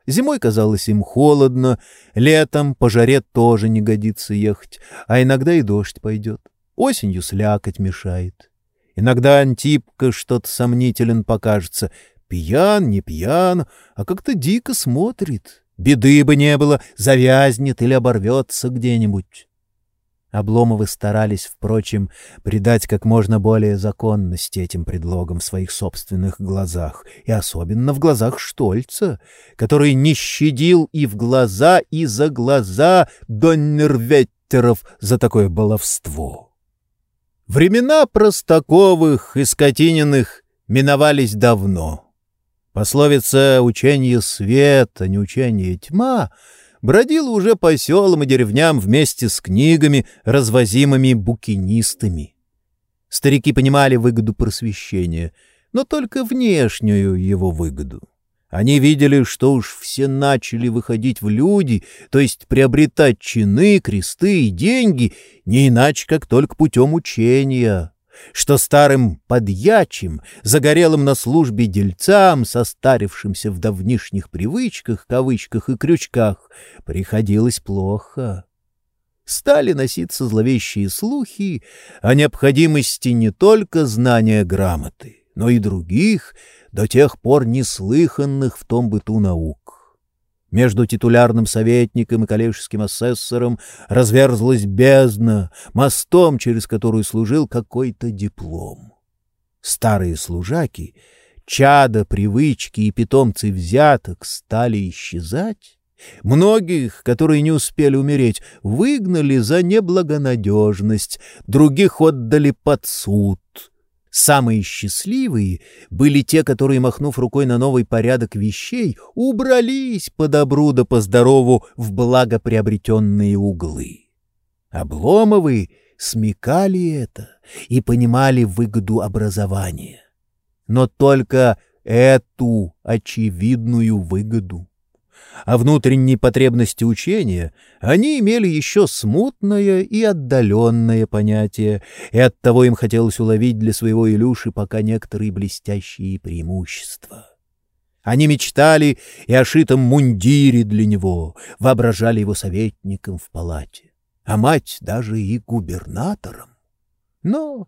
Зимой казалось им холодно, летом по жаре тоже не годится ехать, а иногда и дождь пойдет. Осенью слякоть мешает. Иногда Антипка что-то сомнителен покажется. Пьян, не пьян, а как-то дико смотрит. Беды бы не было, завязнет или оборвется где-нибудь. Обломовы старались, впрочем, придать как можно более законности этим предлогам в своих собственных глазах, и особенно в глазах Штольца, который не щадил и в глаза, и за глаза Доннерветтеров за такое баловство. Времена Простаковых и Скотининых миновались давно — Пословица «учение свет, а не учение тьма» бродила уже по селам и деревням вместе с книгами, развозимыми букинистами. Старики понимали выгоду просвещения, но только внешнюю его выгоду. Они видели, что уж все начали выходить в люди, то есть приобретать чины, кресты и деньги, не иначе, как только путем учения что старым подьячим, загорелым на службе дельцам, состарившимся в давнишних привычках, кавычках и крючках, приходилось плохо. Стали носиться зловещие слухи о необходимости не только знания грамоты, но и других, до тех пор неслыханных в том быту наук. Между титулярным советником и коллежским асессором разверзлась бездна, мостом, через которую служил какой-то диплом. Старые служаки, чада, привычки и питомцы взяток стали исчезать. Многих, которые не успели умереть, выгнали за неблагонадежность, других отдали под суд — Самые счастливые были те, которые, махнув рукой на новый порядок вещей, убрались по добру да по здорову в благоприобретенные углы. Обломовы смекали это и понимали выгоду образования. Но только эту очевидную выгоду о внутренней потребности учения они имели еще смутное и отдаленное понятие, и оттого им хотелось уловить для своего Илюши пока некоторые блестящие преимущества. Они мечтали и о шитом мундире для него, воображали его советником в палате, а мать даже и губернатором. Но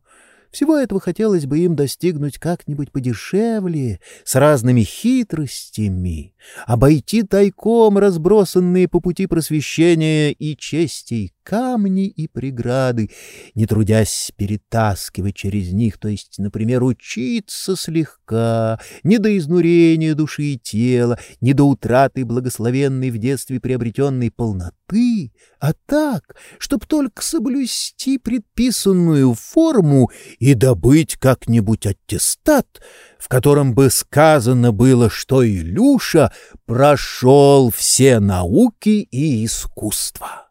всего этого хотелось бы им достигнуть как-нибудь подешевле, с разными хитростями, обойти тайком разбросанные по пути просвещения и честей камни и преграды, не трудясь перетаскивать через них, то есть, например, учиться слегка, не до изнурения души и тела, не до утраты благословенной в детстве приобретенной полноты, а так, чтоб только соблюсти предписанную форму и добыть как-нибудь аттестат, в котором бы сказано было, что Илюша прошел все науки и искусства.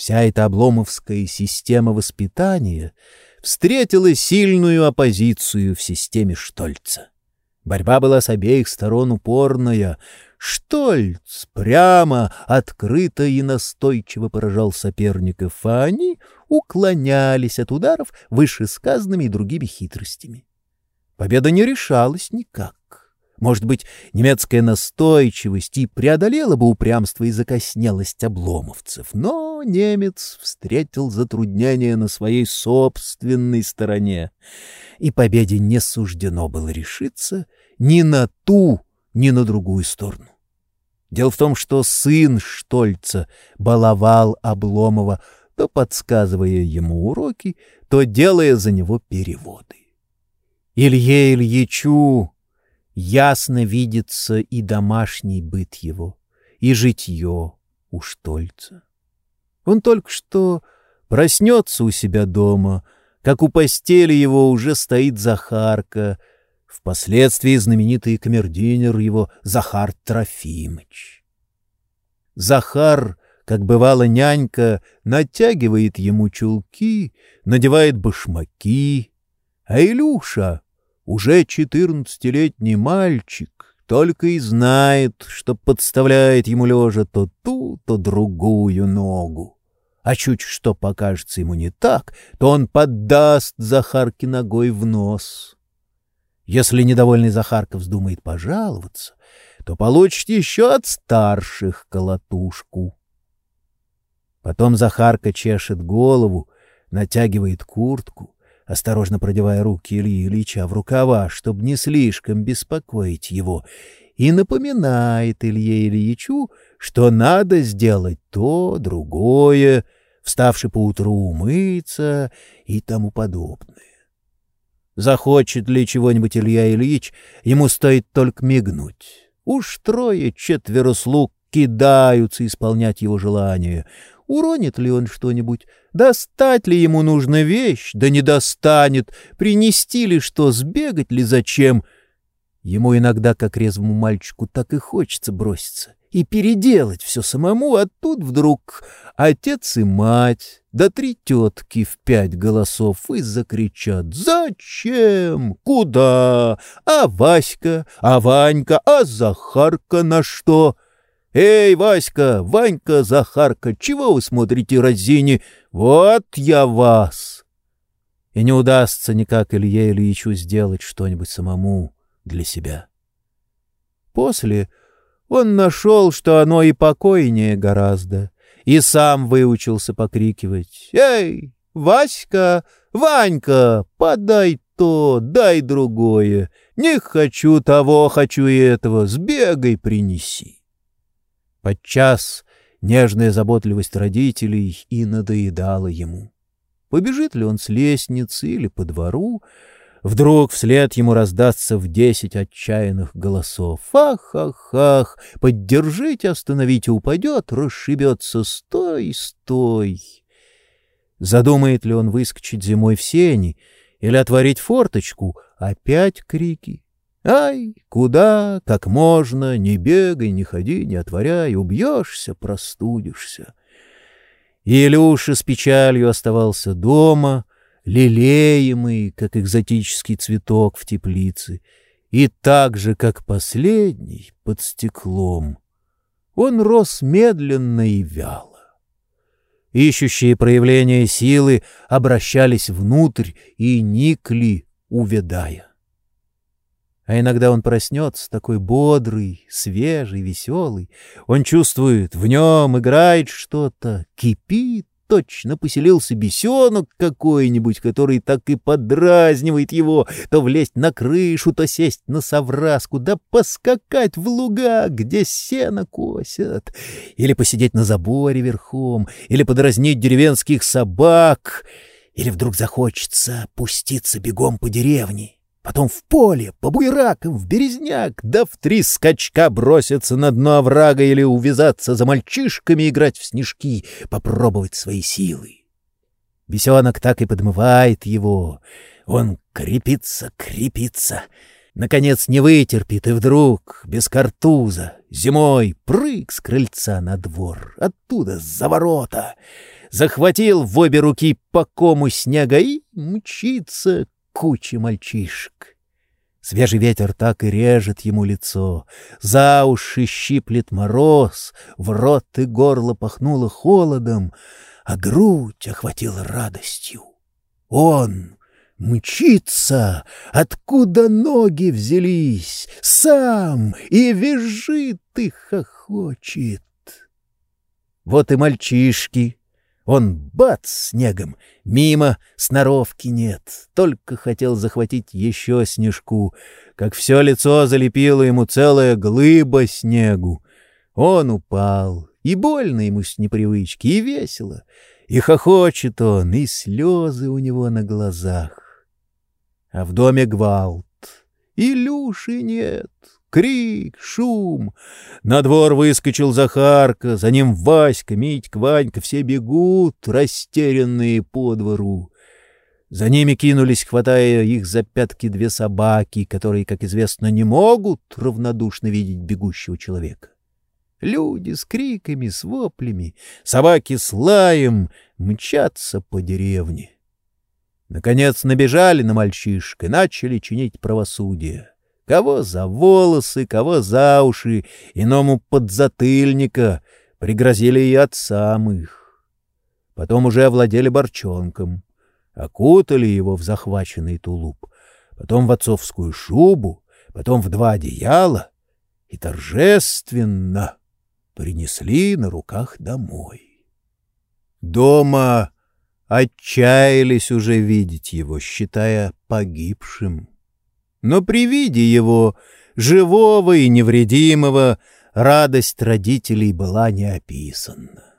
Вся эта обломовская система воспитания встретила сильную оппозицию в системе Штольца. Борьба была с обеих сторон упорная. Штольц прямо, открыто и настойчиво поражал соперников, а они уклонялись от ударов вышесказанными и другими хитростями. Победа не решалась никак. Может быть, немецкая настойчивость и преодолела бы упрямство и закоснелость обломовцев, но немец встретил затруднения на своей собственной стороне, и победе не суждено было решиться ни на ту, ни на другую сторону. Дело в том, что сын Штольца баловал Обломова, то подсказывая ему уроки, то делая за него переводы. Илье Ильичу ясно видится и домашний быт его, и житье у Штольца. Он только что проснется у себя дома, как у постели его уже стоит Захарка, впоследствии знаменитый камердинер его Захар Трофимыч. Захар, как бывала нянька, натягивает ему чулки, надевает башмаки, а Илюша уже четырнадцатилетний мальчик только и знает, что подставляет ему лежа то ту, то другую ногу. А чуть что покажется ему не так, то он поддаст Захарке ногой в нос. Если недовольный Захарка вздумает пожаловаться, то получит еще от старших колотушку. Потом Захарка чешет голову, натягивает куртку, осторожно продевая руки Ильи Ильича в рукава, чтобы не слишком беспокоить его, и напоминает Илье Ильичу, что надо сделать то, другое, вставший поутру умыться и тому подобное. Захочет ли чего-нибудь Илья Ильич, ему стоит только мигнуть. Уж трое-четверо слуг кидаются исполнять его желания. Уронит ли он что-нибудь? Достать ли ему нужна вещь? Да не достанет. Принести ли что? Сбегать ли зачем? Ему иногда, как резвому мальчику, так и хочется броситься и переделать все самому, а тут вдруг отец и мать, да три тетки в пять голосов и закричат «Зачем? Куда? А Васька? А Ванька? А Захарка на что?» «Эй, Васька, Ванька, Захарка, чего вы смотрите разини? Вот я вас!» И не удастся никак Илье Ильичу сделать что-нибудь самому для себя. После он нашел, что оно и покойнее гораздо, и сам выучился покрикивать «Эй, Васька, Ванька, подай то, дай другое, не хочу того, хочу этого, сбегай, принеси». Подчас нежная заботливость родителей и надоедала ему. Побежит ли он с лестницы или по двору, вдруг вслед ему раздастся в десять отчаянных голосов. «Ах, ах, ах! Поддержите, остановите, упадет, расшибется! Стой, стой!» Задумает ли он выскочить зимой в сени или отворить форточку? Опять крики. Ай, куда, как можно, не бегай, не ходи, не отворяй, убьешься, простудишься. Илюша с печалью оставался дома, лелеемый, как экзотический цветок в теплице, и так же, как последний, под стеклом. Он рос медленно и вяло. Ищущие проявления силы обращались внутрь и никли, увядая. А иногда он проснется такой бодрый, свежий, веселый. Он чувствует, в нем играет что-то, кипит, точно поселился бесенок какой-нибудь, который так и подразнивает его, то влезть на крышу, то сесть на совраску, да поскакать в луга, где сено косят, или посидеть на заборе верхом, или подразнить деревенских собак, или вдруг захочется пуститься бегом по деревне потом в поле, по буйракам, в березняк, да в три скачка броситься на дно оврага или увязаться за мальчишками играть в снежки, попробовать свои силы. Бесенок так и подмывает его. Он крепится, крепится. Наконец не вытерпит, и вдруг, без картуза, зимой прыг с крыльца на двор, оттуда, за ворота — захватил в обе руки по кому снега и мчится куча мальчишек. Свежий ветер так и режет ему лицо, за уши щиплет мороз, в рот и горло пахнуло холодом, а грудь охватила радостью. Он мчится, откуда ноги взялись, сам и визжит и хохочет. Вот и мальчишки. Он бац снегом, мимо, сноровки нет. Только хотел захватить еще снежку, как все лицо залепило ему целая глыба снегу. Он упал, и больно ему с непривычки, и весело, и хохочет он, и слезы у него на глазах. А в доме гвалт, и Люши нет, крик, шум. На двор выскочил Захарка, за ним Васька, Митька, Ванька, все бегут, растерянные по двору. За ними кинулись, хватая их за пятки две собаки, которые, как известно, не могут равнодушно видеть бегущего человека. Люди с криками, с воплями, собаки с лаем мчатся по деревне. Наконец набежали на мальчишек и начали чинить правосудие. Кого за волосы, кого за уши, иному подзатыльника, пригрозили и от самых. Потом уже овладели борчонком, окутали его в захваченный тулуп, потом в отцовскую шубу, потом в два одеяла и торжественно принесли на руках домой. Дома отчаялись уже видеть его, считая погибшим. Но при виде его, живого и невредимого, радость родителей была не описана.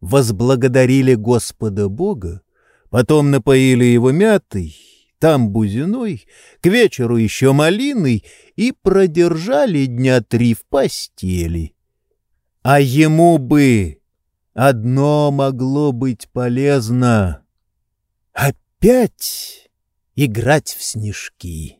Возблагодарили Господа Бога, потом напоили его мятой, там бузиной, к вечеру еще малиной и продержали дня три в постели — а ему бы одно могло быть полезно — опять играть в снежки.